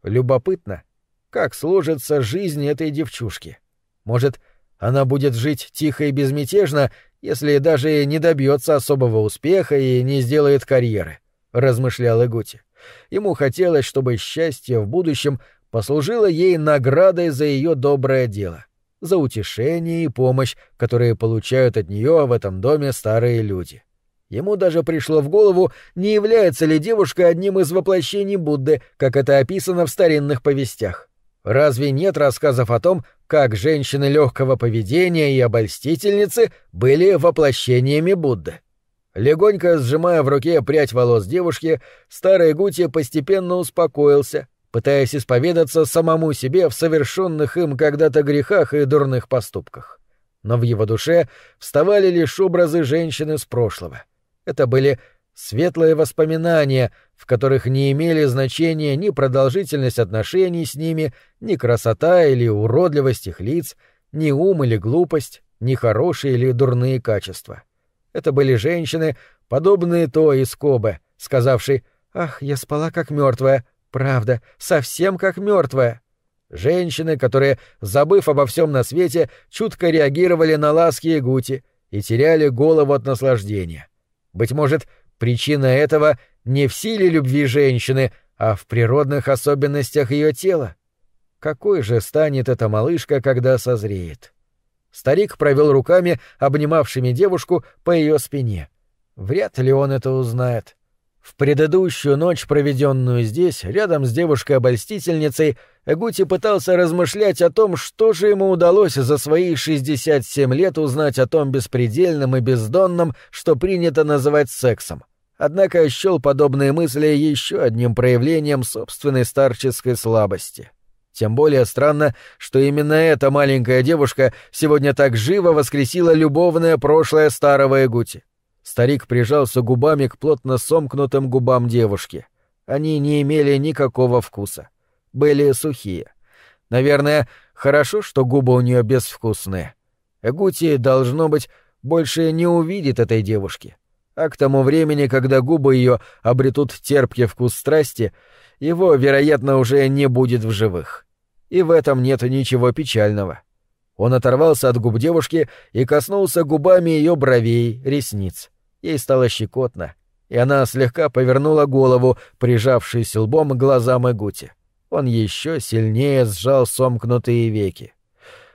Любопытно, как сложится жизнь этой девчушки. Может, она будет жить тихо и безмятежно, если даже не добьется особого успеха и не сделает карьеры, размышлял Игути. Ему хотелось, чтобы счастье в будущем послужила ей наградой за ее доброе дело, за утешение и помощь, которые получают от нее в этом доме старые люди. Ему даже пришло в голову, не является ли девушка одним из воплощений Будды, как это описано в старинных повестях. Разве нет рассказов о том, как женщины легкого поведения и обольстительницы были воплощениями Будды? Легонько сжимая в руке прядь волос девушки, старый Гути постепенно успокоился, пытаясь исповедаться самому себе в совершенных им когда-то грехах и дурных поступках. Но в его душе вставали лишь образы женщины с прошлого. Это были светлые воспоминания, в которых не имели значения ни продолжительность отношений с ними, ни красота или уродливость их лиц, ни ум или глупость, ни хорошие или дурные качества. Это были женщины, подобные то из Кобе, сказавшей «Ах, я спала как мертвая, правда, совсем как мертвая». Женщины, которые, забыв обо всем на свете, чутко реагировали на ласки и гути и теряли голову от наслаждения. Быть может, причина этого не в силе любви женщины, а в природных особенностях ее тела. Какой же станет эта малышка, когда созреет? Старик провел руками, обнимавшими девушку, по ее спине. Вряд ли он это узнает. В предыдущую ночь, проведенную здесь, рядом с девушкой-обольстительницей, Эгути пытался размышлять о том, что же ему удалось за свои 67 лет узнать о том беспредельном и бездонном, что принято называть сексом. Однако счел подобные мысли еще одним проявлением собственной старческой слабости. Тем более странно, что именно эта маленькая девушка сегодня так живо воскресила любовное прошлое старого Эгути. Старик прижался губами к плотно сомкнутым губам девушки. Они не имели никакого вкуса. Были сухие. Наверное, хорошо, что губы у нее безвкусные. Эгути, должно быть, больше не увидит этой девушки. А к тому времени, когда губы ее обретут терпкий вкус страсти, его, вероятно, уже не будет в живых. И в этом нет ничего печального. Он оторвался от губ девушки и коснулся губами ее бровей, ресниц. Ей стало щекотно, и она слегка повернула голову, прижавшись лбом к глазам Игути. Он еще сильнее сжал сомкнутые веки.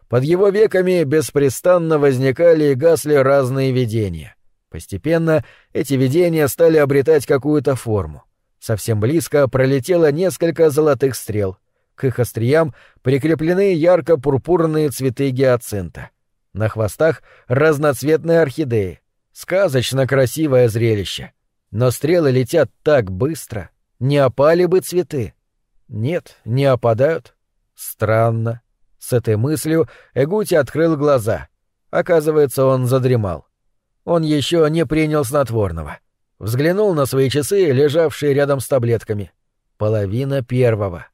Под его веками беспрестанно возникали и гасли разные видения. Постепенно эти видения стали обретать какую-то форму. Совсем близко пролетело несколько золотых стрел. К их остриям прикреплены ярко-пурпурные цветы гиацинта. На хвостах разноцветные орхидеи. Сказочно красивое зрелище. Но стрелы летят так быстро. Не опали бы цветы. Нет, не опадают. Странно. С этой мыслью Эгути открыл глаза. Оказывается, он задремал. Он еще не принял снотворного. Взглянул на свои часы, лежавшие рядом с таблетками. Половина первого.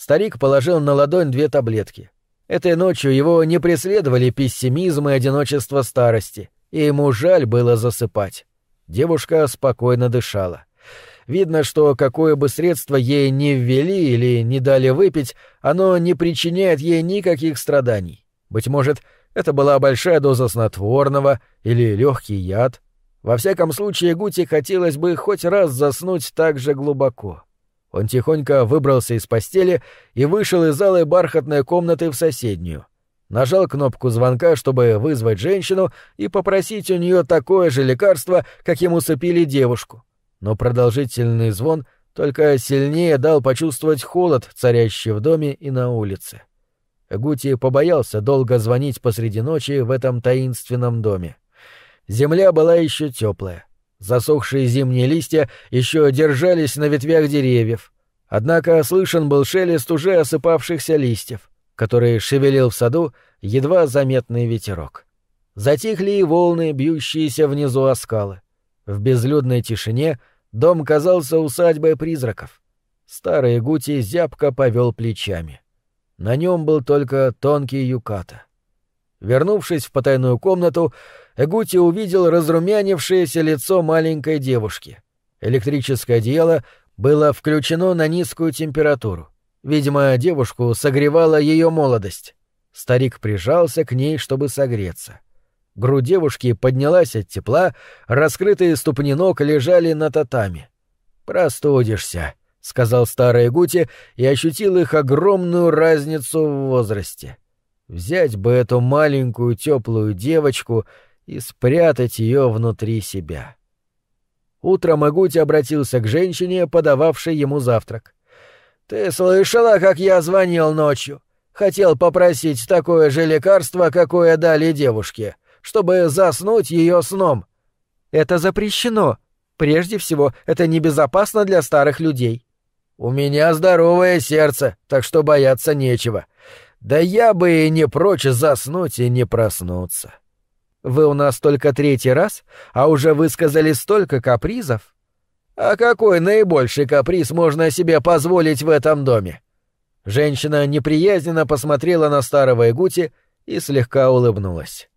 Старик положил на ладонь две таблетки. Этой ночью его не преследовали пессимизм и одиночество старости — и ему жаль было засыпать. Девушка спокойно дышала. Видно, что какое бы средство ей не ввели или не дали выпить, оно не причиняет ей никаких страданий. Быть может, это была большая доза снотворного или легкий яд. Во всяком случае, Гути хотелось бы хоть раз заснуть так же глубоко. Он тихонько выбрался из постели и вышел из залы бархатной комнаты в соседнюю нажал кнопку звонка, чтобы вызвать женщину и попросить у нее такое же лекарство, как ему сыпили девушку. Но продолжительный звон только сильнее дал почувствовать холод, царящий в доме и на улице. Гути побоялся долго звонить посреди ночи в этом таинственном доме. Земля была еще теплая. Засохшие зимние листья еще держались на ветвях деревьев. Однако слышен был шелест уже осыпавшихся листьев который шевелил в саду едва заметный ветерок. Затихли и волны, бьющиеся внизу о скалы. В безлюдной тишине дом казался усадьбой призраков. Старый Гути зябко повел плечами. На нем был только тонкий юката. Вернувшись в потайную комнату, Эгути увидел разрумянившееся лицо маленькой девушки. Электрическое одеяло было включено на низкую температуру. Видимо, девушку согревала ее молодость. Старик прижался к ней, чтобы согреться. Грудь девушки поднялась от тепла, раскрытые ступни ног лежали на татами. «Простудишься», — сказал старый Гути и ощутил их огромную разницу в возрасте. Взять бы эту маленькую теплую девочку и спрятать ее внутри себя. Утром Агути обратился к женщине, подававшей ему завтрак. «Ты слышала, как я звонил ночью? Хотел попросить такое же лекарство, какое дали девушке, чтобы заснуть ее сном». «Это запрещено. Прежде всего, это небезопасно для старых людей». «У меня здоровое сердце, так что бояться нечего. Да я бы и не прочь заснуть и не проснуться». «Вы у нас только третий раз, а уже высказали столько капризов». «А какой наибольший каприз можно себе позволить в этом доме?» Женщина неприязненно посмотрела на старого Игути и слегка улыбнулась.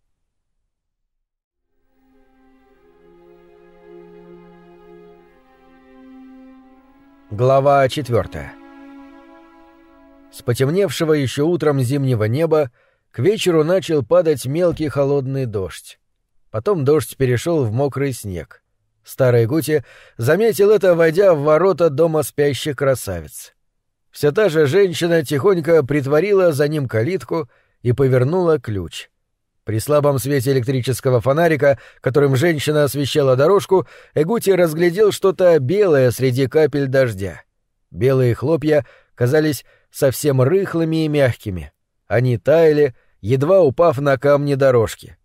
Глава четвертая. С потемневшего еще утром зимнего неба к вечеру начал падать мелкий холодный дождь. Потом дождь перешел в мокрый снег. Старый Гути заметил это, войдя в ворота дома спящих красавиц. Вся та же женщина тихонько притворила за ним калитку и повернула ключ. При слабом свете электрического фонарика, которым женщина освещала дорожку, Эгути разглядел что-то белое среди капель дождя. Белые хлопья казались совсем рыхлыми и мягкими. Они таяли, едва упав на камни дорожки.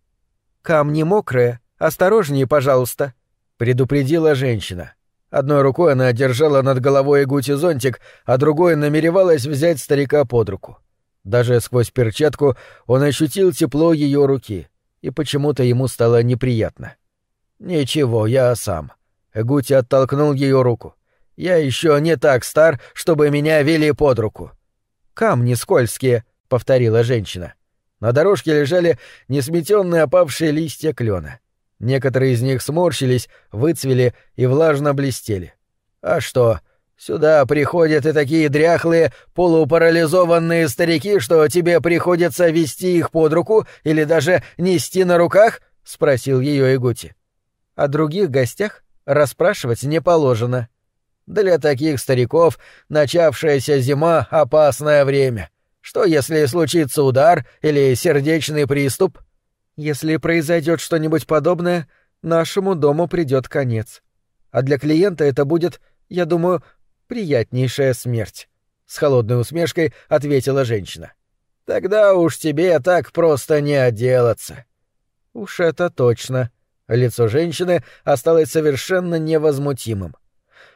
«Камни мокрые, осторожнее, пожалуйста», — предупредила женщина. Одной рукой она держала над головой Эгути зонтик, а другой намеревалась взять старика под руку. — даже сквозь перчатку он ощутил тепло ее руки, и почему-то ему стало неприятно. «Ничего, я сам». Гути оттолкнул ее руку. «Я еще не так стар, чтобы меня вели под руку». «Камни скользкие», — повторила женщина. На дорожке лежали несметенные опавшие листья клена. Некоторые из них сморщились, выцвели и влажно блестели. «А что, Сюда приходят и такие дряхлые, полупарализованные старики, что тебе приходится вести их под руку или даже нести на руках? — спросил ее Игути. — О других гостях расспрашивать не положено. Для таких стариков начавшаяся зима — опасное время. Что, если случится удар или сердечный приступ? Если произойдет что-нибудь подобное, нашему дому придет конец. А для клиента это будет, я думаю, приятнейшая смерть», — с холодной усмешкой ответила женщина. «Тогда уж тебе так просто не отделаться». «Уж это точно». Лицо женщины осталось совершенно невозмутимым.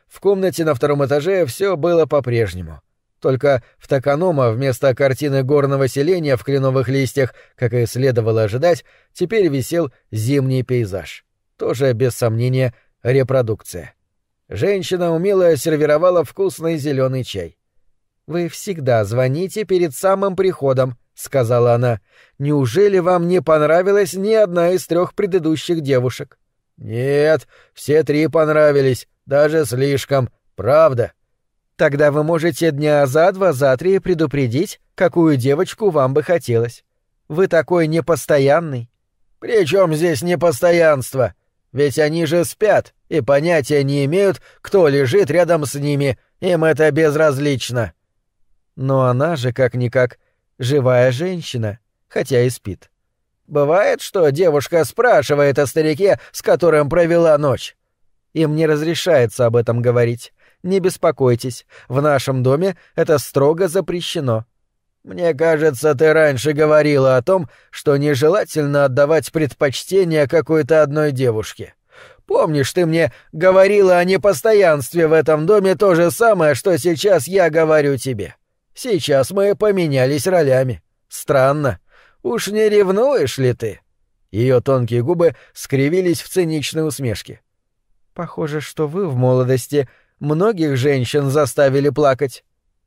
В комнате на втором этаже все было по-прежнему. Только в Токанома вместо картины горного селения в кленовых листьях, как и следовало ожидать, теперь висел зимний пейзаж. Тоже, без сомнения, репродукция. Женщина умело сервировала вкусный зеленый чай. «Вы всегда звоните перед самым приходом», — сказала она. «Неужели вам не понравилась ни одна из трех предыдущих девушек?» «Нет, все три понравились, даже слишком, правда». «Тогда вы можете дня за два, за три предупредить, какую девочку вам бы хотелось. Вы такой непостоянный». «При чем здесь непостоянство? Ведь они же спят и понятия не имеют, кто лежит рядом с ними, им это безразлично. Но она же, как-никак, живая женщина, хотя и спит. Бывает, что девушка спрашивает о старике, с которым провела ночь. Им не разрешается об этом говорить. Не беспокойтесь, в нашем доме это строго запрещено. Мне кажется, ты раньше говорила о том, что нежелательно отдавать предпочтение какой-то одной девушке. Помнишь, ты мне говорила о непостоянстве в этом доме то же самое, что сейчас я говорю тебе. Сейчас мы поменялись ролями. Странно. Уж не ревнуешь ли ты? Ее тонкие губы скривились в циничной усмешке. Похоже, что вы в молодости многих женщин заставили плакать.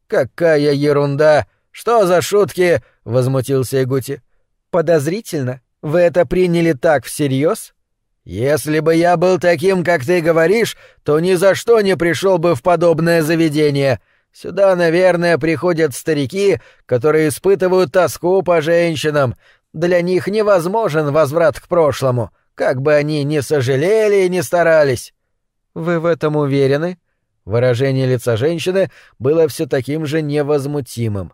Какая ерунда! Что за шутки? возмутился Игути. Подозрительно. Вы это приняли так всерьез? «Если бы я был таким, как ты говоришь, то ни за что не пришел бы в подобное заведение. Сюда, наверное, приходят старики, которые испытывают тоску по женщинам. Для них невозможен возврат к прошлому, как бы они ни сожалели и ни старались». «Вы в этом уверены?» Выражение лица женщины было все таким же невозмутимым.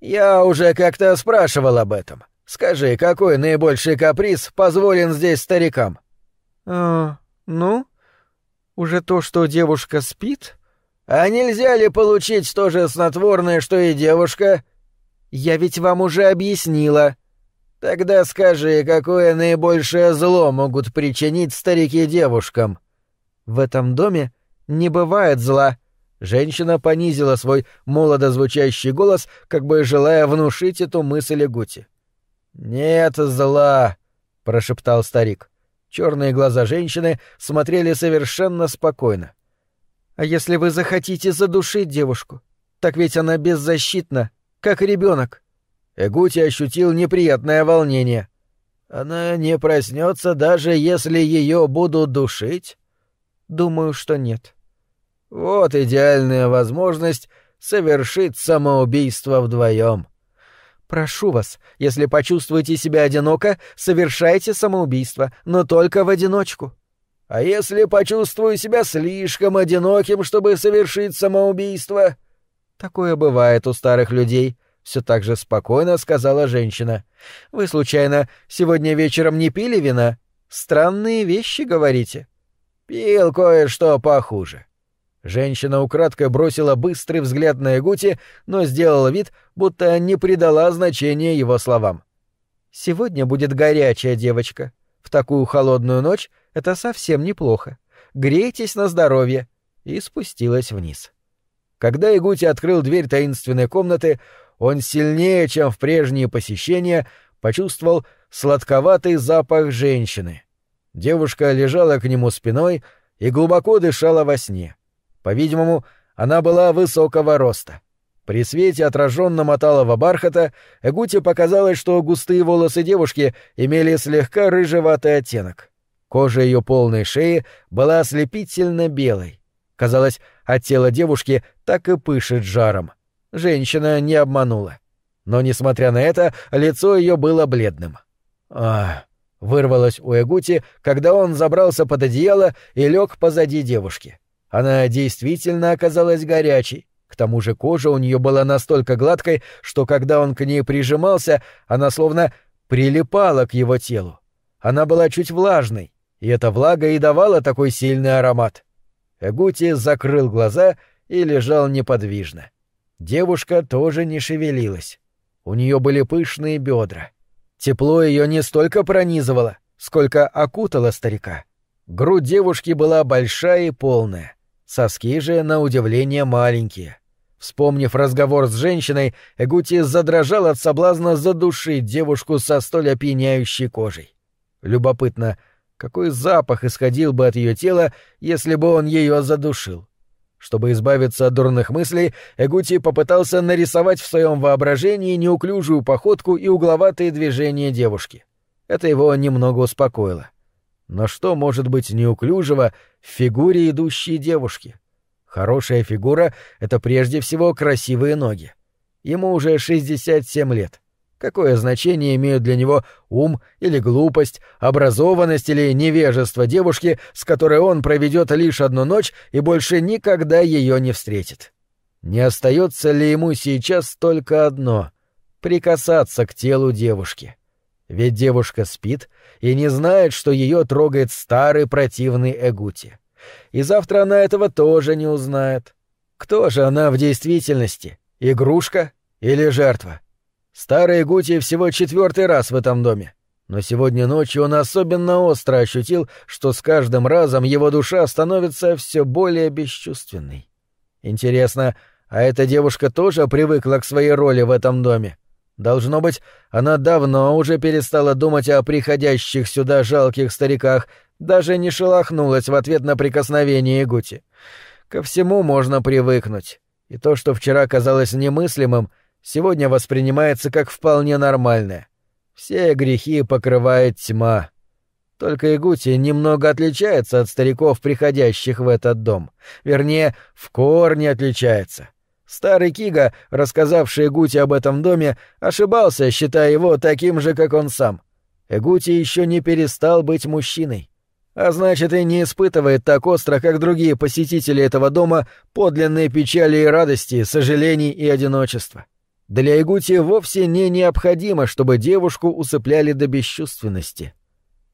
«Я уже как-то спрашивал об этом. Скажи, какой наибольший каприз позволен здесь старикам?» «А, ну, уже то, что девушка спит?» «А нельзя ли получить то же снотворное, что и девушка?» «Я ведь вам уже объяснила». «Тогда скажи, какое наибольшее зло могут причинить старики девушкам?» «В этом доме не бывает зла». Женщина понизила свой молодо звучащий голос, как бы желая внушить эту мысль Гути. «Нет зла», — прошептал старик. Черные глаза женщины смотрели совершенно спокойно. «А если вы захотите задушить девушку? Так ведь она беззащитна, как ребенок. Эгути ощутил неприятное волнение. «Она не проснется, даже если ее будут душить?» «Думаю, что нет». «Вот идеальная возможность совершить самоубийство вдвоем. Прошу вас, если почувствуете себя одиноко, совершайте самоубийство, но только в одиночку. А если почувствую себя слишком одиноким, чтобы совершить самоубийство? Такое бывает у старых людей, все так же спокойно сказала женщина. Вы случайно сегодня вечером не пили вина? Странные вещи говорите. Пил кое-что похуже. Женщина украдкой бросила быстрый взгляд на Ягути, но сделала вид, будто не придала значения его словам. «Сегодня будет горячая девочка. В такую холодную ночь это совсем неплохо. Грейтесь на здоровье». И спустилась вниз. Когда Ягути открыл дверь таинственной комнаты, он сильнее, чем в прежние посещения, почувствовал сладковатый запах женщины. Девушка лежала к нему спиной и глубоко дышала во сне. По-видимому, она была высокого роста. При свете отраженном от алого бархата Эгуте показалось, что густые волосы девушки имели слегка рыжеватый оттенок. Кожа ее полной шеи была ослепительно белой. Казалось, от тела девушки так и пышет жаром. Женщина не обманула. Но, несмотря на это, лицо ее было бледным. «Ах!» — вырвалось у Эгути, когда он забрался под одеяло и лег позади девушки. Она действительно оказалась горячей. К тому же кожа у нее была настолько гладкой, что когда он к ней прижимался, она словно прилипала к его телу. Она была чуть влажной, и эта влага и давала такой сильный аромат. Эгути закрыл глаза и лежал неподвижно. Девушка тоже не шевелилась. У нее были пышные бедра. Тепло ее не столько пронизывало, сколько окутало старика. Грудь девушки была большая и полная. Соски же, на удивление, маленькие. Вспомнив разговор с женщиной, Эгути задрожал от соблазна задушить девушку со столь опьяняющей кожей. Любопытно, какой запах исходил бы от ее тела, если бы он ее задушил? Чтобы избавиться от дурных мыслей, Эгути попытался нарисовать в своем воображении неуклюжую походку и угловатые движения девушки. Это его немного успокоило. Но что может быть неуклюжего в фигуре идущей девушки? Хорошая фигура — это прежде всего красивые ноги. Ему уже 67 лет. Какое значение имеют для него ум или глупость, образованность или невежество девушки, с которой он проведет лишь одну ночь и больше никогда ее не встретит? Не остается ли ему сейчас только одно — прикасаться к телу девушки? Ведь девушка спит и не знает, что ее трогает старый противный Эгути. И завтра она этого тоже не узнает. Кто же она в действительности? Игрушка или жертва? Старый Эгути всего четвертый раз в этом доме. Но сегодня ночью он особенно остро ощутил, что с каждым разом его душа становится все более бесчувственной. Интересно, а эта девушка тоже привыкла к своей роли в этом доме? Должно быть, она давно уже перестала думать о приходящих сюда жалких стариках, даже не шелохнулась в ответ на прикосновение Игути. Ко всему можно привыкнуть, и то, что вчера казалось немыслимым, сегодня воспринимается как вполне нормальное. Все грехи покрывает тьма. Только Игути немного отличается от стариков, приходящих в этот дом. Вернее, в корне отличается. Старый Кига, рассказавший Эгути об этом доме, ошибался, считая его таким же, как он сам. Эгути еще не перестал быть мужчиной. а значит и не испытывает так остро, как другие посетители этого дома, подлинные печали и радости, сожалений и одиночества. Для Игути вовсе не необходимо, чтобы девушку усыпляли до бесчувственности.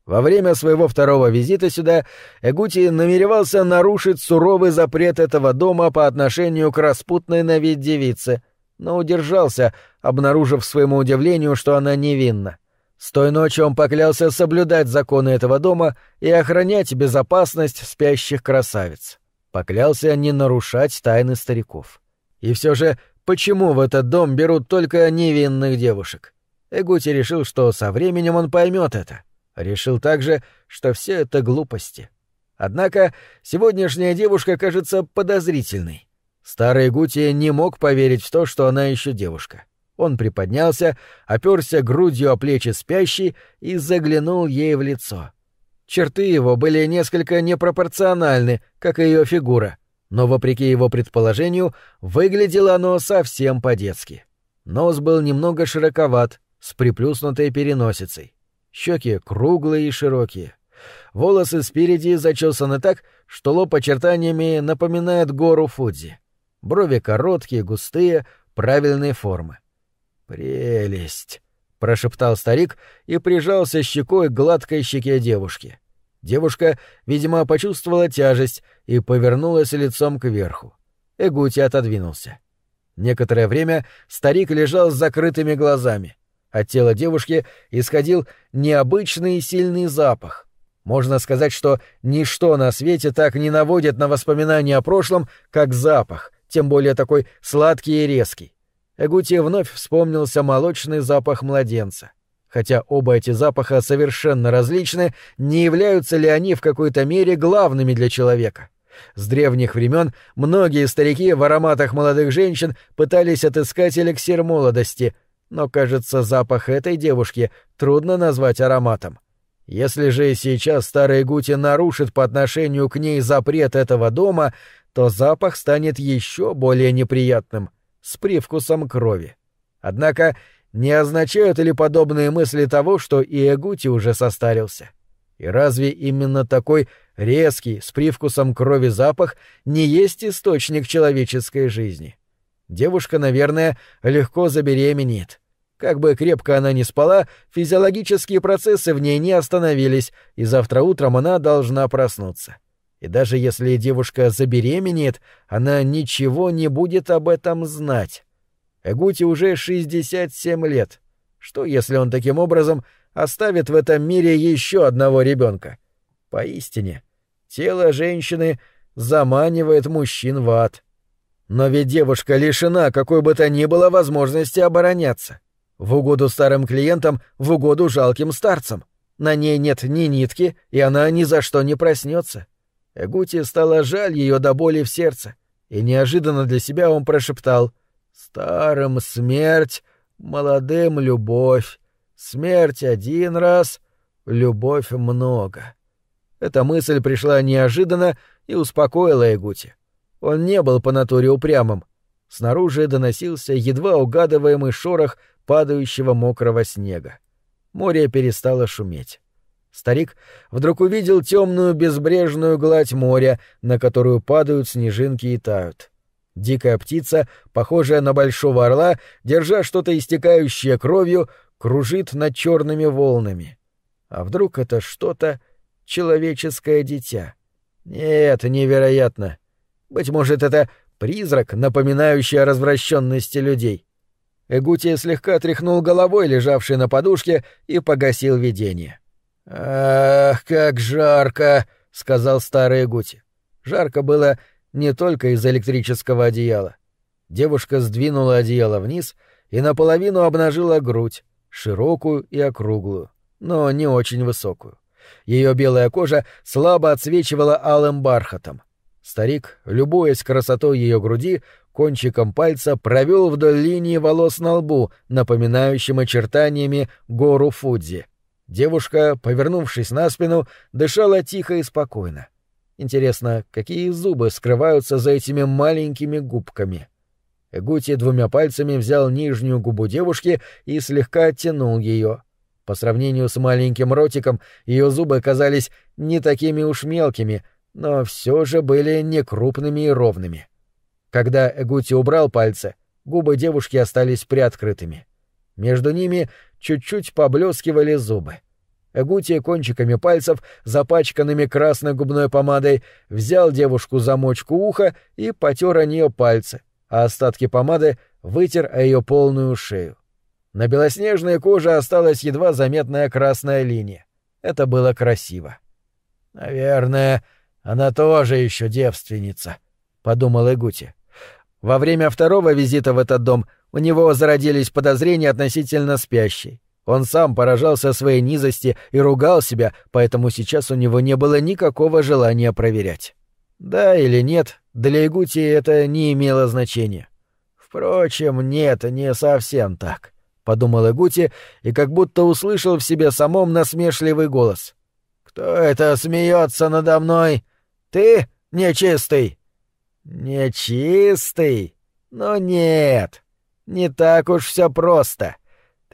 Во время своего второго визита сюда Эгути намеревался нарушить суровый запрет этого дома по отношению к распутной на вид девице, но удержался, обнаружив своему удивлению, что она невинна. С той ночи он поклялся соблюдать законы этого дома и охранять безопасность спящих красавиц. Поклялся не нарушать тайны стариков. И все же, почему в этот дом берут только невинных девушек? Эгути решил, что со временем он поймет это — Решил также, что все это глупости. Однако сегодняшняя девушка кажется подозрительной. Старый Гутия не мог поверить в то, что она еще девушка. Он приподнялся, оперся грудью о плечи спящей и заглянул ей в лицо. Черты его были несколько непропорциональны, как и ее фигура, но, вопреки его предположению, выглядело оно совсем по-детски. Нос был немного широковат, с приплюснутой переносицей щеки круглые и широкие. Волосы спереди зачесаны так, что лоб очертаниями напоминает гору Фудзи. Брови короткие, густые, правильной формы. «Прелесть!» — прошептал старик и прижался щекой к гладкой щеке девушки. Девушка, видимо, почувствовала тяжесть и повернулась лицом кверху. Эгути отодвинулся. Некоторое время старик лежал с закрытыми глазами — от тела девушки исходил необычный сильный запах. Можно сказать, что ничто на свете так не наводит на воспоминания о прошлом, как запах, тем более такой сладкий и резкий. Эгути вновь вспомнился молочный запах младенца. Хотя оба эти запаха совершенно различны, не являются ли они в какой-то мере главными для человека? С древних времен многие старики в ароматах молодых женщин пытались отыскать эликсир молодости, но, кажется, запах этой девушки трудно назвать ароматом. Если же сейчас старый Гути нарушит по отношению к ней запрет этого дома, то запах станет еще более неприятным, с привкусом крови. Однако не означают ли подобные мысли того, что и Эгути уже состарился? И разве именно такой резкий, с привкусом крови запах не есть источник человеческой жизни? Девушка, наверное, легко забеременеет. Как бы крепко она ни спала, физиологические процессы в ней не остановились, и завтра утром она должна проснуться. И даже если девушка забеременеет, она ничего не будет об этом знать. Эгути уже 67 лет. Что, если он таким образом оставит в этом мире еще одного ребенка? Поистине, тело женщины заманивает мужчин в ад. Но ведь девушка лишена какой бы то ни было возможности обороняться. В угоду старым клиентам, в угоду жалким старцам. На ней нет ни нитки, и она ни за что не проснется. Эгути стало жаль ее до боли в сердце, и неожиданно для себя он прошептал «Старым смерть, молодым любовь, смерть один раз, любовь много». Эта мысль пришла неожиданно и успокоила Эгути. Он не был по натуре упрямым. Снаружи доносился едва угадываемый шорох падающего мокрого снега. Море перестало шуметь. Старик вдруг увидел темную безбрежную гладь моря, на которую падают снежинки и тают. Дикая птица, похожая на большого орла, держа что-то истекающее кровью, кружит над черными волнами. А вдруг это что-то человеческое дитя? Нет, невероятно. Быть может, это призрак, напоминающий о развращенности людей. Эгути слегка тряхнул головой, лежавшей на подушке, и погасил видение. «Ах, как жарко!» — сказал старый Эгути. Жарко было не только из электрического одеяла. Девушка сдвинула одеяло вниз и наполовину обнажила грудь, широкую и округлую, но не очень высокую. Ее белая кожа слабо отсвечивала алым бархатом. Старик, любуясь красотой ее груди, кончиком пальца провел вдоль линии волос на лбу, напоминающим очертаниями гору Фудзи. Девушка, повернувшись на спину, дышала тихо и спокойно. Интересно, какие зубы скрываются за этими маленькими губками? Эгути двумя пальцами взял нижнюю губу девушки и слегка оттянул ее. По сравнению с маленьким ротиком ее зубы казались не такими уж мелкими, но все же были не крупными и ровными. Когда Эгути убрал пальцы, губы девушки остались приоткрытыми. Между ними чуть-чуть поблескивали зубы. Эгути кончиками пальцев, запачканными красной губной помадой, взял девушку за мочку уха и потер о нее пальцы, а остатки помады вытер о ее полную шею. На белоснежной коже осталась едва заметная красная линия. Это было красиво. «Наверное, она тоже еще девственница», — подумал Эгути. Во время второго визита в этот дом у него зародились подозрения относительно спящей. Он сам поражался своей низости и ругал себя, поэтому сейчас у него не было никакого желания проверять. Да или нет, для Игути это не имело значения. Впрочем, нет, не совсем так, — подумал Игути и как будто услышал в себе самом насмешливый голос. «Кто это смеется надо мной? Ты, нечистый?» «Нечистый? Но нет, не так уж все просто».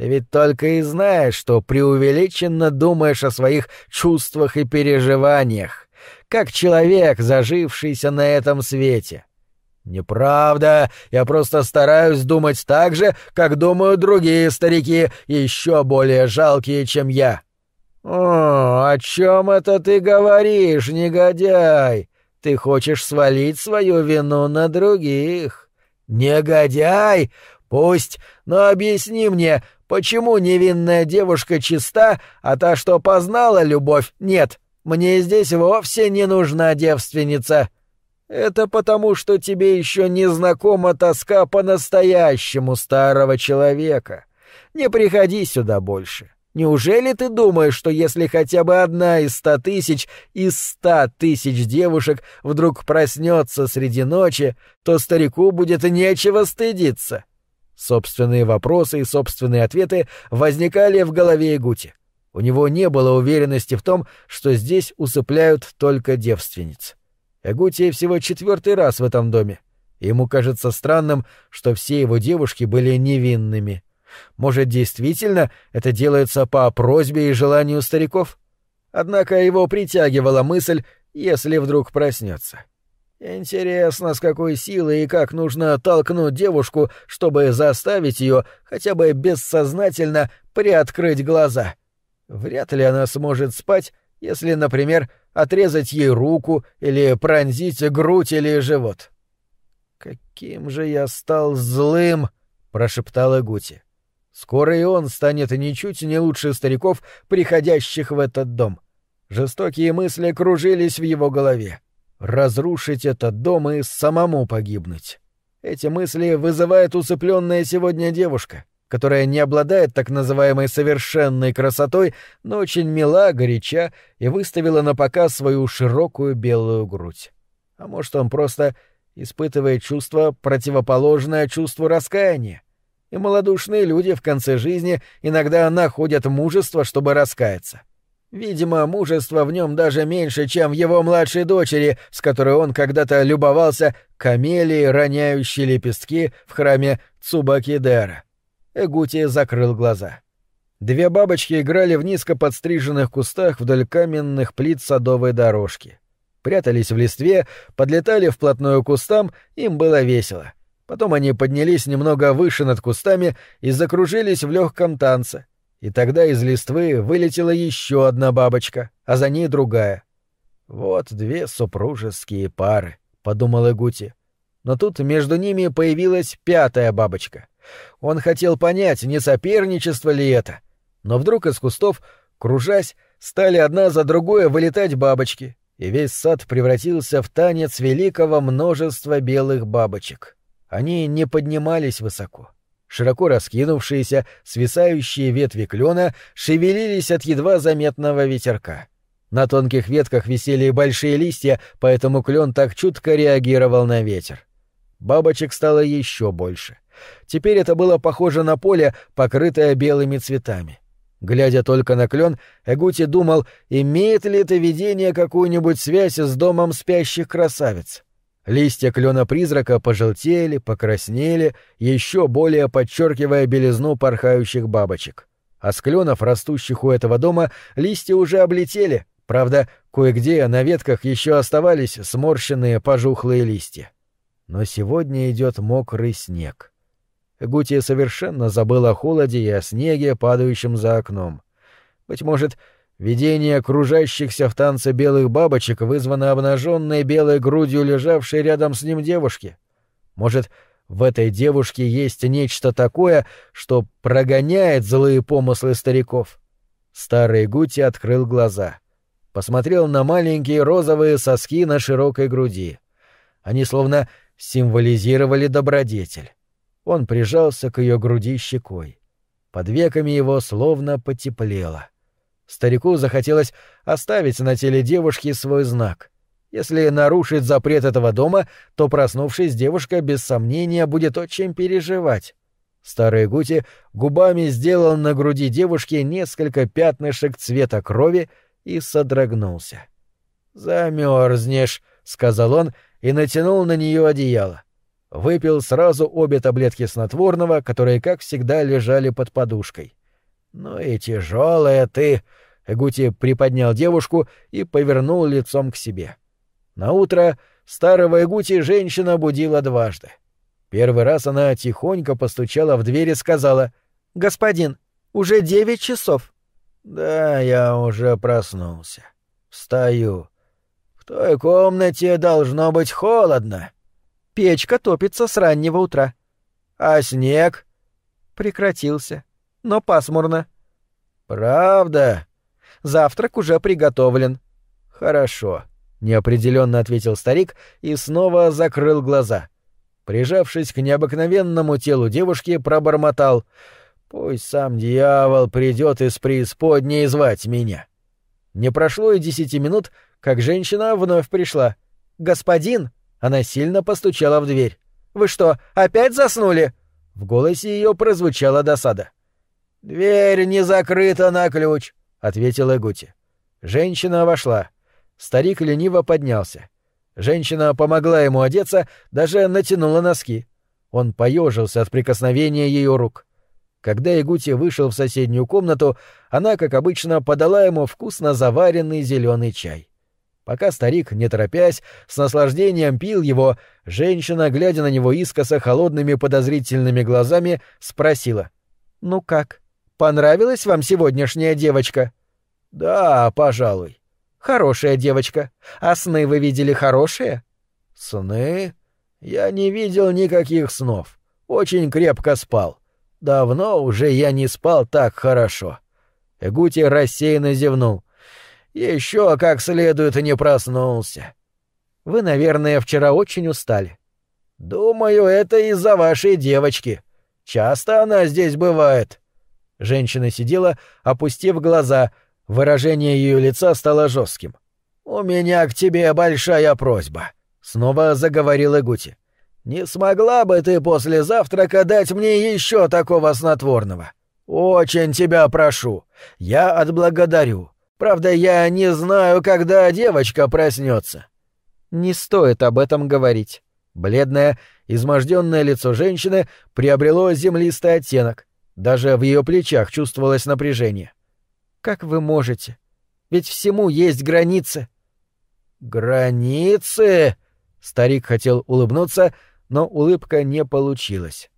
Ты ведь только и знаешь, что преувеличенно думаешь о своих чувствах и переживаниях, как человек, зажившийся на этом свете. Неправда, я просто стараюсь думать так же, как думают другие старики, еще более жалкие, чем я. О, о чем это ты говоришь, негодяй? Ты хочешь свалить свою вину на других? Негодяй? Пусть, но объясни мне, Почему невинная девушка чиста, а та, что познала любовь, нет? Мне здесь вовсе не нужна девственница. Это потому, что тебе еще не знакома тоска по-настоящему старого человека. Не приходи сюда больше. Неужели ты думаешь, что если хотя бы одна из ста тысяч из ста тысяч девушек вдруг проснется среди ночи, то старику будет нечего стыдиться? Собственные вопросы и собственные ответы возникали в голове Игути. У него не было уверенности в том, что здесь усыпляют только девственниц. Эгути всего четвертый раз в этом доме. Ему кажется странным, что все его девушки были невинными. Может, действительно это делается по просьбе и желанию стариков? Однако его притягивала мысль, если вдруг проснется. Интересно, с какой силой и как нужно толкнуть девушку, чтобы заставить ее хотя бы бессознательно приоткрыть глаза. Вряд ли она сможет спать, если, например, отрезать ей руку или пронзить грудь или живот. «Каким же я стал злым!» — прошептал Гути. «Скоро и он станет ничуть не лучше стариков, приходящих в этот дом». Жестокие мысли кружились в его голове разрушить этот дом и самому погибнуть. Эти мысли вызывает усыпленная сегодня девушка, которая не обладает так называемой совершенной красотой, но очень мила, горяча и выставила на показ свою широкую белую грудь. А может, он просто испытывает чувство, противоположное чувству раскаяния. И малодушные люди в конце жизни иногда находят мужество, чтобы раскаяться. Видимо, мужества в нем даже меньше, чем в его младшей дочери, с которой он когда-то любовался камелией, роняющей лепестки в храме Цубакидера. Эгути закрыл глаза. Две бабочки играли в низко подстриженных кустах вдоль каменных плит садовой дорожки. Прятались в листве, подлетали вплотную к кустам, им было весело. Потом они поднялись немного выше над кустами и закружились в легком танце, и тогда из листвы вылетела еще одна бабочка, а за ней другая. «Вот две супружеские пары», — подумал Игути. Но тут между ними появилась пятая бабочка. Он хотел понять, не соперничество ли это. Но вдруг из кустов, кружась, стали одна за другой вылетать бабочки, и весь сад превратился в танец великого множества белых бабочек. Они не поднимались высоко. Широко раскинувшиеся, свисающие ветви клена шевелились от едва заметного ветерка. На тонких ветках висели большие листья, поэтому клен так чутко реагировал на ветер. Бабочек стало еще больше. Теперь это было похоже на поле, покрытое белыми цветами. Глядя только на клен, Эгути думал, имеет ли это видение какую-нибудь связь с домом спящих красавиц. Листья клена-призрака пожелтели, покраснели, еще более подчеркивая белизну порхающих бабочек. А с кленов, растущих у этого дома, листья уже облетели, правда, кое-где на ветках еще оставались сморщенные пожухлые листья. Но сегодня идет мокрый снег. Гутия совершенно забыл о холоде и о снеге, падающем за окном. Быть может, видение кружащихся в танце белых бабочек вызвано обнаженной белой грудью лежавшей рядом с ним девушки. Может, в этой девушке есть нечто такое, что прогоняет злые помыслы стариков. Старый Гути открыл глаза. Посмотрел на маленькие розовые соски на широкой груди. Они словно символизировали добродетель. Он прижался к ее груди щекой. Под веками его словно потеплело. Старику захотелось оставить на теле девушки свой знак. Если нарушить запрет этого дома, то, проснувшись, девушка без сомнения будет очень переживать. Старый Гути губами сделал на груди девушки несколько пятнышек цвета крови и содрогнулся. «Замерзнешь», — сказал он и натянул на нее одеяло. Выпил сразу обе таблетки снотворного, которые, как всегда, лежали под подушкой. «Ну и тяжелая ты!» — Гути приподнял девушку и повернул лицом к себе. На утро старого Игути женщина будила дважды. Первый раз она тихонько постучала в дверь и сказала «Господин, уже девять часов». «Да, я уже проснулся. Встаю. В той комнате должно быть холодно». «Печка топится с раннего утра». «А снег?» «Прекратился. Но пасмурно». «Правда?» «Завтрак уже приготовлен». «Хорошо неопределенно ответил старик и снова закрыл глаза. Прижавшись к необыкновенному телу девушки, пробормотал: "Пусть сам дьявол придет из преисподней звать меня". Не прошло и десяти минут, как женщина вновь пришла. "Господин", она сильно постучала в дверь. "Вы что, опять заснули?" В голосе ее прозвучала досада. "Дверь не закрыта на ключ", ответила Гути. Женщина вошла. Старик лениво поднялся. Женщина помогла ему одеться, даже натянула носки. Он поежился от прикосновения ее рук. Когда Игути вышел в соседнюю комнату, она, как обычно, подала ему вкусно заваренный зеленый чай. Пока старик, не торопясь, с наслаждением пил его, женщина, глядя на него искоса холодными подозрительными глазами, спросила. «Ну как, понравилась вам сегодняшняя девочка?» «Да, пожалуй». Хорошая девочка. А сны вы видели хорошие? Сны? Я не видел никаких снов. Очень крепко спал. Давно уже я не спал так хорошо. Эгути рассеянно зевнул. Еще как следует не проснулся. Вы, наверное, вчера очень устали. Думаю, это из-за вашей девочки. Часто она здесь бывает. Женщина сидела, опустив глаза, Выражение ее лица стало жестким. «У меня к тебе большая просьба», — снова заговорил Игути. «Не смогла бы ты после завтрака дать мне еще такого снотворного? Очень тебя прошу. Я отблагодарю. Правда, я не знаю, когда девочка проснется». «Не стоит об этом говорить». Бледное, изможденное лицо женщины приобрело землистый оттенок. Даже в ее плечах чувствовалось напряжение. Как вы можете? Ведь всему есть границы. Границы? Старик хотел улыбнуться, но улыбка не получилась.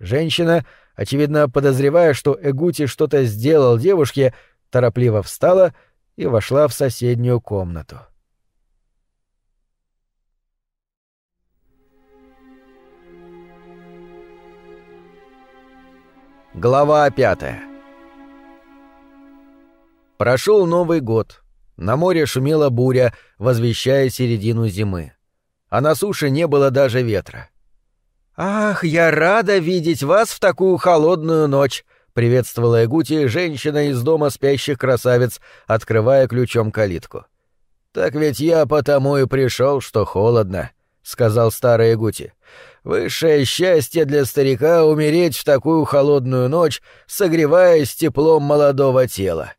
Женщина, очевидно подозревая, что Эгути что-то сделал девушке, торопливо встала и вошла в соседнюю комнату. Глава пятая Прошел Новый год. На море шумела буря, возвещая середину зимы. А на суше не было даже ветра. «Ах, я рада видеть вас в такую холодную ночь!» — приветствовала Эгути женщина из дома спящих красавиц, открывая ключом калитку. «Так ведь я потому и пришел, что холодно», — сказал старый Эгути. «Высшее счастье для старика — умереть в такую холодную ночь, согреваясь теплом молодого тела.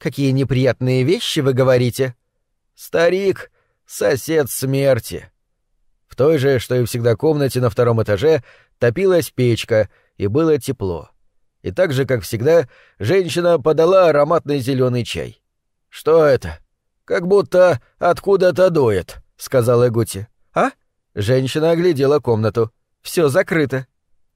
Какие неприятные вещи вы говорите? Старик, сосед смерти. В той же, что и всегда комнате на втором этаже, топилась печка, и было тепло. И так же, как всегда, женщина подала ароматный зеленый чай. «Что это? Как будто откуда-то дует», — сказал Эгути. Женщина оглядела комнату. Все закрыто.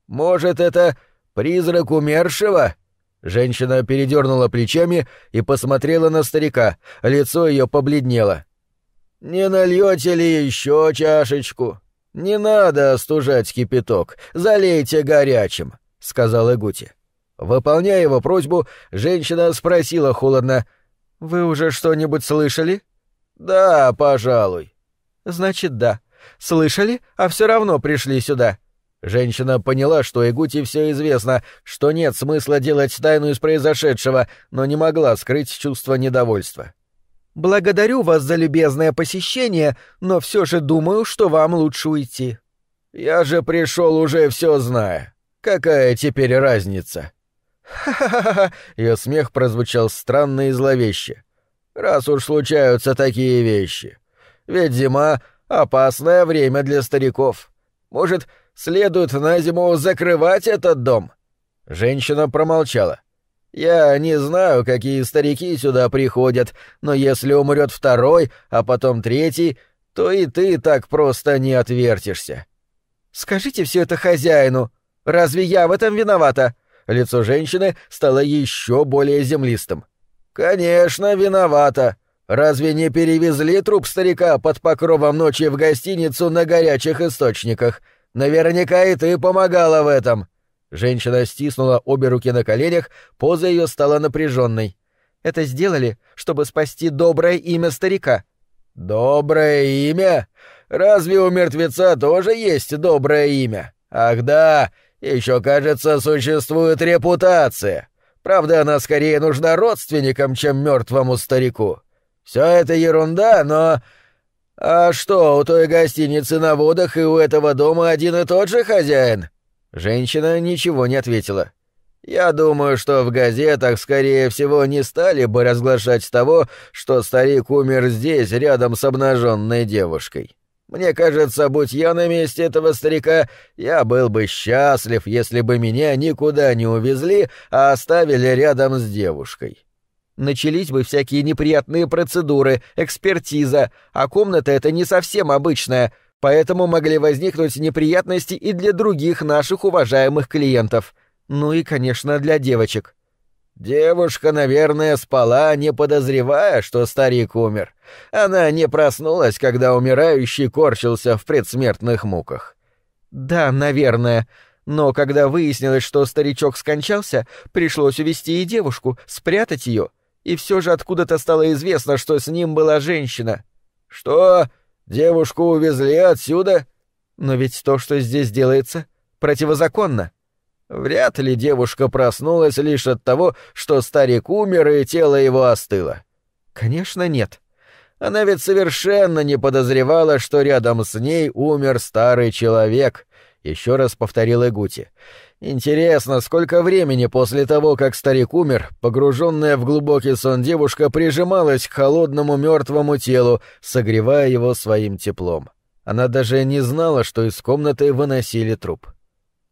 «Может, это призрак умершего?» Женщина передернула плечами и посмотрела на старика. Лицо ее побледнело. «Не нальете ли еще чашечку? Не надо остужать кипяток. Залейте горячим», — сказал Эгути. Выполняя его просьбу, женщина спросила холодно. «Вы уже что-нибудь слышали?» «Да, пожалуй». «Значит, да. Слышали, а все равно пришли сюда. Женщина поняла, что Игути все известно, что нет смысла делать тайну из произошедшего, но не могла скрыть чувство недовольства. «Благодарю вас за любезное посещение, но все же думаю, что вам лучше уйти». «Я же пришел уже все зная. Какая теперь разница?» «Ха-ха-ха!» Ее смех прозвучал странно и зловеще. «Раз уж случаются такие вещи. Ведь зима — опасное время для стариков. Может, следует на зиму закрывать этот дом?» Женщина промолчала. «Я не знаю, какие старики сюда приходят, но если умрет второй, а потом третий, то и ты так просто не отвертишься». «Скажите все это хозяину. Разве я в этом виновата?» Лицо женщины стало еще более землистым. «Конечно, виновата. Разве не перевезли труп старика под покровом ночи в гостиницу на горячих источниках? Наверняка и ты помогала в этом. Женщина стиснула обе руки на коленях, поза ее стала напряженной. Это сделали, чтобы спасти доброе имя старика. Доброе имя? Разве у мертвеца тоже есть доброе имя? Ах да, еще, кажется, существует репутация. Правда, она скорее нужна родственникам, чем мертвому старику. Все это ерунда, но «А что, у той гостиницы на водах и у этого дома один и тот же хозяин?» Женщина ничего не ответила. «Я думаю, что в газетах, скорее всего, не стали бы разглашать того, что старик умер здесь, рядом с обнаженной девушкой. Мне кажется, будь я на месте этого старика, я был бы счастлив, если бы меня никуда не увезли, а оставили рядом с девушкой. Начались бы всякие неприятные процедуры, экспертиза, а комната эта не совсем обычная, поэтому могли возникнуть неприятности и для других наших уважаемых клиентов. Ну и, конечно, для девочек. Девушка, наверное, спала, не подозревая, что старик умер. Она не проснулась, когда умирающий корчился в предсмертных муках. Да, наверное. Но когда выяснилось, что старичок скончался, пришлось увести и девушку, спрятать ее — и все же откуда-то стало известно, что с ним была женщина. Что? Девушку увезли отсюда? Но ведь то, что здесь делается, противозаконно. Вряд ли девушка проснулась лишь от того, что старик умер и тело его остыло. Конечно, нет. Она ведь совершенно не подозревала, что рядом с ней умер старый человек, еще раз повторил Эгути. Интересно, сколько времени после того, как старик умер, погруженная в глубокий сон девушка прижималась к холодному мертвому телу, согревая его своим теплом. Она даже не знала, что из комнаты выносили труп.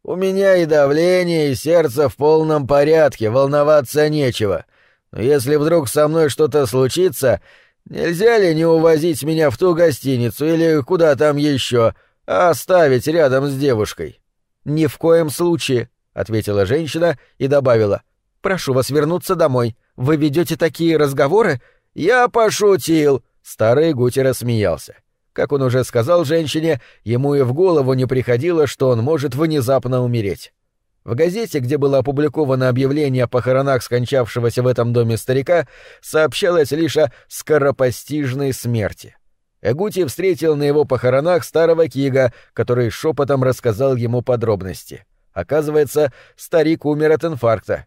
«У меня и давление, и сердце в полном порядке, волноваться нечего. Но если вдруг со мной что-то случится, нельзя ли не увозить меня в ту гостиницу или куда там еще, а оставить рядом с девушкой?» «Ни в коем случае», — ответила женщина и добавила. «Прошу вас вернуться домой. Вы ведете такие разговоры?» «Я пошутил!» — старый Гути рассмеялся. Как он уже сказал женщине, ему и в голову не приходило, что он может внезапно умереть. В газете, где было опубликовано объявление о похоронах скончавшегося в этом доме старика, сообщалось лишь о скоропостижной смерти. Эгути встретил на его похоронах старого Кига, который шепотом рассказал ему подробности. Оказывается, старик умер от инфаркта.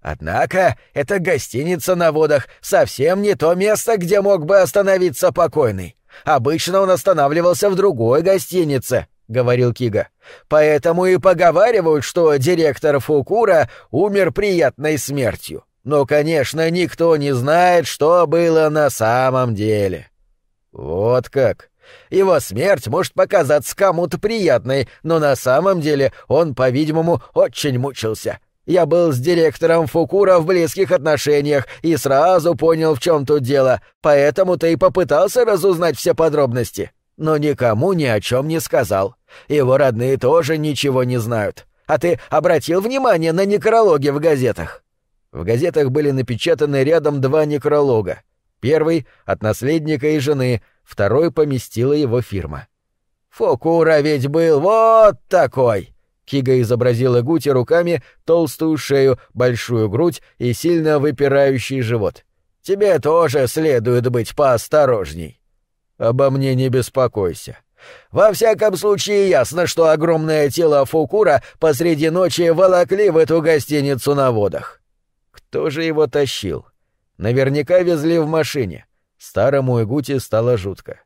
«Однако эта гостиница на водах совсем не то место, где мог бы остановиться покойный. Обычно он останавливался в другой гостинице», — говорил Кига. «Поэтому и поговаривают, что директор Фукура умер приятной смертью. Но, конечно, никто не знает, что было на самом деле». «Вот как. Его смерть может показаться кому-то приятной, но на самом деле он, по-видимому, очень мучился. Я был с директором Фукура в близких отношениях и сразу понял, в чем тут дело, поэтому-то и попытался разузнать все подробности. Но никому ни о чем не сказал. Его родные тоже ничего не знают. А ты обратил внимание на некрологи в газетах? В газетах были напечатаны рядом два некролога. Первый — от наследника и жены, второй поместила его фирма. «Фукура ведь был вот такой!» Кига изобразила Гути руками толстую шею, большую грудь и сильно выпирающий живот. «Тебе тоже следует быть поосторожней». «Обо мне не беспокойся». «Во всяком случае ясно, что огромное тело Фукура посреди ночи волокли в эту гостиницу на водах». Кто же его тащил? Наверняка везли в машине. Старому Игути стало жутко.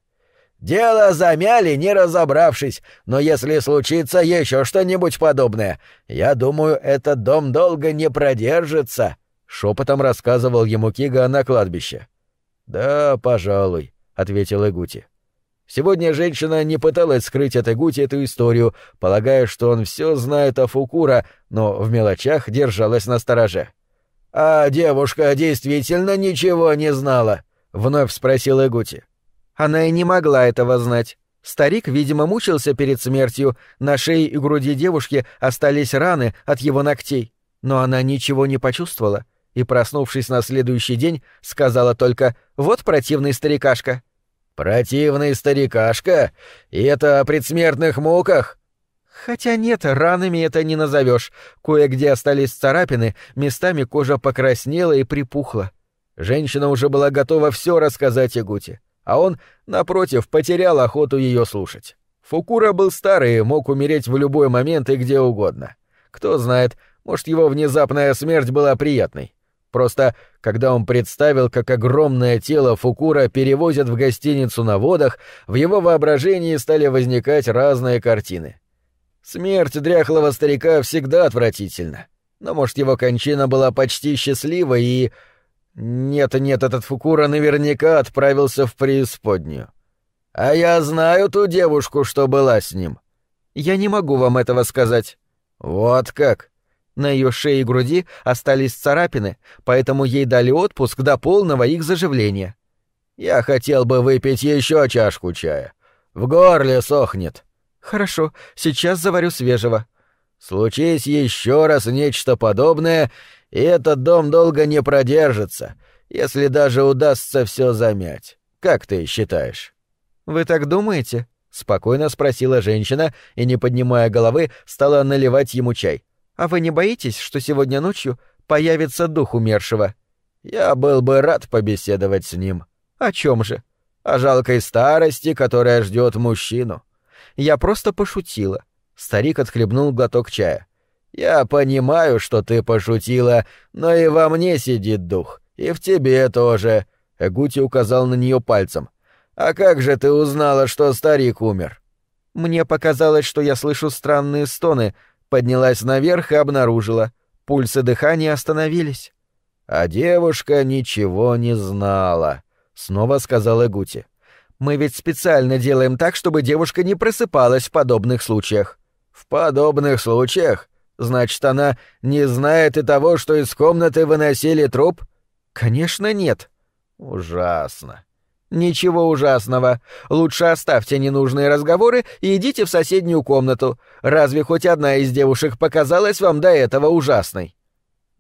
«Дело замяли, не разобравшись, но если случится еще что-нибудь подобное, я думаю, этот дом долго не продержится», — шепотом рассказывал ему Кига на кладбище. «Да, пожалуй», — ответил Игути. Сегодня женщина не пыталась скрыть от Игути эту историю, полагая, что он все знает о Фукура, но в мелочах держалась на стороже. «А девушка действительно ничего не знала?» — вновь спросил Игути. Она и не могла этого знать. Старик, видимо, мучился перед смертью, на шее и груди девушки остались раны от его ногтей. Но она ничего не почувствовала и, проснувшись на следующий день, сказала только «Вот противный старикашка». «Противный старикашка? И это о предсмертных муках?» Хотя нет, ранами это не назовешь. Кое-где остались царапины, местами кожа покраснела и припухла. Женщина уже была готова все рассказать Игуте а он, напротив, потерял охоту ее слушать. Фукура был старый и мог умереть в любой момент и где угодно. Кто знает, может, его внезапная смерть была приятной. Просто, когда он представил, как огромное тело Фукура перевозят в гостиницу на водах, в его воображении стали возникать разные картины. Смерть дряхлого старика всегда отвратительна. Но, может, его кончина была почти счастлива и нет, нет, этот Фукура наверняка отправился в преисподнюю. А я знаю ту девушку, что была с ним. Я не могу вам этого сказать. Вот как. На ее шее и груди остались царапины, поэтому ей дали отпуск до полного их заживления. Я хотел бы выпить еще чашку чая. В горле сохнет. Хорошо, сейчас заварю свежего. Случись еще раз нечто подобное, и этот дом долго не продержится, если даже удастся все замять. Как ты считаешь? Вы так думаете? спокойно спросила женщина и, не поднимая головы, стала наливать ему чай. А вы не боитесь, что сегодня ночью появится дух умершего? Я был бы рад побеседовать с ним. О чем же? О жалкой старости, которая ждет мужчину. Я просто пошутила. Старик отхлебнул глоток чая. «Я понимаю, что ты пошутила, но и во мне сидит дух, и в тебе тоже», — Эгути указал на нее пальцем. «А как же ты узнала, что старик умер?» «Мне показалось, что я слышу странные стоны», поднялась наверх и обнаружила. Пульсы дыхания остановились. «А девушка ничего не знала», — снова сказал Эгути. «Мы ведь специально делаем так, чтобы девушка не просыпалась в подобных случаях». «В подобных случаях? Значит, она не знает и того, что из комнаты выносили труп? Конечно, нет. Ужасно. Ничего ужасного. Лучше оставьте ненужные разговоры и идите в соседнюю комнату. Разве хоть одна из девушек показалась вам до этого ужасной?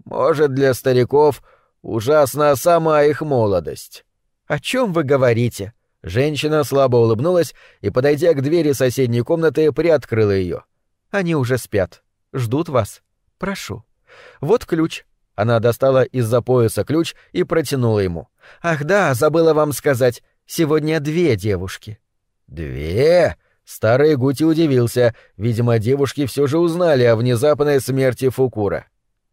Может, для стариков ужасна сама их молодость. О чем вы говорите? Женщина слабо улыбнулась и, подойдя к двери соседней комнаты, приоткрыла ее. Они уже спят ждут вас. Прошу. Вот ключ». Она достала из-за пояса ключ и протянула ему. «Ах да, забыла вам сказать. Сегодня две девушки». «Две?» Старый Гути удивился. Видимо, девушки все же узнали о внезапной смерти Фукура.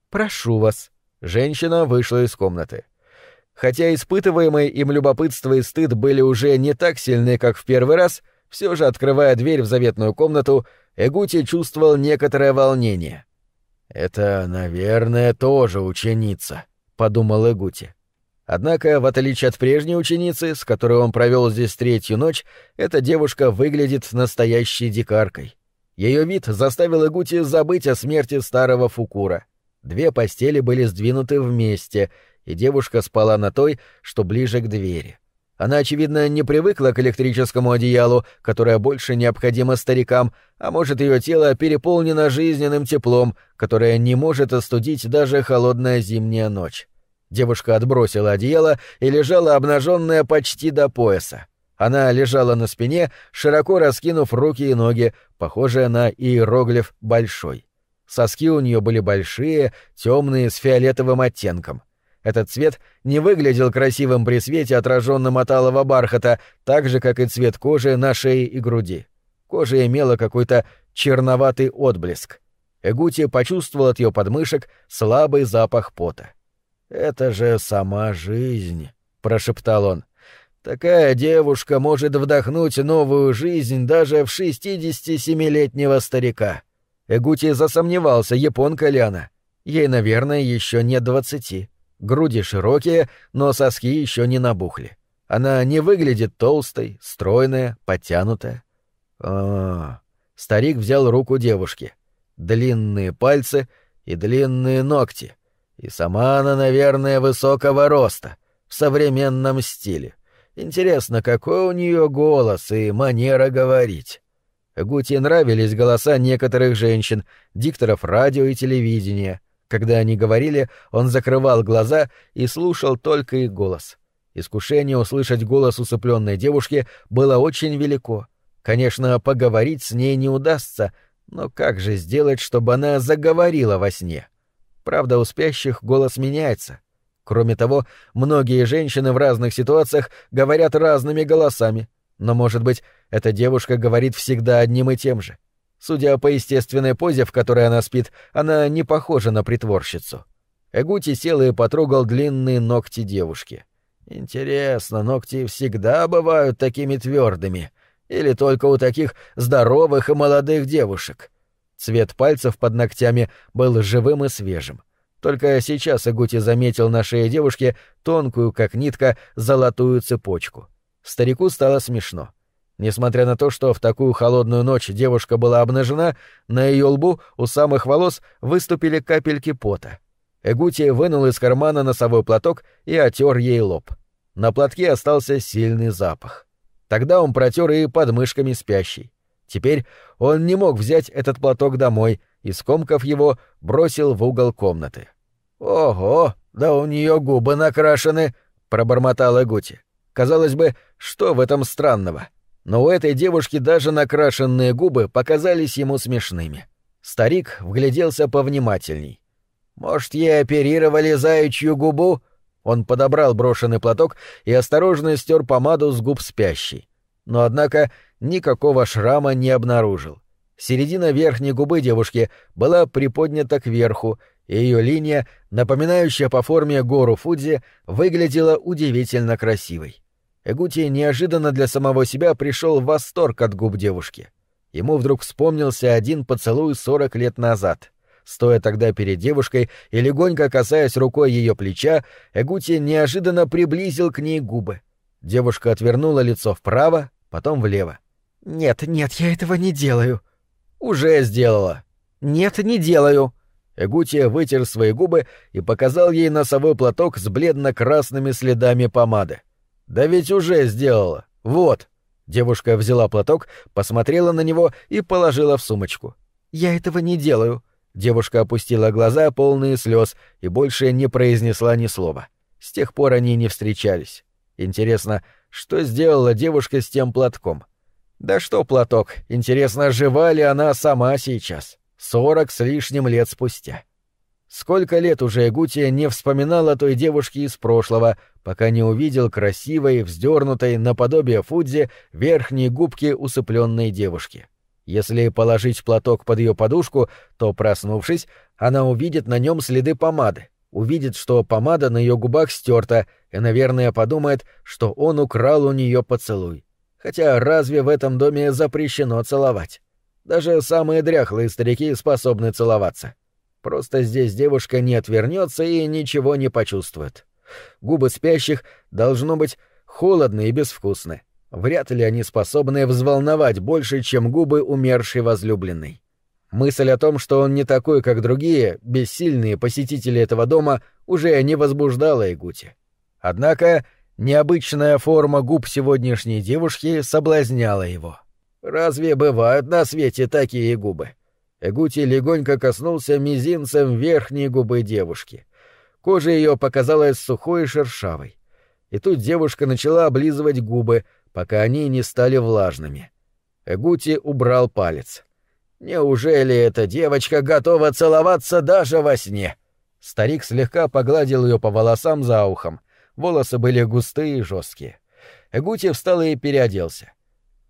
«Прошу вас». Женщина вышла из комнаты. Хотя испытываемые им любопытство и стыд были уже не так сильны, как в первый раз, все же, открывая дверь в заветную комнату, Эгути чувствовал некоторое волнение. «Это, наверное, тоже ученица», — подумал Эгути. Однако, в отличие от прежней ученицы, с которой он провел здесь третью ночь, эта девушка выглядит настоящей дикаркой. Ее вид заставил Эгути забыть о смерти старого Фукура. Две постели были сдвинуты вместе, и девушка спала на той, что ближе к двери. Она, очевидно, не привыкла к электрическому одеялу, которое больше необходимо старикам, а может, ее тело переполнено жизненным теплом, которое не может остудить даже холодная зимняя ночь. Девушка отбросила одеяло и лежала обнаженная почти до пояса. Она лежала на спине, широко раскинув руки и ноги, похожая на иероглиф «большой». Соски у нее были большие, темные, с фиолетовым оттенком. Этот цвет не выглядел красивым при свете, отраженном от алого бархата, так же, как и цвет кожи на шее и груди. Кожа имела какой-то черноватый отблеск. Эгути почувствовал от ее подмышек слабый запах пота. «Это же сама жизнь», — прошептал он. «Такая девушка может вдохнуть новую жизнь даже в 67-летнего старика». Эгути засомневался, японка ли она. Ей, наверное, еще нет двадцати. Груди широкие, но соски еще не набухли. Она не выглядит толстой, стройная, подтянутая. А, -а, -а. Старик взял руку девушки. Длинные пальцы и длинные ногти. И сама она, наверное, высокого роста, в современном стиле. Интересно, какой у нее голос и манера говорить. Гути нравились голоса некоторых женщин, дикторов радио и телевидения — когда они говорили, он закрывал глаза и слушал только их голос. Искушение услышать голос усыпленной девушки было очень велико. Конечно, поговорить с ней не удастся, но как же сделать, чтобы она заговорила во сне? Правда, у спящих голос меняется. Кроме того, многие женщины в разных ситуациях говорят разными голосами, но, может быть, эта девушка говорит всегда одним и тем же. Судя по естественной позе, в которой она спит, она не похожа на притворщицу. Эгути сел и потрогал длинные ногти девушки. Интересно, ногти всегда бывают такими твердыми, или только у таких здоровых и молодых девушек? Цвет пальцев под ногтями был живым и свежим. Только сейчас Эгути заметил на шее девушки тонкую, как нитка, золотую цепочку. Старику стало смешно. — Несмотря на то, что в такую холодную ночь девушка была обнажена, на ее лбу у самых волос выступили капельки пота. Эгути вынул из кармана носовой платок и отер ей лоб. На платке остался сильный запах. Тогда он протер и подмышками спящей. Теперь он не мог взять этот платок домой и, скомкав его, бросил в угол комнаты. «Ого, да у нее губы накрашены!» — пробормотал Эгути. «Казалось бы, что в этом странного?» Но у этой девушки даже накрашенные губы показались ему смешными. Старик вгляделся повнимательней. «Может, ей оперировали заячью губу?» Он подобрал брошенный платок и осторожно стер помаду с губ спящей. Но, однако, никакого шрама не обнаружил. Середина верхней губы девушки была приподнята кверху, и ее линия, напоминающая по форме гору Фудзи, выглядела удивительно красивой. Эгути неожиданно для самого себя пришел в восторг от губ девушки. Ему вдруг вспомнился один поцелуй сорок лет назад. Стоя тогда перед девушкой и легонько касаясь рукой ее плеча, Эгути неожиданно приблизил к ней губы. Девушка отвернула лицо вправо, потом влево. «Нет, нет, я этого не делаю». «Уже сделала». «Нет, не делаю». Эгутия вытер свои губы и показал ей носовой платок с бледно-красными следами помады. «Да ведь уже сделала. Вот». Девушка взяла платок, посмотрела на него и положила в сумочку. «Я этого не делаю». Девушка опустила глаза, полные слез, и больше не произнесла ни слова. С тех пор они не встречались. Интересно, что сделала девушка с тем платком? Да что платок, интересно, жива ли она сама сейчас, сорок с лишним лет спустя. Сколько лет уже Эгутия не вспоминал о той девушке из прошлого, пока не увидел красивой, вздернутой наподобие Фудзи верхней губки усыпленной девушки. Если положить платок под ее подушку, то, проснувшись, она увидит на нем следы помады, увидит, что помада на ее губах стерта, и, наверное, подумает, что он украл у нее поцелуй. Хотя разве в этом доме запрещено целовать? Даже самые дряхлые старики способны целоваться. Просто здесь девушка не отвернется и ничего не почувствует. Губы спящих должно быть холодны и безвкусны. Вряд ли они способны взволновать больше, чем губы умершей возлюбленной. Мысль о том, что он не такой, как другие, бессильные посетители этого дома, уже не возбуждала Игути. Однако необычная форма губ сегодняшней девушки соблазняла его. Разве бывают на свете такие губы? Эгути легонько коснулся мизинцем верхней губы девушки. Кожа ее показалась сухой и шершавой. И тут девушка начала облизывать губы, пока они не стали влажными. Эгути убрал палец. «Неужели эта девочка готова целоваться даже во сне?» Старик слегка погладил ее по волосам за ухом. Волосы были густые и жесткие. Эгути встал и переоделся.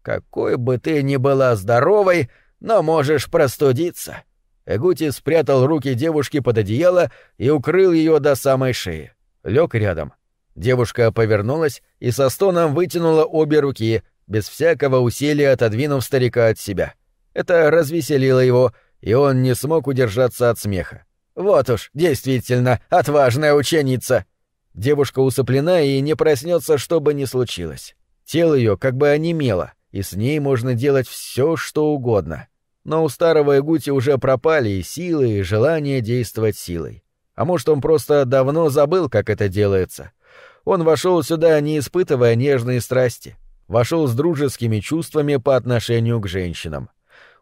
«Какой бы ты ни была здоровой, но можешь простудиться». Эгути спрятал руки девушки под одеяло и укрыл ее до самой шеи. Лег рядом. Девушка повернулась и со стоном вытянула обе руки, без всякого усилия отодвинув старика от себя. Это развеселило его, и он не смог удержаться от смеха. «Вот уж, действительно, отважная ученица!» Девушка усыплена и не проснется, что бы ни случилось. Тело ее как бы онемело, и с ней можно делать все, что угодно. Но у старого Игути уже пропали и силы, и желание действовать силой. А может, он просто давно забыл, как это делается. Он вошел сюда, не испытывая нежные страсти. Вошел с дружескими чувствами по отношению к женщинам.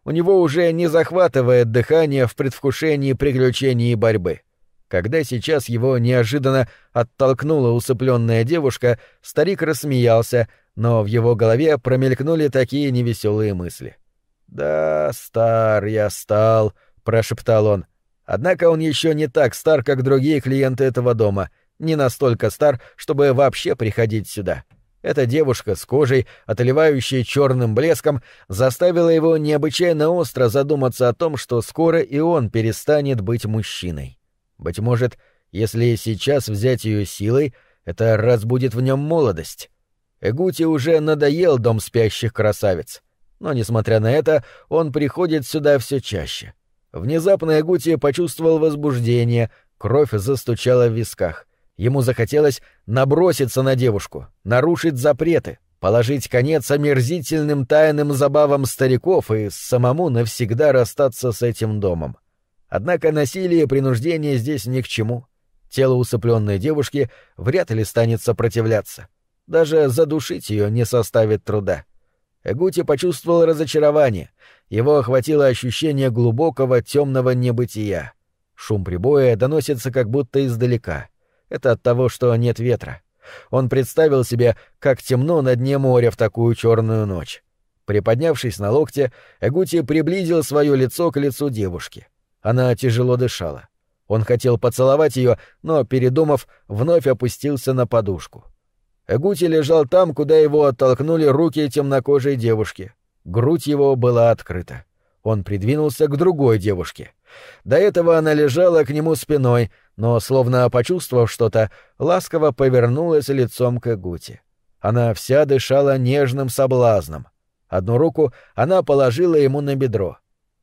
У него уже не захватывает дыхание в предвкушении приключений и борьбы. Когда сейчас его неожиданно оттолкнула усыпленная девушка, старик рассмеялся, но в его голове промелькнули такие невеселые мысли. «Да, стар я стал», — прошептал он. Однако он еще не так стар, как другие клиенты этого дома, не настолько стар, чтобы вообще приходить сюда. Эта девушка с кожей, отливающей черным блеском, заставила его необычайно остро задуматься о том, что скоро и он перестанет быть мужчиной. Быть может, если сейчас взять ее силой, это разбудит в нем молодость. Эгути уже надоел дом спящих красавиц. Но, несмотря на это, он приходит сюда все чаще. Внезапно Эгути почувствовал возбуждение, кровь застучала в висках. Ему захотелось наброситься на девушку, нарушить запреты, положить конец омерзительным тайным забавам стариков и самому навсегда расстаться с этим домом. Однако насилие и принуждение здесь ни к чему. Тело усыпленной девушки вряд ли станет сопротивляться. Даже задушить ее не составит труда. Эгути почувствовал разочарование. Его охватило ощущение глубокого темного небытия. Шум прибоя доносится как будто издалека. Это от того, что нет ветра. Он представил себе, как темно на дне моря в такую черную ночь. Приподнявшись на локте, Эгути приблизил свое лицо к лицу девушки. Она тяжело дышала. Он хотел поцеловать ее, но, передумав, вновь опустился на подушку. Эгути лежал там, куда его оттолкнули руки темнокожей девушки. Грудь его была открыта. Он придвинулся к другой девушке. До этого она лежала к нему спиной, но, словно почувствовав что-то, ласково повернулась лицом к Эгути. Она вся дышала нежным соблазном. Одну руку она положила ему на бедро.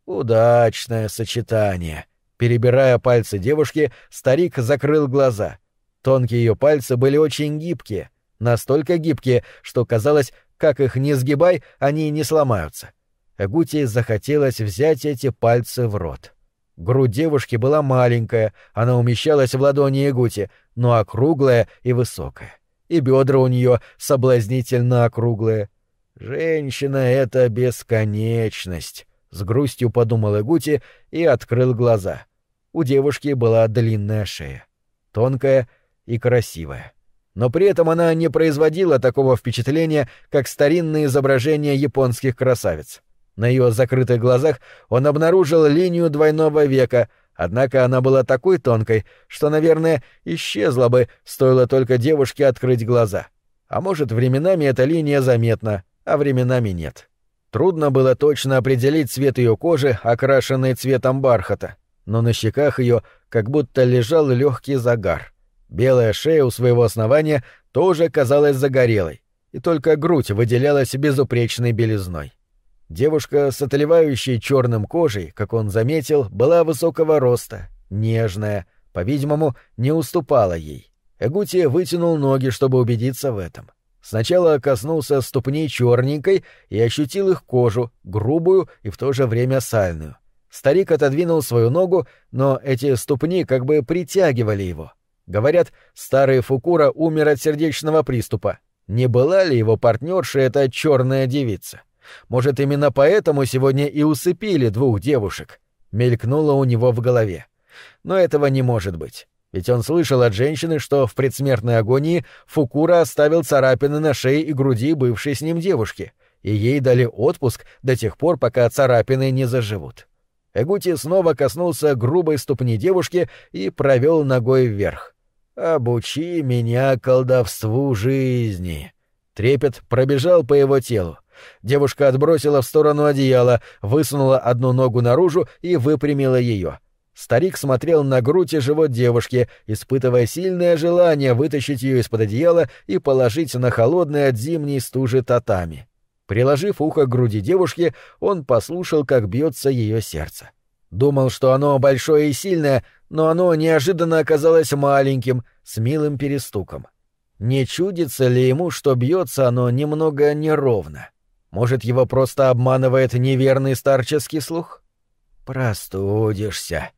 Удачное сочетание. Перебирая пальцы девушки, старик закрыл глаза. Тонкие ее пальцы были очень гибкие, настолько гибкие, что казалось, как их не сгибай, они не сломаются. Эгути захотелось взять эти пальцы в рот. Грудь девушки была маленькая, она умещалась в ладони Эгути, но округлая и высокая. И бедра у нее соблазнительно округлые. Женщина — это бесконечность, — с грустью подумал Эгути и открыл глаза. У девушки была длинная шея, тонкая и красивая. Но при этом она не производила такого впечатления, как старинные изображения японских красавиц. На ее закрытых глазах он обнаружил линию двойного века, однако она была такой тонкой, что, наверное, исчезла бы, стоило только девушке открыть глаза. А может, временами эта линия заметна, а временами нет. Трудно было точно определить цвет ее кожи, окрашенной цветом бархата, но на щеках ее как будто лежал легкий загар. Белая шея у своего основания тоже казалась загорелой, и только грудь выделялась безупречной белизной. Девушка с отливающей черным кожей, как он заметил, была высокого роста, нежная, по-видимому, не уступала ей. Эгути вытянул ноги, чтобы убедиться в этом. Сначала коснулся ступней черненькой и ощутил их кожу, грубую и в то же время сальную. Старик отодвинул свою ногу, но эти ступни как бы притягивали его. Говорят, старый Фукура умер от сердечного приступа. Не была ли его партнерша эта черная девица? Может, именно поэтому сегодня и усыпили двух девушек? Мелькнуло у него в голове. Но этого не может быть. Ведь он слышал от женщины, что в предсмертной агонии Фукура оставил царапины на шее и груди бывшей с ним девушки, и ей дали отпуск до тех пор, пока царапины не заживут. Эгути снова коснулся грубой ступни девушки и провел ногой вверх. «Обучи меня колдовству жизни». Трепет пробежал по его телу. Девушка отбросила в сторону одеяла, высунула одну ногу наружу и выпрямила ее. Старик смотрел на грудь и живот девушки, испытывая сильное желание вытащить ее из-под одеяла и положить на холодные от зимней стужи татами. Приложив ухо к груди девушки, он послушал, как бьется ее сердце. Думал, что оно большое и сильное, но оно неожиданно оказалось маленьким, с милым перестуком. Не чудится ли ему, что бьется оно немного неровно? Может, его просто обманывает неверный старческий слух? «Простудишься»,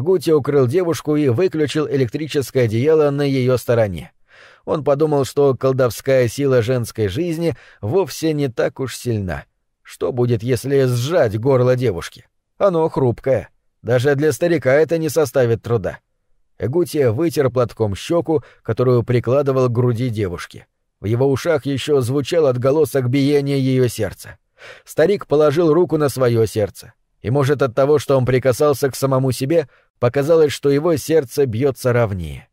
Гути укрыл девушку и выключил электрическое одеяло на ее стороне. Он подумал, что колдовская сила женской жизни вовсе не так уж сильна. Что будет, если сжать горло девушки? Оно хрупкое. Даже для старика это не составит труда. Эгутия вытер платком щеку, которую прикладывал к груди девушки. В его ушах еще звучал отголосок биения ее сердца. Старик положил руку на свое сердце и, может, от того, что он прикасался к самому себе, показалось, что его сердце бьется ровнее.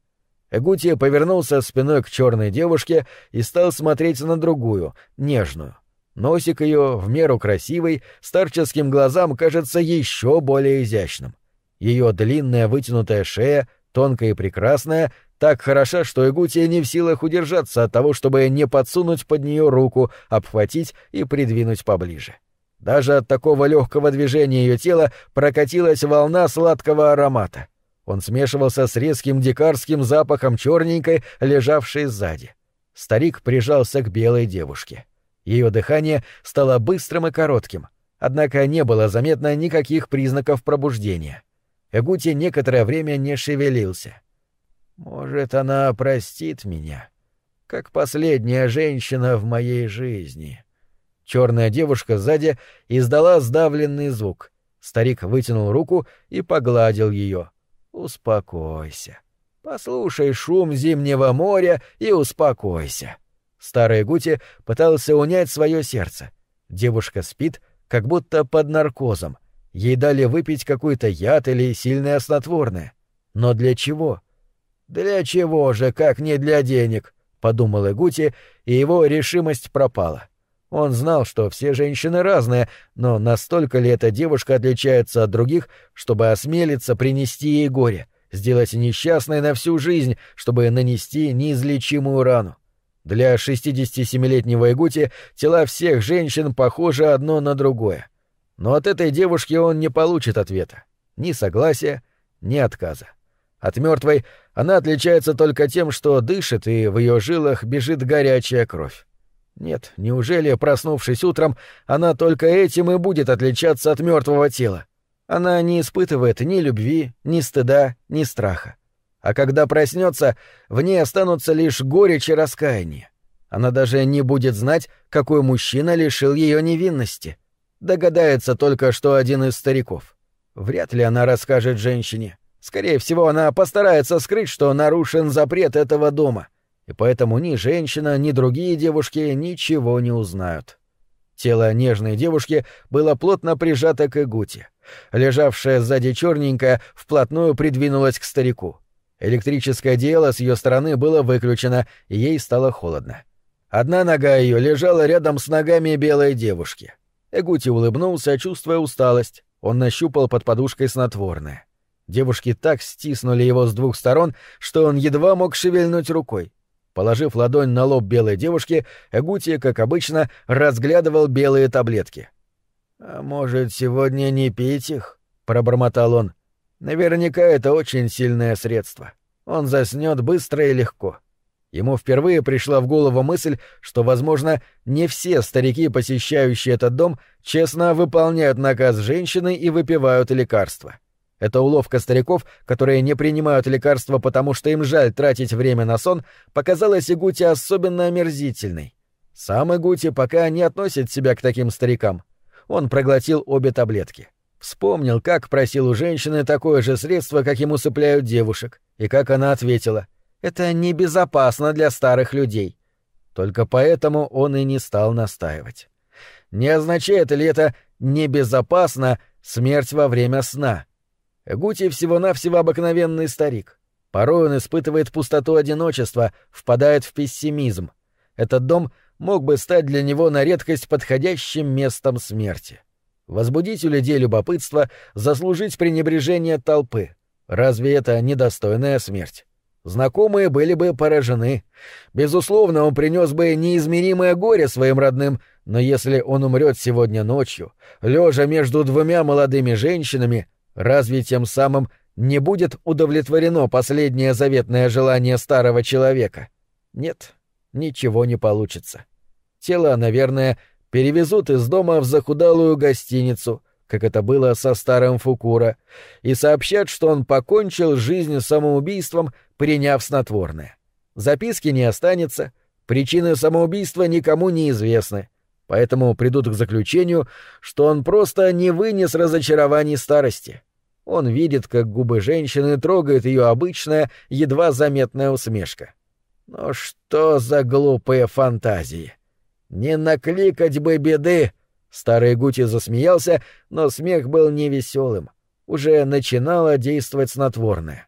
Эгутия повернулся спиной к черной девушке и стал смотреть на другую, нежную. Носик ее, в меру красивый, старческим глазам кажется еще более изящным. Ее длинная вытянутая шея, тонкая и прекрасная, так хороша, что Эгутия не в силах удержаться от того, чтобы не подсунуть под нее руку, обхватить и придвинуть поближе. — даже от такого легкого движения ее тела прокатилась волна сладкого аромата. Он смешивался с резким дикарским запахом черненькой, лежавшей сзади. Старик прижался к белой девушке. Ее дыхание стало быстрым и коротким, однако не было заметно никаких признаков пробуждения. Эгути некоторое время не шевелился. «Может, она простит меня, как последняя женщина в моей жизни», Черная девушка сзади издала сдавленный звук. Старик вытянул руку и погладил ее. «Успокойся. Послушай шум зимнего моря и успокойся». Старый Гути пытался унять свое сердце. Девушка спит, как будто под наркозом. Ей дали выпить какой-то яд или сильное снотворное. Но для чего? «Для чего же, как не для денег?» — подумал Игути, и его решимость пропала. Он знал, что все женщины разные, но настолько ли эта девушка отличается от других, чтобы осмелиться принести ей горе, сделать несчастной на всю жизнь, чтобы нанести неизлечимую рану? Для 67-летнего Игути тела всех женщин похожи одно на другое. Но от этой девушки он не получит ответа. Ни согласия, ни отказа. От мертвой она отличается только тем, что дышит, и в ее жилах бежит горячая кровь. Нет, неужели, проснувшись утром, она только этим и будет отличаться от мертвого тела? Она не испытывает ни любви, ни стыда, ни страха. А когда проснется, в ней останутся лишь горечь и раскаяние. Она даже не будет знать, какой мужчина лишил ее невинности. Догадается только, что один из стариков. Вряд ли она расскажет женщине. Скорее всего, она постарается скрыть, что нарушен запрет этого дома — и поэтому ни женщина, ни другие девушки ничего не узнают. Тело нежной девушки было плотно прижато к Игуте. Лежавшая сзади черненькая вплотную придвинулась к старику. Электрическое дело с ее стороны было выключено, и ей стало холодно. Одна нога ее лежала рядом с ногами белой девушки. Эгути улыбнулся, чувствуя усталость. Он нащупал под подушкой снотворное. Девушки так стиснули его с двух сторон, что он едва мог шевельнуть рукой. Положив ладонь на лоб белой девушки, Эгути, как обычно, разглядывал белые таблетки. «А может, сегодня не пить их?» — пробормотал он. «Наверняка это очень сильное средство. Он заснет быстро и легко». Ему впервые пришла в голову мысль, что, возможно, не все старики, посещающие этот дом, честно выполняют наказ женщины и выпивают лекарства. Эта уловка стариков, которые не принимают лекарства, потому что им жаль тратить время на сон, показалась Игути особенно омерзительной. Сам Игути пока не относит себя к таким старикам. Он проглотил обе таблетки. Вспомнил, как просил у женщины такое же средство, как ему сыпляют девушек, и как она ответила — это небезопасно для старых людей. Только поэтому он и не стал настаивать. Не означает ли это «небезопасно» смерть во время сна? Гути всего-навсего обыкновенный старик. Порой он испытывает пустоту одиночества, впадает в пессимизм. Этот дом мог бы стать для него на редкость подходящим местом смерти. Возбудить у людей любопытство, заслужить пренебрежение толпы. Разве это недостойная смерть? Знакомые были бы поражены. Безусловно, он принес бы неизмеримое горе своим родным, но если он умрет сегодня ночью, лежа между двумя молодыми женщинами, разве тем самым не будет удовлетворено последнее заветное желание старого человека? Нет, ничего не получится. Тело, наверное, перевезут из дома в захудалую гостиницу, как это было со старым Фукура, и сообщат, что он покончил жизнь самоубийством, приняв снотворное. Записки не останется, причины самоубийства никому не известны, поэтому придут к заключению, что он просто не вынес разочарований старости. Он видит, как губы женщины трогает ее обычная, едва заметная усмешка. Но что за глупые фантазии? Не накликать бы беды, Старый Гути засмеялся, но смех был невеселым. Уже начинало действовать снотворное.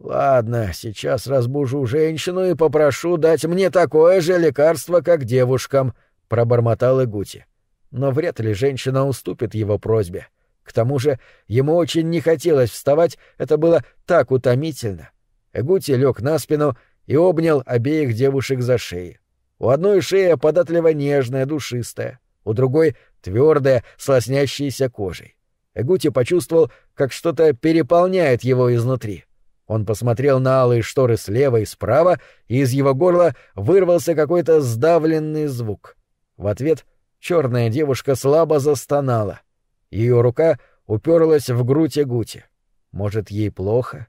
«Ладно, сейчас разбужу женщину и попрошу дать мне такое же лекарство, как девушкам», — пробормотал Игути. Но вряд ли женщина уступит его просьбе. К тому же ему очень не хотелось вставать, это было так утомительно. Эгути лег на спину и обнял обеих девушек за шеи. У одной шея податливо нежная, душистая, у другой — твердая, с лоснящейся кожей. Эгути почувствовал, как что-то переполняет его изнутри. Он посмотрел на алые шторы слева и справа, и из его горла вырвался какой-то сдавленный звук. В ответ черная девушка слабо застонала. Ее рука уперлась в грудь Эгути. Может, ей плохо?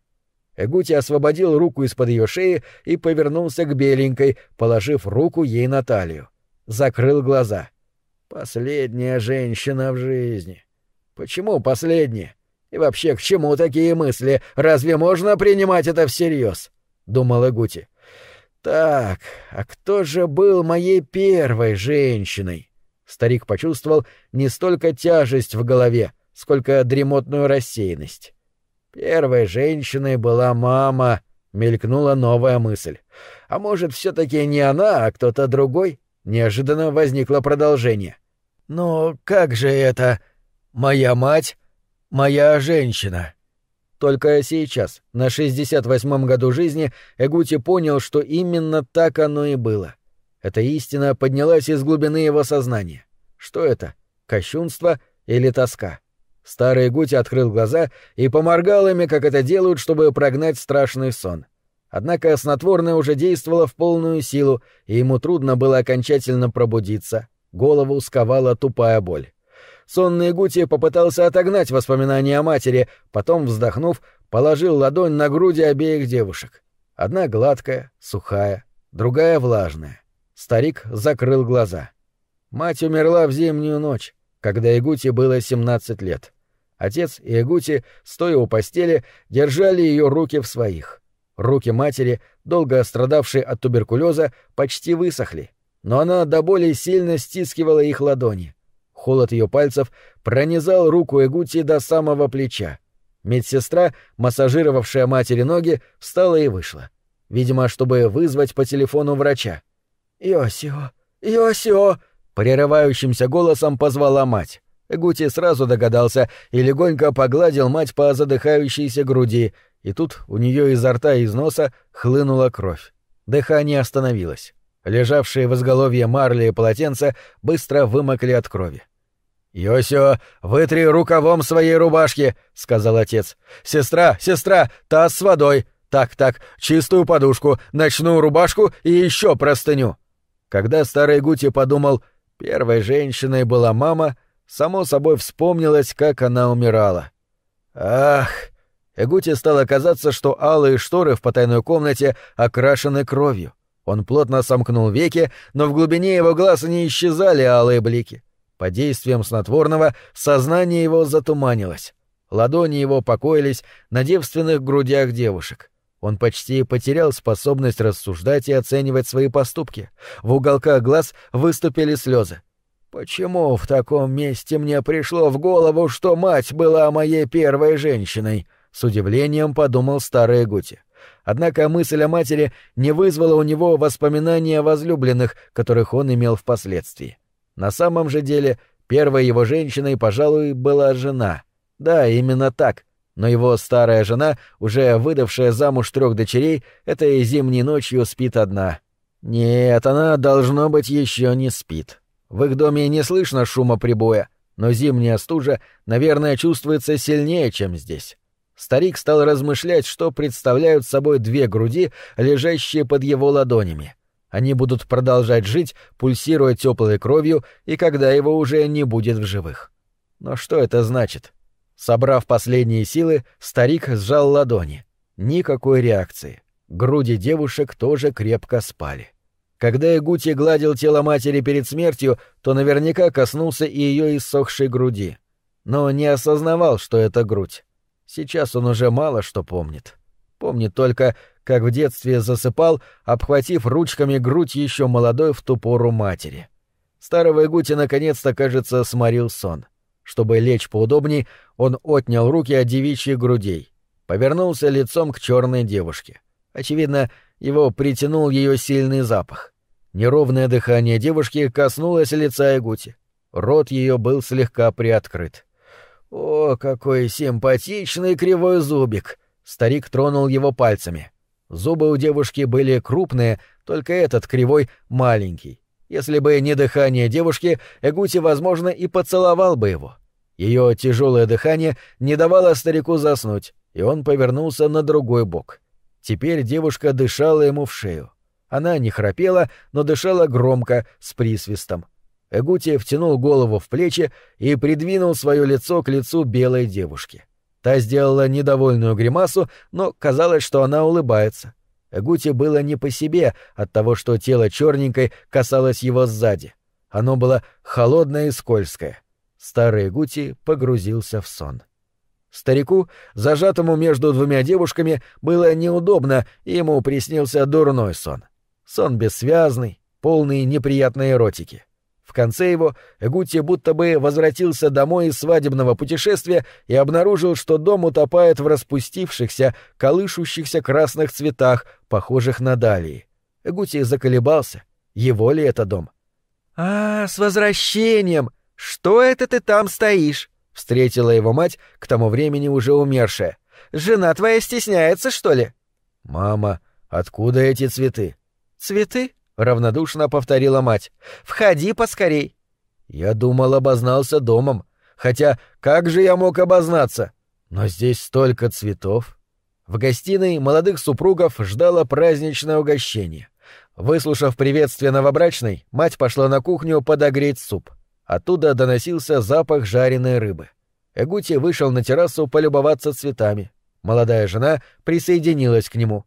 Эгути освободил руку из-под ее шеи и повернулся к беленькой, положив руку ей на талию. Закрыл глаза — Последняя женщина в жизни. Почему последняя? И вообще, к чему такие мысли? Разве можно принимать это всерьез? думал Игути. Так, а кто же был моей первой женщиной? Старик почувствовал не столько тяжесть в голове, сколько дремотную рассеянность. Первой женщиной была мама, мелькнула новая мысль. А может, все-таки не она, а кто-то другой? Неожиданно возникло продолжение. «Но как же это? Моя мать? Моя женщина?» Только сейчас, на 68-м году жизни, Эгути понял, что именно так оно и было. Эта истина поднялась из глубины его сознания. Что это? Кощунство или тоска? Старый Эгути открыл глаза и поморгал ими, как это делают, чтобы прогнать страшный сон. Однако снотворное уже действовало в полную силу, и ему трудно было окончательно пробудиться. Голову сковала тупая боль. Сонный Гути попытался отогнать воспоминания о матери, потом, вздохнув, положил ладонь на груди обеих девушек. Одна гладкая, сухая, другая влажная. Старик закрыл глаза. Мать умерла в зимнюю ночь, когда Игути было 17 лет. Отец и Игути, стоя у постели, держали ее руки в своих. Руки матери, долго страдавшей от туберкулеза, почти высохли, но она до боли сильно стискивала их ладони. Холод ее пальцев пронизал руку Эгути до самого плеча. Медсестра, массажировавшая матери ноги, встала и вышла. Видимо, чтобы вызвать по телефону врача. «Йосио! Йосио!» — прерывающимся голосом позвала мать. Эгути сразу догадался и легонько погладил мать по задыхающейся груди, и тут у нее изо рта и из носа хлынула кровь. Дыхание остановилось. Лежавшие в изголовье марли и полотенца быстро вымокли от крови. «Йосио, вытри рукавом своей рубашки», — сказал отец. «Сестра, сестра, таз с водой, Так-так, чистую подушку, ночную рубашку и еще простыню. Когда старый Гути подумал, первой женщиной была мама, само собой вспомнилось, как она умирала. Ах! Эгуте стало казаться, что алые шторы в потайной комнате окрашены кровью. Он плотно сомкнул веки, но в глубине его глаз не исчезали алые блики. Под действием снотворного сознание его затуманилось. Ладони его покоились на девственных грудях девушек. Он почти потерял способность рассуждать и оценивать свои поступки. В уголках глаз выступили слезы. «Почему в таком месте мне пришло в голову, что мать была моей первой женщиной?» — с удивлением подумал старый Гути. Однако мысль о матери не вызвала у него воспоминания о возлюбленных, которых он имел впоследствии. На самом же деле, первой его женщиной, пожалуй, была жена. Да, именно так — но его старая жена, уже выдавшая замуж трех дочерей, этой зимней ночью спит одна. Нет, она, должно быть, еще не спит. В их доме не слышно шума прибоя, но зимняя стужа, наверное, чувствуется сильнее, чем здесь. Старик стал размышлять, что представляют собой две груди, лежащие под его ладонями. Они будут продолжать жить, пульсируя теплой кровью, и когда его уже не будет в живых. Но что это значит? Собрав последние силы, старик сжал ладони. Никакой реакции. Груди девушек тоже крепко спали. Когда Игути гладил тело матери перед смертью, то наверняка коснулся и ее иссохшей груди. Но не осознавал, что это грудь. Сейчас он уже мало что помнит. Помнит только, как в детстве засыпал, обхватив ручками грудь еще молодой в ту пору матери. Старого Игути наконец-то, кажется, сморил сон. Чтобы лечь поудобней, он отнял руки от девичьих грудей, повернулся лицом к черной девушке. Очевидно, его притянул ее сильный запах. Неровное дыхание девушки коснулось лица Ягути. Рот ее был слегка приоткрыт. «О, какой симпатичный кривой зубик!» Старик тронул его пальцами. Зубы у девушки были крупные, только этот кривой маленький. Если бы не дыхание девушки, Эгути, возможно, и поцеловал бы его. Ее тяжелое дыхание не давало старику заснуть, и он повернулся на другой бок. Теперь девушка дышала ему в шею. Она не храпела, но дышала громко, с присвистом. Эгути втянул голову в плечи и придвинул свое лицо к лицу белой девушки. Та сделала недовольную гримасу, но казалось, что она улыбается. Эгути было не по себе от того, что тело черненькой касалось его сзади. Оно было холодное и скользкое. Старый Гути погрузился в сон. Старику, зажатому между двумя девушками, было неудобно, и ему приснился дурной сон. Сон бессвязный, полный неприятной эротики. В конце его Гути будто бы возвратился домой из свадебного путешествия и обнаружил, что дом утопает в распустившихся, колышущихся красных цветах, похожих на далии. Гути заколебался. Его ли это дом? «А, с возвращением!» «Что это ты там стоишь?» — встретила его мать, к тому времени уже умершая. «Жена твоя стесняется, что ли?» «Мама, откуда эти цветы?» «Цветы?» — равнодушно повторила мать. «Входи поскорей». Я думал, обознался домом. Хотя как же я мог обознаться? Но здесь столько цветов. В гостиной молодых супругов ждало праздничное угощение. Выслушав приветствие новобрачной, мать пошла на кухню подогреть суп. Оттуда доносился запах жареной рыбы. Эгути вышел на террасу полюбоваться цветами. Молодая жена присоединилась к нему.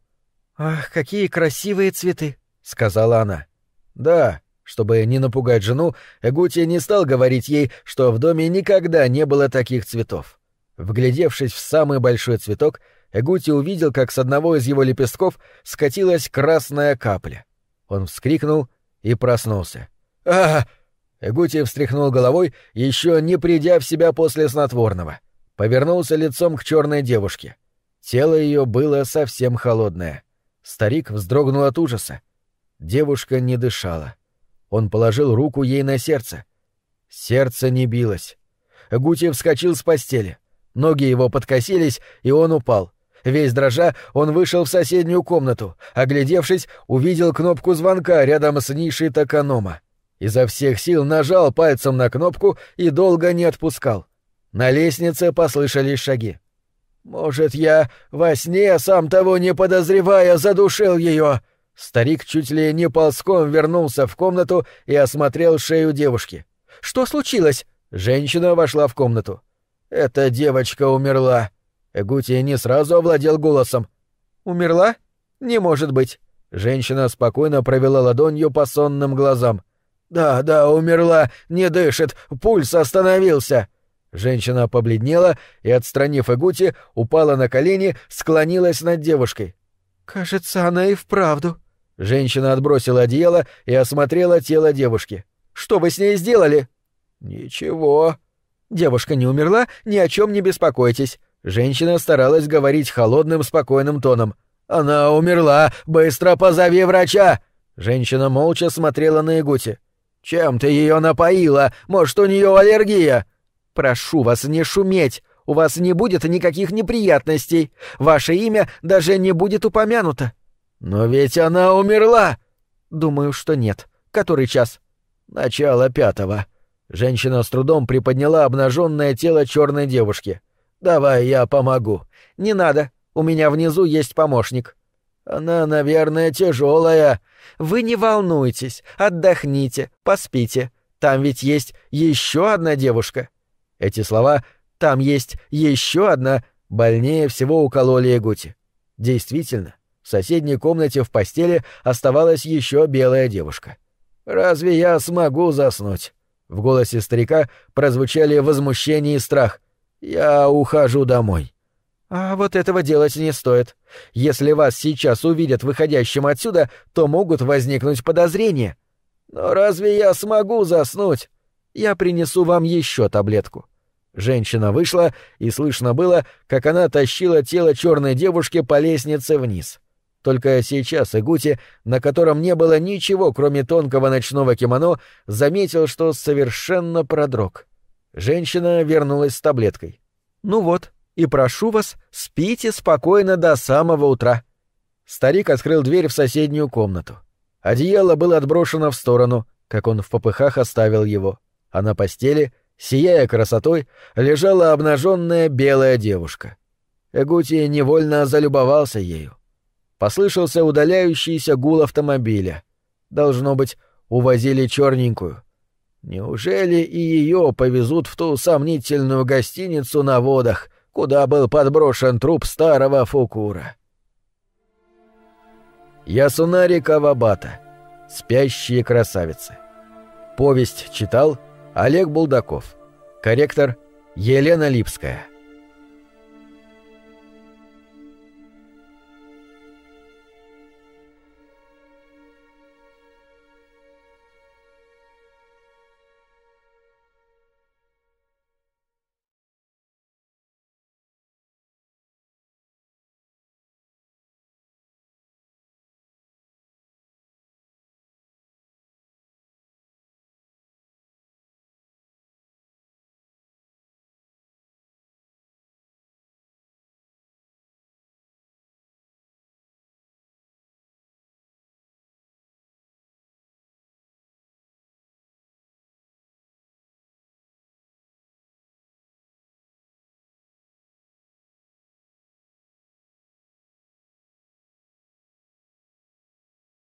«Ах, какие красивые цветы!» — сказала она. «Да», чтобы не напугать жену, Эгути не стал говорить ей, что в доме никогда не было таких цветов. Вглядевшись в самый большой цветок, Эгути увидел, как с одного из его лепестков скатилась красная капля. Он вскрикнул и проснулся. «А, Эгути встряхнул головой, еще не придя в себя после снотворного. Повернулся лицом к черной девушке. Тело ее было совсем холодное. Старик вздрогнул от ужаса. Девушка не дышала. Он положил руку ей на сердце. Сердце не билось. Гути вскочил с постели. Ноги его подкосились, и он упал. Весь дрожа, он вышел в соседнюю комнату. Оглядевшись, увидел кнопку звонка рядом с нишей токанома. Изо всех сил нажал пальцем на кнопку и долго не отпускал. На лестнице послышались шаги. Может, я во сне, сам того не подозревая, задушил ее. Старик чуть ли не ползком вернулся в комнату и осмотрел шею девушки. «Что случилось?» Женщина вошла в комнату. «Эта девочка умерла». Эгути не сразу овладел голосом. «Умерла? Не может быть». Женщина спокойно провела ладонью по сонным глазам. «Да, да, умерла, не дышит, пульс остановился». Женщина побледнела и, отстранив Эгути, упала на колени, склонилась над девушкой. «Кажется, она и вправду». Женщина отбросила одеяло и осмотрела тело девушки. «Что вы с ней сделали?» «Ничего». «Девушка не умерла, ни о чем не беспокойтесь». Женщина старалась говорить холодным, спокойным тоном. «Она умерла! Быстро позови врача!» Женщина молча смотрела на Игути. «Чем ты ее напоила? Может, у нее аллергия?» «Прошу вас не шуметь. У вас не будет никаких неприятностей. Ваше имя даже не будет упомянуто». «Но ведь она умерла!» «Думаю, что нет. Который час?» «Начало пятого». Женщина с трудом приподняла обнаженное тело черной девушки. «Давай я помогу». «Не надо. У меня внизу есть помощник». «Она, наверное, тяжелая. Вы не волнуйтесь, отдохните, поспите. Там ведь есть еще одна девушка». Эти слова «там есть еще одна» больнее всего укололи Ягути. Действительно, в соседней комнате в постели оставалась еще белая девушка. «Разве я смогу заснуть?» В голосе старика прозвучали возмущение и страх. «Я ухожу домой». «А вот этого делать не стоит. Если вас сейчас увидят выходящим отсюда, то могут возникнуть подозрения». «Но разве я смогу заснуть?» «Я принесу вам еще таблетку». Женщина вышла, и слышно было, как она тащила тело черной девушки по лестнице вниз. Только сейчас Игути, на котором не было ничего, кроме тонкого ночного кимоно, заметил, что совершенно продрог. Женщина вернулась с таблеткой. «Ну вот», и прошу вас, спите спокойно до самого утра». Старик открыл дверь в соседнюю комнату. Одеяло было отброшено в сторону, как он в попыхах оставил его, а на постели, сияя красотой, лежала обнаженная белая девушка. Эгути невольно залюбовался ею. Послышался удаляющийся гул автомобиля. Должно быть, увозили черненькую. Неужели и ее повезут в ту сомнительную гостиницу на водах, куда был подброшен труп старого Фукура. Ясунари Кавабата. Спящие красавицы. Повесть читал Олег Булдаков. Корректор Елена Липская.